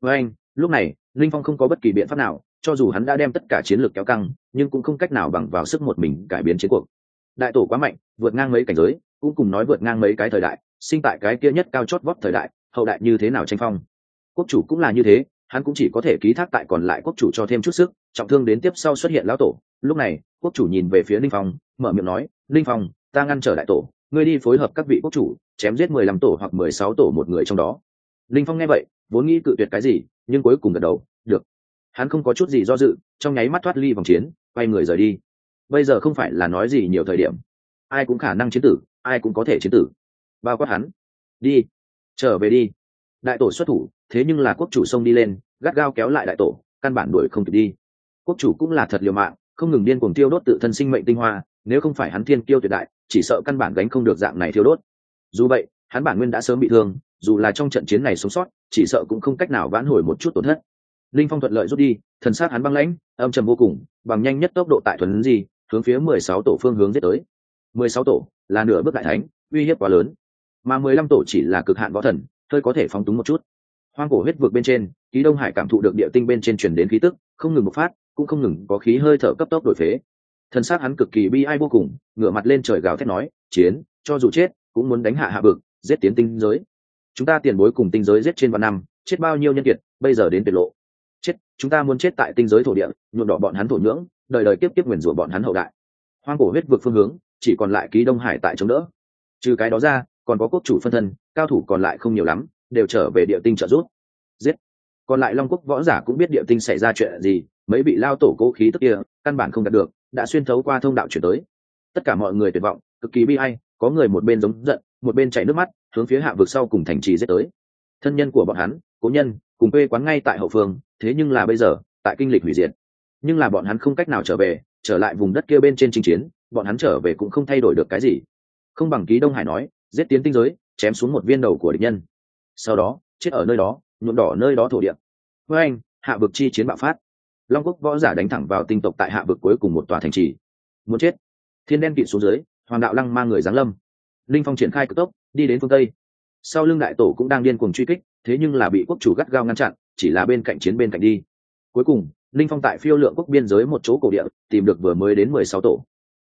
Với anh, lúc này, linh phong không có bất kỳ biện pháp nào, cho dù hắn đã đem tất cả chiến lược kéo căng, nhưng cũng không cách nào bằng vào sức một mình cải biến chiến cuộc. Đại tổ quá mạnh, vượt ngang mấy cảnh giới, cũng cùng nói vượt ngang mấy cái thời đại, sinh tại cái kia nhất cao chót vót thời đại, hậu đại như thế nào tranh phong? Quốc chủ cũng là như thế, hắn cũng chỉ có thể ký thác tại còn lại quốc chủ cho thêm chút sức, trọng thương đến tiếp sau xuất hiện lão tổ. Lúc này, quốc chủ nhìn về phía linh phong, mở miệng nói linh phong, ta ngăn trở đại tổ, ngươi đi phối hợp các vị quốc chủ, chém giết mười lăm tổ hoặc mười sáu tổ một người trong đó. Linh phong nghe vậy, vốn nghĩ cự tuyệt cái gì, nhưng cuối cùng gật đầu, được. Hắn không có chút gì do dự, trong nháy mắt thoát ly vòng chiến, quay người rời đi. Bây giờ không phải là nói gì nhiều thời điểm. Ai cũng khả năng chiến tử, ai cũng có thể chiến tử. Bao quát hắn. Đi, trở về đi. Đại tổ xuất thủ, thế nhưng là quốc chủ xông đi lên, gắt gao kéo lại đại tổ, căn bản đuổi không kịp đi. Quốc chủ cũng là thật liều mạng, không ngừng điên cuồng tiêu đốt tự thân sinh mệnh tinh hoa nếu không phải hắn thiên kiêu tuyệt đại, chỉ sợ căn bản gánh không được dạng này thiêu đốt. Dù vậy, hắn bản nguyên đã sớm bị thương, dù là trong trận chiến này sống sót, chỉ sợ cũng không cách nào vãn hồi một chút tổn thất. Linh phong thuận lợi rút đi, thần sát hắn băng lãnh, âm trầm vô cùng, bằng nhanh nhất tốc độ tại thuần gì hướng phía mười sáu tổ phương hướng giết tới. mười sáu tổ là nửa bước đại thánh, uy hiếp quá lớn. Mà mười lăm tổ chỉ là cực hạn võ thần, hơi có thể phóng túng một chút. Hoang cổ huyết vực bên trên, ký đông hải cảm thụ được địa tinh bên trên truyền đến khí tức, không ngừng một phát, cũng không ngừng có khí hơi thở cấp tốc đổi phế thân xác hắn cực kỳ bi ai vô cùng, ngửa mặt lên trời gào thét nói, chiến, cho dù chết, cũng muốn đánh hạ hạ bực giết tiến tinh giới. Chúng ta tiền bối cùng tinh giới giết trên vạn năm, chết bao nhiêu nhân kiệt, bây giờ đến tuyệt lộ. Chết, chúng ta muốn chết tại tinh giới thổ địa, nhuộm đỏ bọn hắn thổ nhưỡng, đời đời tiếp tiếp nguyền rủa bọn hắn hậu đại. Hoang cổ huyết vực phương hướng, chỉ còn lại ký đông hải tại chống đỡ. Trừ cái đó ra, còn có quốc chủ phân thân, cao thủ còn lại không nhiều lắm, đều trở về địa tinh trợ giúp. Giết. Còn lại long quốc võ giả cũng biết địa tinh xảy ra chuyện gì, mấy vị lao tổ cố khí tức kia, căn bản không đạt được đã xuyên thấu qua thông đạo chuyển tới. Tất cả mọi người tuyệt vọng, cực kỳ bi ai, có người một bên giống giận, một bên chảy nước mắt, hướng phía hạ vực sau cùng thành trì giết tới. Thân nhân của bọn hắn, cố nhân, cùng quê quán ngay tại hậu phương, thế nhưng là bây giờ, tại kinh lịch hủy diệt. Nhưng là bọn hắn không cách nào trở về, trở lại vùng đất kia bên trên chinh chiến, bọn hắn trở về cũng không thay đổi được cái gì. Không bằng ký đông hải nói, giết tiến tinh giới, chém xuống một viên đầu của địch nhân. Sau đó, chết ở nơi đó, nhuộm đỏ nơi đó thổ địa. Với anh, hạ vực chi chiến bạo phát long quốc võ giả đánh thẳng vào tinh tộc tại hạ vực cuối cùng một tòa thành trì. Muốn chết. Thiên đen kịt xuống dưới, hoàng đạo lăng mang người giáng lâm. Linh phong triển khai cực tốc, đi đến phương tây. Sau lưng đại tổ cũng đang điên cuồng truy kích, thế nhưng là bị quốc chủ gắt gao ngăn chặn, chỉ là bên cạnh chiến bên cạnh đi. Cuối cùng, linh phong tại phiêu lượng quốc biên giới một chỗ cổ địa, tìm được vừa mới đến mười sáu tổ.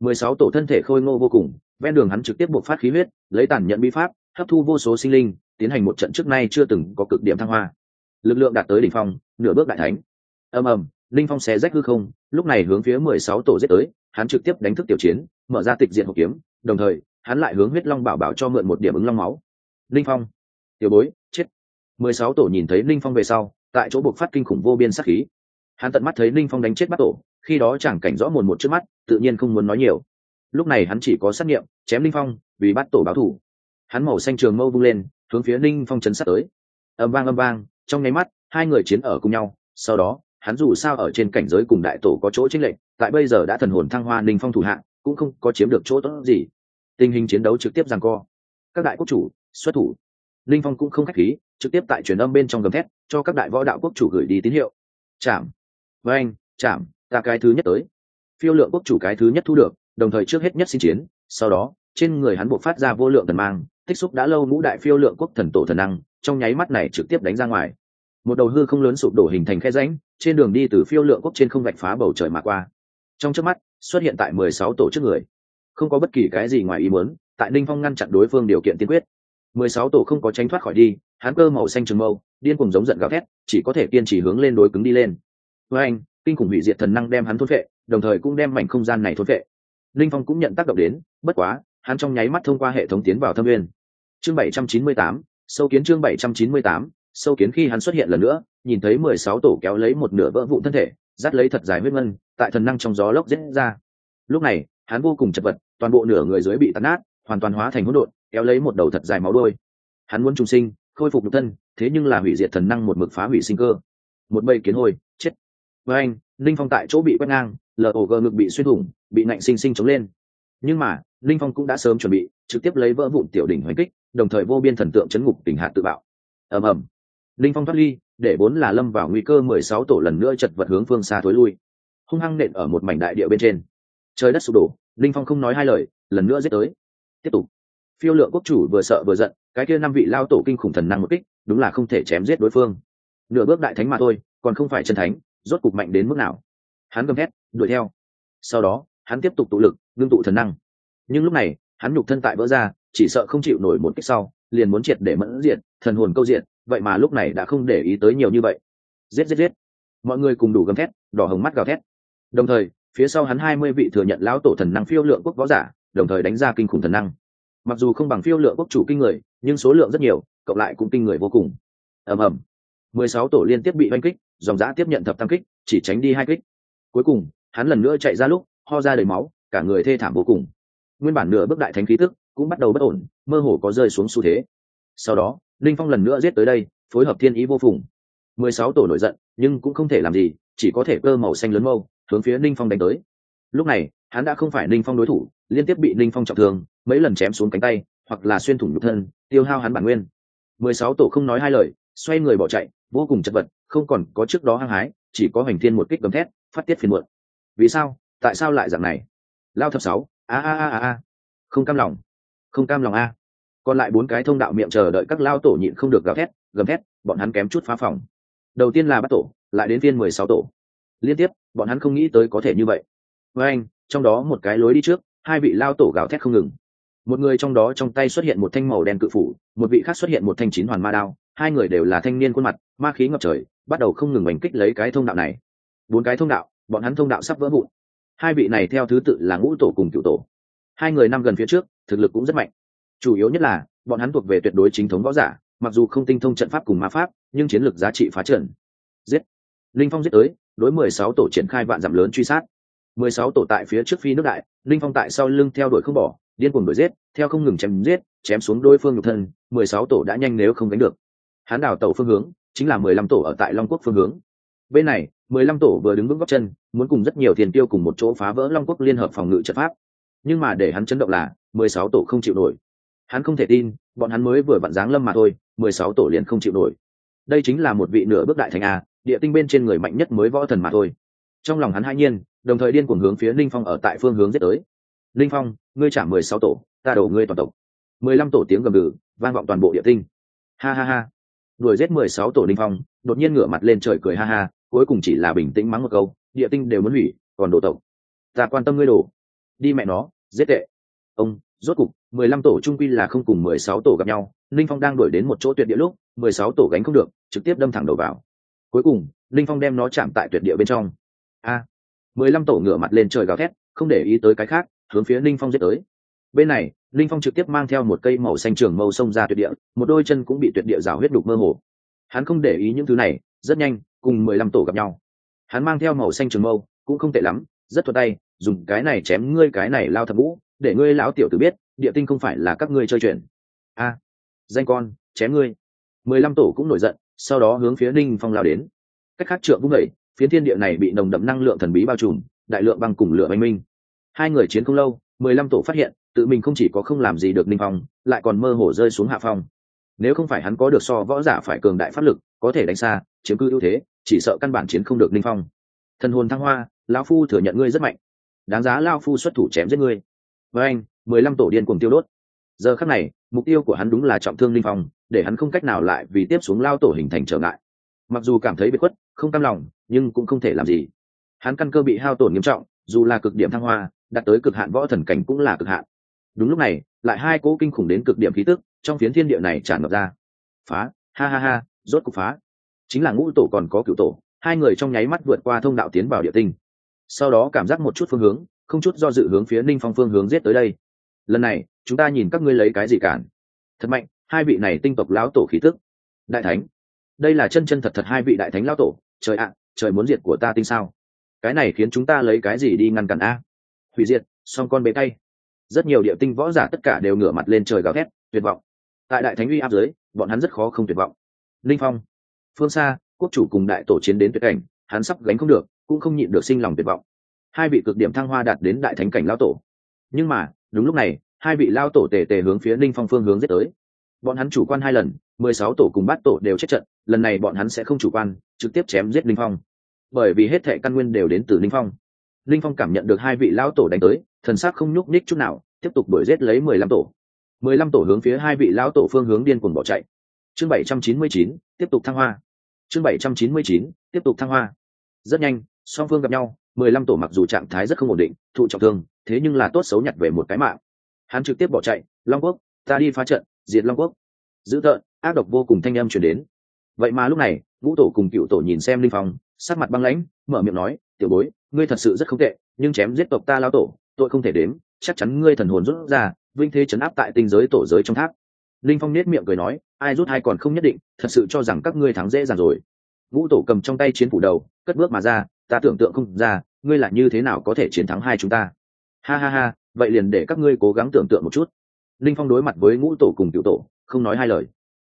mười sáu tổ thân thể khôi ngô vô cùng, ven đường hắn trực tiếp buộc phát khí huyết, lấy tản nhận bi pháp, hấp thu vô số sinh linh, tiến hành một trận trước nay chưa từng có cực điểm thăng hoa. Lực lượng đạt tới đỉnh phong, nửa bước đại thánh. Ầm ầm linh phong xé rách hư không, lúc này hướng phía mười sáu tổ giết tới, hắn trực tiếp đánh thức tiểu chiến, mở ra tịch diện hộp kiếm, đồng thời, hắn lại hướng huyết long bảo bảo cho mượn một điểm ứng long máu. Linh phong, tiểu bối, chết. Mười sáu tổ nhìn thấy linh phong về sau, tại chỗ buộc phát kinh khủng vô biên sắc khí. Hắn tận mắt thấy linh phong đánh chết bắt tổ, khi đó chẳng cảnh rõ mồn một trước mắt, tự nhiên không muốn nói nhiều. Lúc này hắn chỉ có xác nghiệm, chém linh phong, vì bắt tổ báo thủ hắn màu xanh trường mâu vung lên, hướng phía linh phong chấn sát tới. Âm vang âm vang, trong nháy mắt, hai người chiến ở cùng nhau, sau đó hắn dù sao ở trên cảnh giới cùng đại tổ có chỗ chênh lệch, tại bây giờ đã thần hồn thăng hoa linh phong thủ hạng cũng không có chiếm được chỗ tốt gì. Tình hình chiến đấu trực tiếp giằng co. Các đại quốc chủ, xuất thủ. Linh phong cũng không khách khí, trực tiếp tại truyền âm bên trong gầm thét, cho các đại võ đạo quốc chủ gửi đi tín hiệu. Chạm. Với anh chạm, ta cái thứ nhất tới. Phiêu lượng quốc chủ cái thứ nhất thu được, đồng thời trước hết nhất xin chiến, sau đó, trên người hắn buộc phát ra vô lượng thần mang, tích xúc đã lâu ngũ đại phiêu lượng quốc thần tổ thần năng, trong nháy mắt này trực tiếp đánh ra ngoài. Một đầu hư không lớn sụp đổ hình thành khe rãnh trên đường đi từ phiêu lượng quốc trên không vạch phá bầu trời mà qua. Trong trước mắt, xuất hiện tại mười sáu tổ trước người. Không có bất kỳ cái gì ngoài ý muốn, tại ninh phong ngăn chặn đối phương điều kiện tiên quyết. Mười sáu tổ không có tránh thoát khỏi đi, hắn cơ màu xanh trừng mâu, điên cùng giống giận gào thét, chỉ có thể kiên trì hướng lên đối cứng đi lên. Với anh, kinh khủng hủy diệt thần năng đem hắn thốt vệ đồng thời cũng đem mảnh không gian này thốt vệ linh phong cũng nhận tác động đến, bất quá, hắn trong nháy mắt thông qua hệ thống tiến vào thâm nguyên. Chương bảy trăm chín mươi tám, sâu kiến chương bảy trăm chín mươi tám sâu kiến khi hắn xuất hiện lần nữa, nhìn thấy mười sáu tổ kéo lấy một nửa vỡ vụn thân thể, dắt lấy thật dài huyết ngân tại thần năng trong gió lốc giết ra. Lúc này, hắn vô cùng chật vật, toàn bộ nửa người dưới bị tàn nát, hoàn toàn hóa thành hỗn độn, kéo lấy một đầu thật dài máu đôi hắn muốn trùng sinh, khôi phục nhục thân, thế nhưng là hủy diệt thần năng một mực phá hủy sinh cơ. Một bầy kiến hôi, chết. Với anh, linh phong tại chỗ bị quét ngang lờ ổ gờ ngực bị xuyên thủng, bị nạnh sinh sinh chống lên. Nhưng mà, linh phong cũng đã sớm chuẩn bị, trực tiếp lấy vỡ vụn tiểu đỉnh hoành kích, đồng thời vô biên thần tượng chấn ngục tình hạt tự bạo. Ầm ầm linh phong thoát ly, để vốn là lâm vào nguy cơ mười sáu tổ lần nữa chật vật hướng phương xa thối lui. Hung hăng nện ở một mảnh đại địa bên trên. Trời đất sụp đổ, linh phong không nói hai lời, lần nữa giết tới. Tiếp tục. Phiêu lượng quốc chủ vừa sợ vừa giận, cái kia năm vị lao tổ kinh khủng thần năng một kích, đúng là không thể chém giết đối phương. Nửa bước đại thánh mà thôi, còn không phải chân thánh, rốt cục mạnh đến mức nào. Hắn gầm thét, đuổi theo. Sau đó, hắn tiếp tục tụ lực, ngưng tụ thần năng. Nhưng lúc này, hắn nhục thân tại vỡ ra, chỉ sợ không chịu nổi một kích sau, liền muốn triệt để mẫn diện thần hồn câu diện vậy mà lúc này đã không để ý tới nhiều như vậy. Giết giết giết. Mọi người cùng đủ gầm thét, đỏ hồng mắt gào thét. Đồng thời, phía sau hắn hai mươi vị thừa nhận lão tổ thần năng phiêu lượng quốc võ giả, đồng thời đánh ra kinh khủng thần năng. Mặc dù không bằng phiêu lượng quốc chủ kinh người, nhưng số lượng rất nhiều, cộng lại cũng kinh người vô cùng. Ầm ầm. mười sáu tổ liên tiếp bị oanh kích, dòng giã tiếp nhận thập tam kích, chỉ tránh đi hai kích. Cuối cùng, hắn lần nữa chạy ra lúc, ho ra đầy máu, cả người thê thảm vô cùng. Nguyên bản nửa bước đại thánh khí tức cũng bắt đầu bất ổn, mơ hồ có rơi xuống xu thế sau đó, linh phong lần nữa giết tới đây, phối hợp thiên ý vô phùng. Mười sáu tổ nổi giận, nhưng cũng không thể làm gì, chỉ có thể cơ màu xanh lớn mâu, hướng phía ninh phong đánh tới. Lúc này, hắn đã không phải ninh phong đối thủ, liên tiếp bị ninh phong trọng thương, mấy lần chém xuống cánh tay, hoặc là xuyên thủng nhục thân, tiêu hao hắn bản nguyên. Mười sáu tổ không nói hai lời, xoay người bỏ chạy, vô cùng chật vật, không còn có trước đó hăng hái, chỉ có hành thiên một kích gầm thét, phát tiết phiền muộn. Vì sao? Tại sao lại dạng này? Lao thập sáu, a a a a a. Không cam lòng. Không cam lòng a còn lại bốn cái thông đạo miệng chờ đợi các lao tổ nhịn không được gào thét, gầm thét, bọn hắn kém chút phá phòng. Đầu tiên là bắt tổ, lại đến phiên mười sáu tổ. Liên tiếp, bọn hắn không nghĩ tới có thể như vậy. Với anh, trong đó một cái lối đi trước, hai vị lao tổ gào thét không ngừng. Một người trong đó trong tay xuất hiện một thanh màu đen cự phủ, một vị khác xuất hiện một thanh chín hoàn ma đao, hai người đều là thanh niên khuôn mặt, ma khí ngập trời, bắt đầu không ngừng bành kích lấy cái thông đạo này. Bốn cái thông đạo, bọn hắn thông đạo sắp vỡ vụn. Hai vị này theo thứ tự là ngũ tổ cùng cựu tổ. Hai người năm gần phía trước, thực lực cũng rất mạnh chủ yếu nhất là bọn hắn thuộc về tuyệt đối chính thống võ giả mặc dù không tinh thông trận pháp cùng ma pháp nhưng chiến lược giá trị phá trận, giết! Linh phong giết tới đối mười sáu tổ triển khai vạn dặm lớn truy sát. mười sáu tổ tại phía trước phi nước đại linh phong tại sau lưng theo đuổi không bỏ điên cuồng đuổi giết theo không ngừng chém giết chém xuống đối phương nhục thân mười sáu tổ đã nhanh nếu không đánh được. Hắn đảo tàu phương hướng chính là mười lăm tổ ở tại long quốc phương hướng. Bên này mười lăm tổ vừa đứng vững góc chân muốn cùng rất nhiều tiền tiêu cùng một chỗ phá vỡ long quốc liên hợp phòng ngự trận pháp. Nhưng mà để hắn chấn động là mười sáu tổ không chịu nổi hắn không thể tin, bọn hắn mới vừa vặn giáng lâm mà thôi, mười sáu tổ liền không chịu nổi. Đây chính là một vị nửa bước đại thành a, địa tinh bên trên người mạnh nhất mới võ thần mà thôi. Trong lòng hắn hai nhiên, đồng thời điên cuồng hướng phía linh phong ở tại phương hướng giết tới. Linh phong, ngươi trả mười sáu tổ, ta đổ ngươi toàn tộc. mười lăm tổ tiếng gầm gừ, vang vọng toàn bộ địa tinh. Ha ha ha. Đuổi giết mười sáu tổ linh phong, đột nhiên ngửa mặt lên trời cười ha ha, cuối cùng chỉ là bình tĩnh mắng một câu, địa tinh đều muốn hủy, còn đổ tộc. Ta quan tâm ngươi đổ. Đi mẹ nó, giết tệ. Ông rốt cục, mười lăm tổ trung quy là không cùng mười sáu tổ gặp nhau linh phong đang đuổi đến một chỗ tuyệt địa lúc, mười sáu tổ gánh không được, trực tiếp đâm thẳng đầu vào. Cuối cùng linh phong đem nó chạm tại tuyệt địa bên trong. A! mười lăm tổ ngửa mặt lên trời gào thét, không để ý tới cái khác, hướng phía linh phong giết tới. Bên này linh phong trực tiếp mang theo một cây màu xanh trường mâu xông ra tuyệt địa, một đôi chân cũng bị tuyệt địa rào huyết đục mơ hồ. Hắn không để ý những thứ này, rất nhanh, cùng mười lăm tổ gặp nhau. Hắn mang theo màu xanh trường mâu, cũng không tệ lắm, rất thuật tay, dùng cái này chém ngươi cái này lao thập ngũ để ngươi lão tiểu tử biết, địa tinh không phải là các ngươi chơi chuyện. A, danh con, chém ngươi. Mười lăm tổ cũng nổi giận, sau đó hướng phía ninh phong lao đến. Cách khác trượng cũng vậy phiến thiên địa này bị nồng đậm năng lượng thần bí bao trùm, đại lượng băng cùng lửa oanh minh. Hai người chiến không lâu, mười lăm tổ phát hiện, tự mình không chỉ có không làm gì được ninh phong, lại còn mơ hồ rơi xuống hạ phong. Nếu không phải hắn có được so võ giả phải cường đại pháp lực, có thể đánh xa, chiếm cư ưu thế, chỉ sợ căn bản chiến không được ninh phong. Thần hồn thăng hoa, lão phu thừa nhận ngươi rất mạnh. Đáng giá lao phu xuất thủ chém giết ngươi với anh, mười lăm tổ điên cùng tiêu đốt. Giờ khắc này, mục tiêu của hắn đúng là trọng thương linh phong, để hắn không cách nào lại vì tiếp xuống lao tổ hình thành trở ngại. Mặc dù cảm thấy bị khuất, không cam lòng, nhưng cũng không thể làm gì. Hắn căn cơ bị hao tổn nghiêm trọng, dù là cực điểm thăng hoa, đạt tới cực hạn võ thần cảnh cũng là cực hạn. Đúng lúc này, lại hai cỗ kinh khủng đến cực điểm khí tức trong phiến thiên địa này tràn ngập ra. Phá, ha ha ha, rốt cục phá. Chính là ngũ tổ còn có cựu tổ, hai người trong nháy mắt vượt qua thông đạo tiến vào địa tinh. Sau đó cảm giác một chút phương hướng không chút do dự hướng phía ninh phong phương hướng giết tới đây. Lần này, chúng ta nhìn các ngươi lấy cái gì cản. Thật mạnh, hai vị này tinh tộc lão tổ khí tức. Đại thánh. Đây là chân chân thật thật hai vị đại thánh lão tổ. Trời ạ, trời muốn diệt của ta tinh sao? Cái này khiến chúng ta lấy cái gì đi ngăn cản a? Hủy diệt song con bế tay. Rất nhiều địa tinh võ giả tất cả đều ngửa mặt lên trời gào thét, tuyệt vọng. Tại đại thánh uy áp dưới, bọn hắn rất khó không tuyệt vọng. Linh phong. Phương xa, quốc chủ cùng đại tổ chiến đến tuyệt cảnh, hắn sắp gánh không được, cũng không nhịn được sinh lòng tuyệt vọng hai vị cực điểm thăng hoa đạt đến đại thánh cảnh lao tổ. Nhưng mà, đúng lúc này, hai vị lao tổ tề tề hướng phía ninh phong phương hướng giết tới. Bọn hắn chủ quan hai lần, mười sáu tổ cùng bát tổ đều chết trận, lần này bọn hắn sẽ không chủ quan, trực tiếp chém giết ninh phong. Bởi vì hết thệ căn nguyên đều đến từ ninh phong. Ninh phong cảm nhận được hai vị lao tổ đánh tới, thần sắc không nhúc nhích chút nào, tiếp tục đuổi giết lấy mười lăm tổ. mười lăm tổ hướng phía hai vị lao tổ phương hướng điên cuồng bỏ chạy. Chương bảy trăm chín mươi chín, tiếp tục thăng hoa. Chương bảy trăm chín mươi chín, tiếp tục thăng hoa. Rất nhanh, song phương gặp nhau mười lăm tổ mặc dù trạng thái rất không ổn định, thụ trọng thương, thế nhưng là tốt xấu nhặt về một cái mạng. Hắn trực tiếp bỏ chạy, long quốc, ta đi phá trận, diệt long quốc. Dữ tợn, ác độc vô cùng thanh âm chuyển đến. Vậy mà lúc này, ngũ tổ cùng cựu tổ nhìn xem linh phong sát mặt băng lãnh, mở miệng nói, tiểu bối, ngươi thật sự rất không tệ, nhưng chém giết tộc ta lao tổ, tội không thể đếm, chắc chắn ngươi thần hồn rút ra, vinh thế chấn áp tại tinh giới tổ giới trong tháp. Linh phong nết miệng cười nói, ai rút hai còn không nhất định, thật sự cho rằng các ngươi thắng dễ dàng rồi. Ngũ tổ cầm trong tay chiến phủ đầu, cất bước mà ra ta tưởng tượng không ra, ngươi là như thế nào có thể chiến thắng hai chúng ta? Ha ha ha, vậy liền để các ngươi cố gắng tưởng tượng một chút. Linh phong đối mặt với ngũ tổ cùng cựu tổ, không nói hai lời.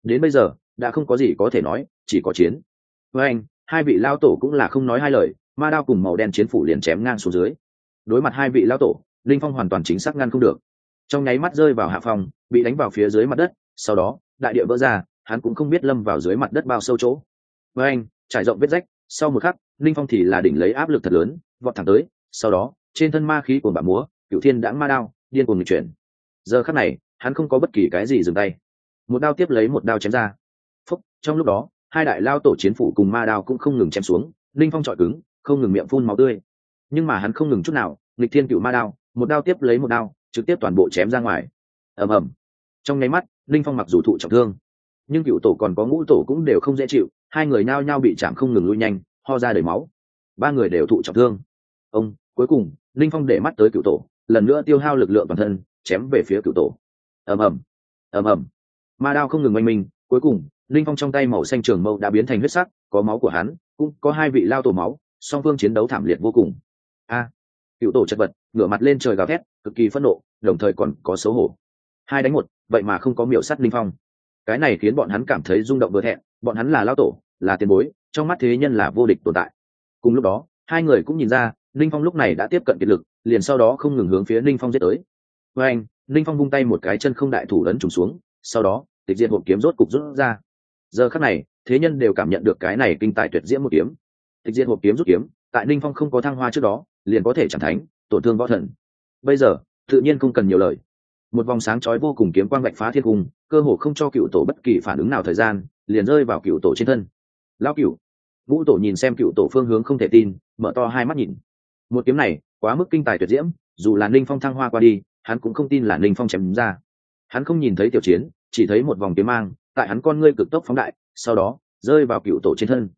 Đến bây giờ, đã không có gì có thể nói, chỉ có chiến. Với anh, hai vị lao tổ cũng là không nói hai lời, ma đao cùng màu đen chiến phủ liền chém ngang xuống dưới. Đối mặt hai vị lao tổ linh phong hoàn toàn chính xác ngăn không được. Trong nháy mắt rơi vào hạ phòng, bị đánh vào phía dưới mặt đất, sau đó, đại địa vỡ ra, hắn cũng không biết lâm vào dưới mặt đất bao sâu chỗ. Với anh, trải rộng vết rách, sau một khắc linh phong thì là đỉnh lấy áp lực thật lớn, vọt thẳng tới, sau đó, trên thân ma khí của bà múa cựu thiên đãng ma đao, điên cuồng nghịch chuyển. Giờ khắc này, hắn không có bất kỳ cái gì dừng tay. Một đao tiếp lấy một đao chém ra. Phúc, trong lúc đó, hai đại lao tổ chiến phủ cùng ma đao cũng không ngừng chém xuống, linh phong trọi cứng, không ngừng miệng phun máu tươi. Nhưng mà hắn không ngừng chút nào, nghịch thiên cựu ma đao, một đao tiếp lấy một đao, trực tiếp toàn bộ chém ra ngoài. Ầm ầm. Trong nháy mắt, linh phong mặc dù thụ trọng thương, nhưng cựu tổ còn có ngũ tổ cũng đều không dễ chịu, hai người nao nhau bị chạm không ngừng lui nhanh ho ra đầy máu. Ba người đều thụ trọng thương. Ông, cuối cùng, linh phong để mắt tới cựu tổ, lần nữa tiêu hao lực lượng toàn thân, chém về phía cựu tổ. Ầm ầm ầm ầm. Ma đao không ngừng oanh minh, cuối cùng, linh phong trong tay màu xanh trường mâu đã biến thành huyết sắc, có máu của hắn, cũng có hai vị lao tổ máu, song phương chiến đấu thảm liệt vô cùng. A, cựu tổ chật vật, ngửa mặt lên trời gào thét, cực kỳ phẫn nộ, đồng thời còn có xấu hổ. Hai đánh một, vậy mà không có miểu sắt linh phong. Cái này khiến bọn hắn cảm thấy rung động vừa thẹn, bọn hắn là lao tổ, là tiền bối trong mắt thế nhân là vô địch tồn tại. Cùng lúc đó, hai người cũng nhìn ra linh phong lúc này đã tiếp cận kiệt lực, liền sau đó không ngừng hướng phía linh phong giết tới. Với anh linh phong vung tay một cái chân không đại thủ ấn trùng xuống, sau đó, tịch diệt hộp kiếm rốt cục rút ra. Giờ khắc này, thế nhân đều cảm nhận được cái này kinh tài tuyệt diễm một kiếm. Tịch diệt hộp kiếm rút kiếm, tại linh phong không có thăng hoa trước đó, liền có thể chẳng thánh, tổn thương võ thần. Bây giờ, tự nhiên không cần nhiều lời. Một vòng sáng chói vô cùng kiếm quang vạch phá thiên cung, cơ hồ không cho cựu tổ bất kỳ phản ứng nào thời gian, liền rơi vào cựu tổ trên thân lao cựu vũ tổ nhìn xem cựu tổ phương hướng không thể tin, mở to hai mắt nhìn. Một kiếm này, quá mức kinh tài tuyệt diễm, dù là ninh phong thăng hoa qua đi, hắn cũng không tin là ninh phong chém ra. Hắn không nhìn thấy tiểu chiến, chỉ thấy một vòng kiếm mang, tại hắn con ngươi cực tốc phóng đại, sau đó, rơi vào cựu tổ trên thân.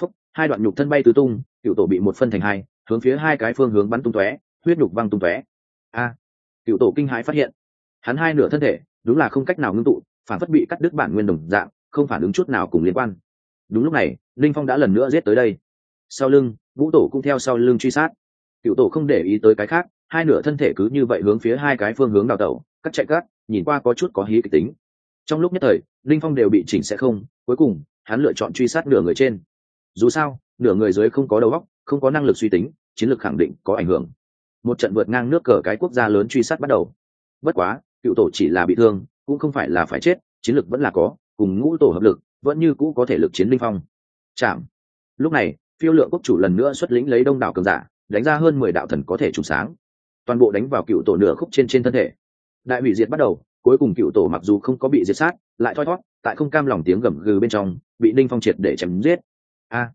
Phúc, hai đoạn nhục thân bay tứ tung cựu tổ bị một phân thành hai, hướng phía hai cái phương hướng bắn tung tóe, huyết nhục văng tung tóe. A! Cựu tổ kinh hãi phát hiện, hắn hai nửa thân thể, đúng là không cách nào ngưng tụ, phản phất bị cắt đứt bản nguyên đồng dạng, không phản ứng chút nào cùng liên quan đúng lúc này, linh phong đã lần nữa giết tới đây. Sau lưng, vũ tổ cũng theo sau lưng truy sát. Cựu tổ không để ý tới cái khác, hai nửa thân thể cứ như vậy hướng phía hai cái phương hướng đào tẩu, cắt chạy cắt, nhìn qua có chút có hí kịch tính. Trong lúc nhất thời, linh phong đều bị chỉnh sẽ không, cuối cùng, hắn lựa chọn truy sát nửa người trên. Dù sao, nửa người dưới không có đầu óc, không có năng lực suy tính, chiến lược khẳng định có ảnh hưởng. Một trận vượt ngang nước cờ cái quốc gia lớn truy sát bắt đầu. Bất quá, cựu tổ chỉ là bị thương, cũng không phải là phải chết, chiến lược vẫn là có, cùng ngũ tổ hợp lực vẫn như cũ có thể lực chiến linh phong. Chạm. Lúc này, phiêu lượng quốc chủ lần nữa xuất lĩnh lấy đông đảo cường giả, đánh ra hơn mười đạo thần có thể trùng sáng. Toàn bộ đánh vào cựu tổ nửa khúc trên trên thân thể. Đại hủy diệt bắt đầu, cuối cùng cựu tổ mặc dù không có bị diệt sát, lại thoi thót, tại không cam lòng tiếng gầm gừ bên trong, bị ninh phong triệt để chém giết. A.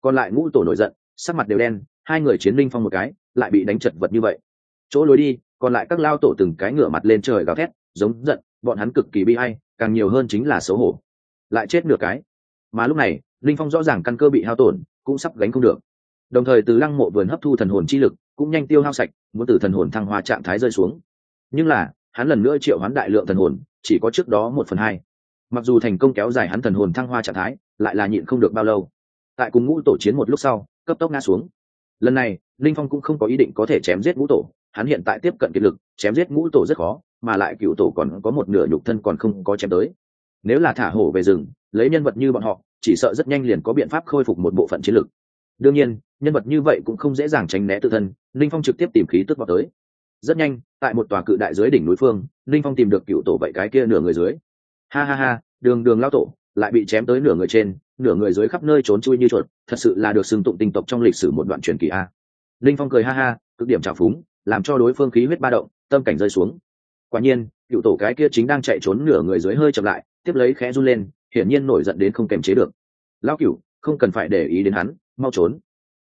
Còn lại ngũ tổ nổi giận, sắc mặt đều đen, hai người chiến ninh phong một cái, lại bị đánh chật vật như vậy. Chỗ lối đi, còn lại các lao tổ từng cái ngửa mặt lên trời gào thét, giống giận, bọn hắn cực kỳ bi hay càng nhiều hơn chính là xấu hổ lại chết nửa cái. Mà lúc này, linh phong rõ ràng căn cơ bị hao tổn, cũng sắp gánh không được. Đồng thời từ lăng mộ vườn hấp thu thần hồn chi lực, cũng nhanh tiêu hao sạch, muốn từ thần hồn thăng hoa trạng thái rơi xuống. Nhưng là, hắn lần nữa triệu hắn đại lượng thần hồn, chỉ có trước đó một phần hai. Mặc dù thành công kéo dài hắn thần hồn thăng hoa trạng thái, lại là nhịn không được bao lâu. Tại cùng ngũ tổ chiến một lúc sau, cấp tốc ngã xuống. Lần này, linh phong cũng không có ý định có thể chém giết ngũ tổ. Hắn hiện tại tiếp cận kiệt lực, chém giết ngũ tổ rất khó, mà lại cựu tổ còn có một nửa nhục thân còn không có chém tới nếu là thả hổ về rừng, lấy nhân vật như bọn họ, chỉ sợ rất nhanh liền có biện pháp khôi phục một bộ phận chiến lực đương nhiên, nhân vật như vậy cũng không dễ dàng tránh né tự thân, linh phong trực tiếp tìm khí tức vào tới. Rất nhanh, tại một tòa cự đại dưới đỉnh núi phương, linh phong tìm được cựu tổ vậy cái kia nửa người dưới. Ha ha ha, đường đường lao tổ, lại bị chém tới nửa người trên, nửa người dưới khắp nơi trốn chui như chuột, thật sự là được xưng tụng tinh tộc trong lịch sử một đoạn truyền kỳ a. Linh phong cười ha ha, cực điểm trào phúng, làm cho đối phương khí huyết ba động, tâm cảnh rơi xuống. Quả nhiên, cựu tổ cái kia chính đang chạy trốn nửa người dưới hơi chậm lại tiếp lấy khẽ run lên, hiển nhiên nổi giận đến không kềm chế được. Lao cựu không cần phải để ý đến hắn, mau trốn.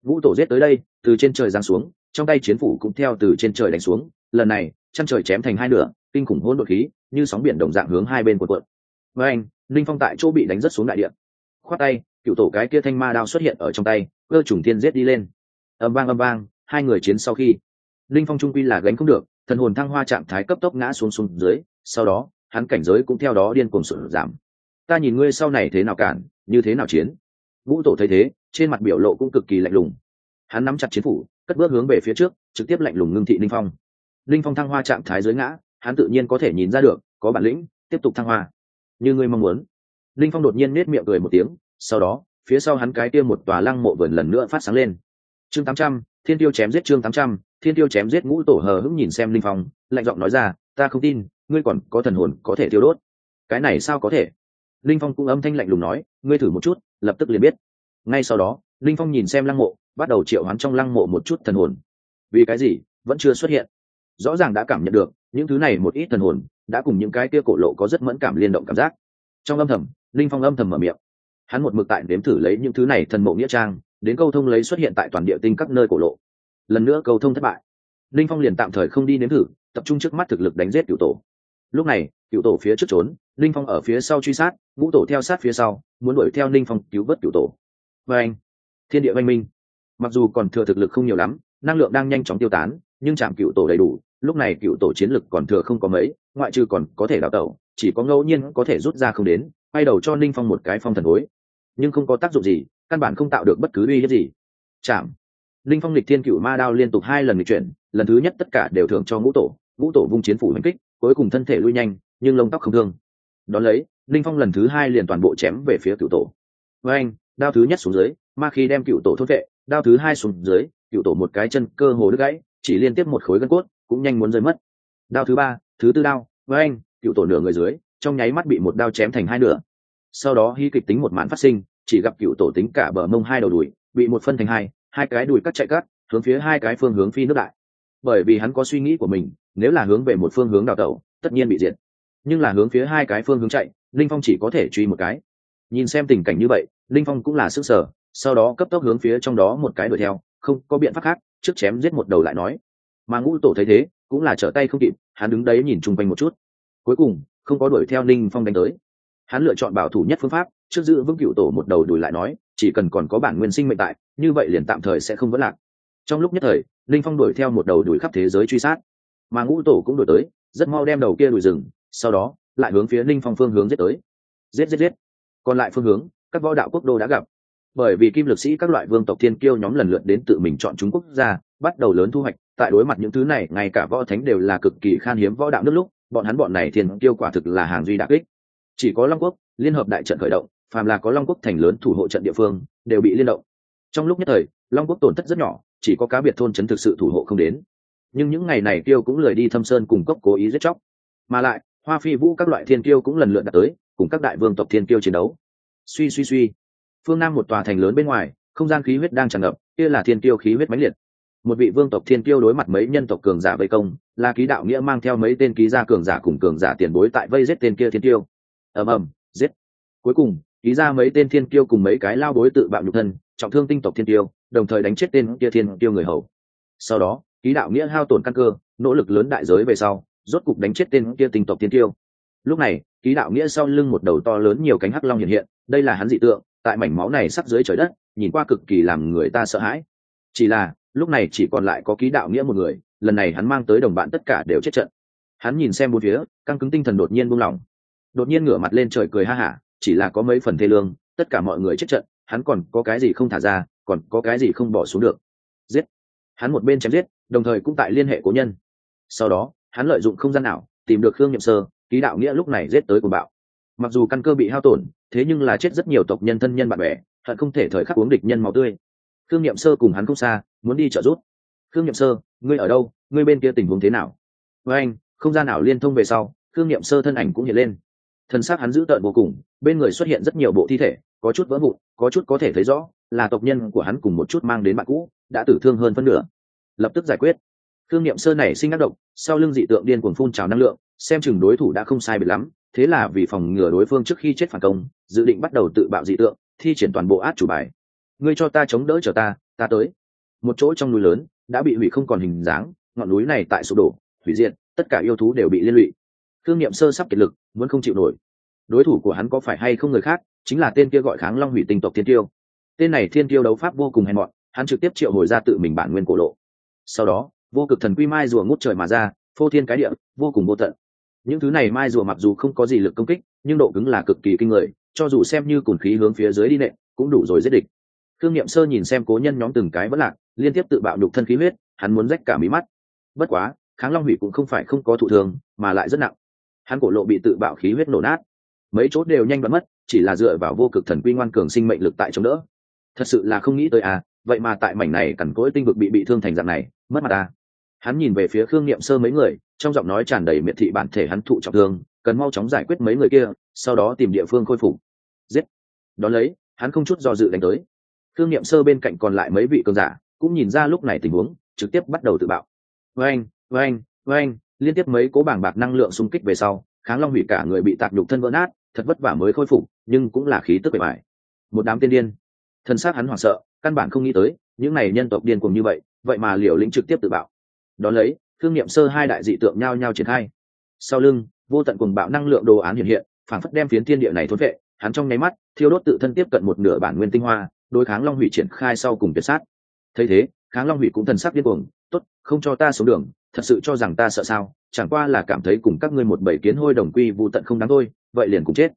Vũ tổ giết tới đây, từ trên trời giáng xuống, trong tay chiến phủ cũng theo từ trên trời đánh xuống. Lần này, chăn trời chém thành hai nửa, kinh khủng hỗn độn khí, như sóng biển đồng dạng hướng hai bên của quận với anh, linh phong tại chỗ bị đánh rất xuống đại điện khoát tay, cựu tổ cái kia thanh ma đao xuất hiện ở trong tay, cơ trùng thiên giết đi lên. Âm vang âm vang, hai người chiến sau khi. Linh phong trung quy là gánh không được, thần hồn thăng hoa trạng thái cấp tốc ngã xuống xuống dưới, sau đó hắn cảnh giới cũng theo đó điên cuồng sụt giảm. Ta nhìn ngươi sau này thế nào cản, như thế nào chiến. Vũ tổ thấy thế, trên mặt biểu lộ cũng cực kỳ lạnh lùng. Hắn nắm chặt chiến phủ, cất bước hướng về phía trước, trực tiếp lạnh lùng ngưng thị linh phong. Linh phong thăng hoa trạng thái dưới ngã, hắn tự nhiên có thể nhìn ra được, có bản lĩnh, tiếp tục thăng hoa. Như ngươi mong muốn. Linh phong đột nhiên nết miệng cười một tiếng, sau đó, phía sau hắn cái tiêm một tòa lăng mộ vườn lần nữa phát sáng lên. Chương tám trăm, thiên tiêu chém giết chương tám trăm, thiên tiêu chém giết ngũ tổ hờ hững nhìn xem linh phong, lạnh giọng nói ra, ta không tin ngươi còn có thần hồn có thể tiêu đốt. Cái này sao có thể? Linh phong cũng âm thanh lạnh lùng nói, ngươi thử một chút, lập tức liền biết. Ngay sau đó, linh phong nhìn xem lăng mộ, bắt đầu triệu hoán trong lăng mộ một chút thần hồn. Vì cái gì? Vẫn chưa xuất hiện. Rõ ràng đã cảm nhận được, những thứ này một ít thần hồn, đã cùng những cái kia cổ lộ có rất mẫn cảm liên động cảm giác. Trong âm thầm, linh phong âm thầm mở miệng. Hắn một mực tại đếm thử lấy những thứ này thần mộ nghĩa trang, đến câu thông lấy xuất hiện tại toàn địa tinh các nơi cổ lộ. Lần nữa câu thông thất bại. Linh phong liền tạm thời không đi nếm thử, tập trung trước mắt thực lực đánh giết cựu tổ lúc này, cựu tổ phía trước trốn linh phong ở phía sau truy sát, ngũ tổ theo sát phía sau, muốn đuổi theo linh phong cứu vớt cựu tổ. Và anh, thiên địa văn minh. Mặc dù còn thừa thực lực không nhiều lắm, năng lượng đang nhanh chóng tiêu tán, nhưng chạm cựu tổ đầy đủ, lúc này cựu tổ chiến lực còn thừa không có mấy, ngoại trừ còn có thể đào tẩu, chỉ có ngẫu nhiên có thể rút ra không đến, quay đầu cho ninh phong một cái phong thần hối. Nhưng không có tác dụng gì, căn bản không tạo được bất cứ uy hiếp gì. Chạm. Ninh phong lịch thiên cựu ma đao liên tục hai lần lịch chuyển, lần thứ nhất tất cả đều thưởng cho ngũ tổ ngũ tổ vung chiến phủ hành kích cuối cùng thân thể lui nhanh, nhưng lông tóc không thương. Đón lấy, Linh phong lần thứ hai liền toàn bộ chém về phía cựu tổ. Với anh, đao thứ nhất xuống dưới, ma khi đem cựu tổ thốt vệ, đao thứ hai xuống dưới, cựu tổ một cái chân cơ hồ đứt gãy, chỉ liên tiếp một khối gân cốt, cũng nhanh muốn rơi mất. Đao thứ ba, thứ tư đao với anh, cựu tổ nửa người dưới, trong nháy mắt bị một đao chém thành hai nửa. Sau đó hy kịch tính một màn phát sinh, chỉ gặp cựu tổ tính cả bờ mông hai đầu đùi, bị một phân thành hai hai cái đùi cắt chạy cắt, hướng phía hai cái phương hướng phi nước đại. Bởi vì hắn có suy nghĩ của mình nếu là hướng về một phương hướng đào tẩu, tất nhiên bị diệt. Nhưng là hướng phía hai cái phương hướng chạy, linh phong chỉ có thể truy một cái. Nhìn xem tình cảnh như vậy, linh phong cũng là sức sở, sau đó cấp tốc hướng phía trong đó một cái đuổi theo, không có biện pháp khác, trước chém giết một đầu lại nói. Mà ngũ tổ thấy thế, cũng là trở tay không kịp, hắn đứng đấy nhìn chung quanh một chút. Cuối cùng, không có đuổi theo linh phong đánh tới. Hắn lựa chọn bảo thủ nhất phương pháp, trước giữ vững cựu tổ một đầu đuổi lại nói, chỉ cần còn có bản nguyên sinh mệnh tại, như vậy liền tạm thời sẽ không vấn lạc. Trong lúc nhất thời, linh phong đuổi theo một đầu đuổi khắp thế giới truy sát mà ngũ tổ cũng đuổi tới, rất mau đem đầu kia đuổi rừng, sau đó, lại hướng phía linh phong phương hướng giết tới. Giết giết giết. Còn lại phương hướng, các võ đạo quốc đô đã gặp. Bởi vì kim lực sĩ các loại vương tộc thiên kiêu nhóm lần lượt đến tự mình chọn chúng quốc gia, bắt đầu lớn thu hoạch. Tại đối mặt những thứ này, ngay cả võ thánh đều là cực kỳ khan hiếm võ đạo nước lúc, bọn hắn bọn này thiên kiêu quả thực là hàng duy đặc ích chỉ có long quốc, liên hợp đại trận khởi động, phàm là có long quốc thành lớn thủ hộ trận địa phương, đều bị liên động. Trong lúc nhất thời, long quốc tổn thất rất nhỏ, chỉ có cá biệt thôn trấn thực sự thủ hộ không đến nhưng những ngày này tiêu cũng lười đi thâm sơn cùng cốc cố ý giết chóc. Mà lại, hoa phi vũ các loại thiên tiêu cũng lần lượt đạt tới, cùng các đại vương tộc thiên tiêu chiến đấu. Suy suy suy. Phương nam một tòa thành lớn bên ngoài, không gian khí huyết đang tràn ngập, kia là thiên tiêu khí huyết mãnh liệt. Một vị vương tộc thiên tiêu đối mặt mấy nhân tộc cường giả vây công, là ký đạo nghĩa mang theo mấy tên ký gia cường giả cùng cường giả tiền bối tại vây giết tên kia thiên tiêu ầm ầm, giết. Cuối cùng, ký ra mấy tên thiên tiêu cùng mấy cái lao bối tự bạo nhục thân, trọng thương tinh tộc thiên tiêu đồng thời đánh chết tên kia thiên tiêu người hầu. Sau đó ký đạo nghĩa hao tổn căn cơ, nỗ lực lớn đại giới về sau, rốt cục đánh chết tên kia tinh tộc tiên tiêu. lúc này, ký đạo nghĩa sau lưng một đầu to lớn nhiều cánh hắc long hiện hiện, đây là hắn dị tượng, tại mảnh máu này sắp dưới trời đất, nhìn qua cực kỳ làm người ta sợ hãi. Chỉ là, lúc này chỉ còn lại có ký đạo nghĩa một người, lần này hắn mang tới đồng bạn tất cả đều chết trận. Hắn nhìn xem bốn phía, căng cứng tinh thần đột nhiên buông lỏng. Đột nhiên ngửa mặt lên trời cười ha hả, chỉ là có mấy phần thê lương, tất cả mọi người chết trận, hắn còn có cái gì không thả ra, còn có cái gì không bỏ xuống được. Giết! Hắn một bên chém giết đồng thời cũng tại liên hệ cố nhân. Sau đó, hắn lợi dụng không gian nào tìm được khương nhậm sơ, ký đạo nghĩa lúc này giết tới cùng bạo. Mặc dù căn cơ bị hao tổn, thế nhưng là chết rất nhiều tộc nhân thân nhân bạn bè, hận không thể thời khắc uống địch nhân máu tươi. Khương nhậm sơ cùng hắn không xa, muốn đi trợ giúp. Khương nhậm sơ, ngươi ở đâu? Ngươi bên kia tình huống thế nào? Với anh, không gian nào liên thông về sau, khương nhậm sơ thân ảnh cũng hiện lên. Thân xác hắn dữ tợn vô cùng, bên người xuất hiện rất nhiều bộ thi thể, có chút vỡ vụn, có chút có thể thấy rõ là tộc nhân của hắn cùng một chút mang đến bạn cũ, đã tử thương hơn phân nửa lập tức giải quyết. Thương niệm sơ này sinh ác động sau lưng dị tượng điên cuồng phun trào năng lượng xem chừng đối thủ đã không sai biệt lắm thế là vì phòng ngừa đối phương trước khi chết phản công dự định bắt đầu tự bạo dị tượng thi triển toàn bộ át chủ bài. Ngươi cho ta chống đỡ chờ ta ta tới. Một chỗ trong núi lớn đã bị hủy không còn hình dáng ngọn núi này tại sụp đổ hủy diện, tất cả yêu thú đều bị liên lụy. Thương niệm sơ sắp kiệt lực muốn không chịu nổi. Đối thủ của hắn có phải hay không người khác chính là tên kia gọi kháng long hủy tinh tộc thiên tiêu. Tên này thiên tiêu đấu pháp vô cùng hèn mọn hắn trực tiếp triệu hồi ra tự mình bản nguyên cổ lộ sau đó, vô cực thần quy mai rùa ngút trời mà ra, phô thiên cái địa, vô cùng vô tận. Những thứ này mai rùa mặc dù không có gì lực công kích, nhưng độ cứng là cực kỳ kinh người, cho dù xem như cùn khí hướng phía dưới đi nệ cũng đủ rồi giết địch. Thương n i ệ m sơ nhìn xem cố nhân nhóm từng cái vẫn lạc, liên tiếp tự bạo đục thân khí huyết, hắn muốn rách cả mí mắt. Bất quá, kháng long hủy cũng không phải không có thụ thường mà lại rất nặng. Hắn cổ lộ bị tự bạo khí huyết nổ nát. Mấy chốt đều nhanh vẫn mất, chỉ là dựa vào vô cực thần quy ngoan cường sinh mệnh lực tại chống đỡ. Thật sự là không nghĩ tới à vậy mà tại mảnh này cằn cỗi tinh vực bị bị thương thành dạng này mất mặt ta. Hắn nhìn về phía khương niệm sơ mấy người, trong giọng nói tràn đầy miệt thị bản thể hắn thụ trọng thương, cần mau chóng giải quyết mấy người kia, sau đó tìm địa phương khôi phục. Giết. Đón lấy, hắn không chút do dự đánh tới. Khương niệm sơ bên cạnh còn lại mấy vị cường giả, cũng nhìn ra lúc này tình huống, trực tiếp bắt đầu tự bạo. Vain vain vain liên tiếp mấy cố bảng bạc năng lượng xung kích về sau, kháng long hủy cả người bị tạc nhục thân vỡ nát, thật vất vả mới khôi phục, nhưng cũng là khí tức bề bài một đám tiên điên. Thân xác hắn hoảng sợ, căn bản không nghĩ tới, những này nhân tộc điên cùng như vậy vậy mà liều lĩnh trực tiếp tự bạo. Đón lấy thương nghiệm sơ hai đại dị tượng nhao nhao triển khai. Sau lưng, vô tận cùng bạo năng lượng đồ án hiện hiện, phản phất đem phiến thiên địa này thốn vệ, hắn trong nháy mắt, thiêu đốt tự thân tiếp cận một nửa bản nguyên tinh hoa, đối kháng long hủy triển khai sau cùng tuyệt sát. Thấy thế, kháng long hủy cũng thần sắc điên cuồng, tốt, không cho ta xuống đường, thật sự cho rằng ta sợ sao, chẳng qua là cảm thấy cùng các ngươi một bảy kiến hôi đồng quy vụ tận không đáng thôi, vậy liền cùng chết.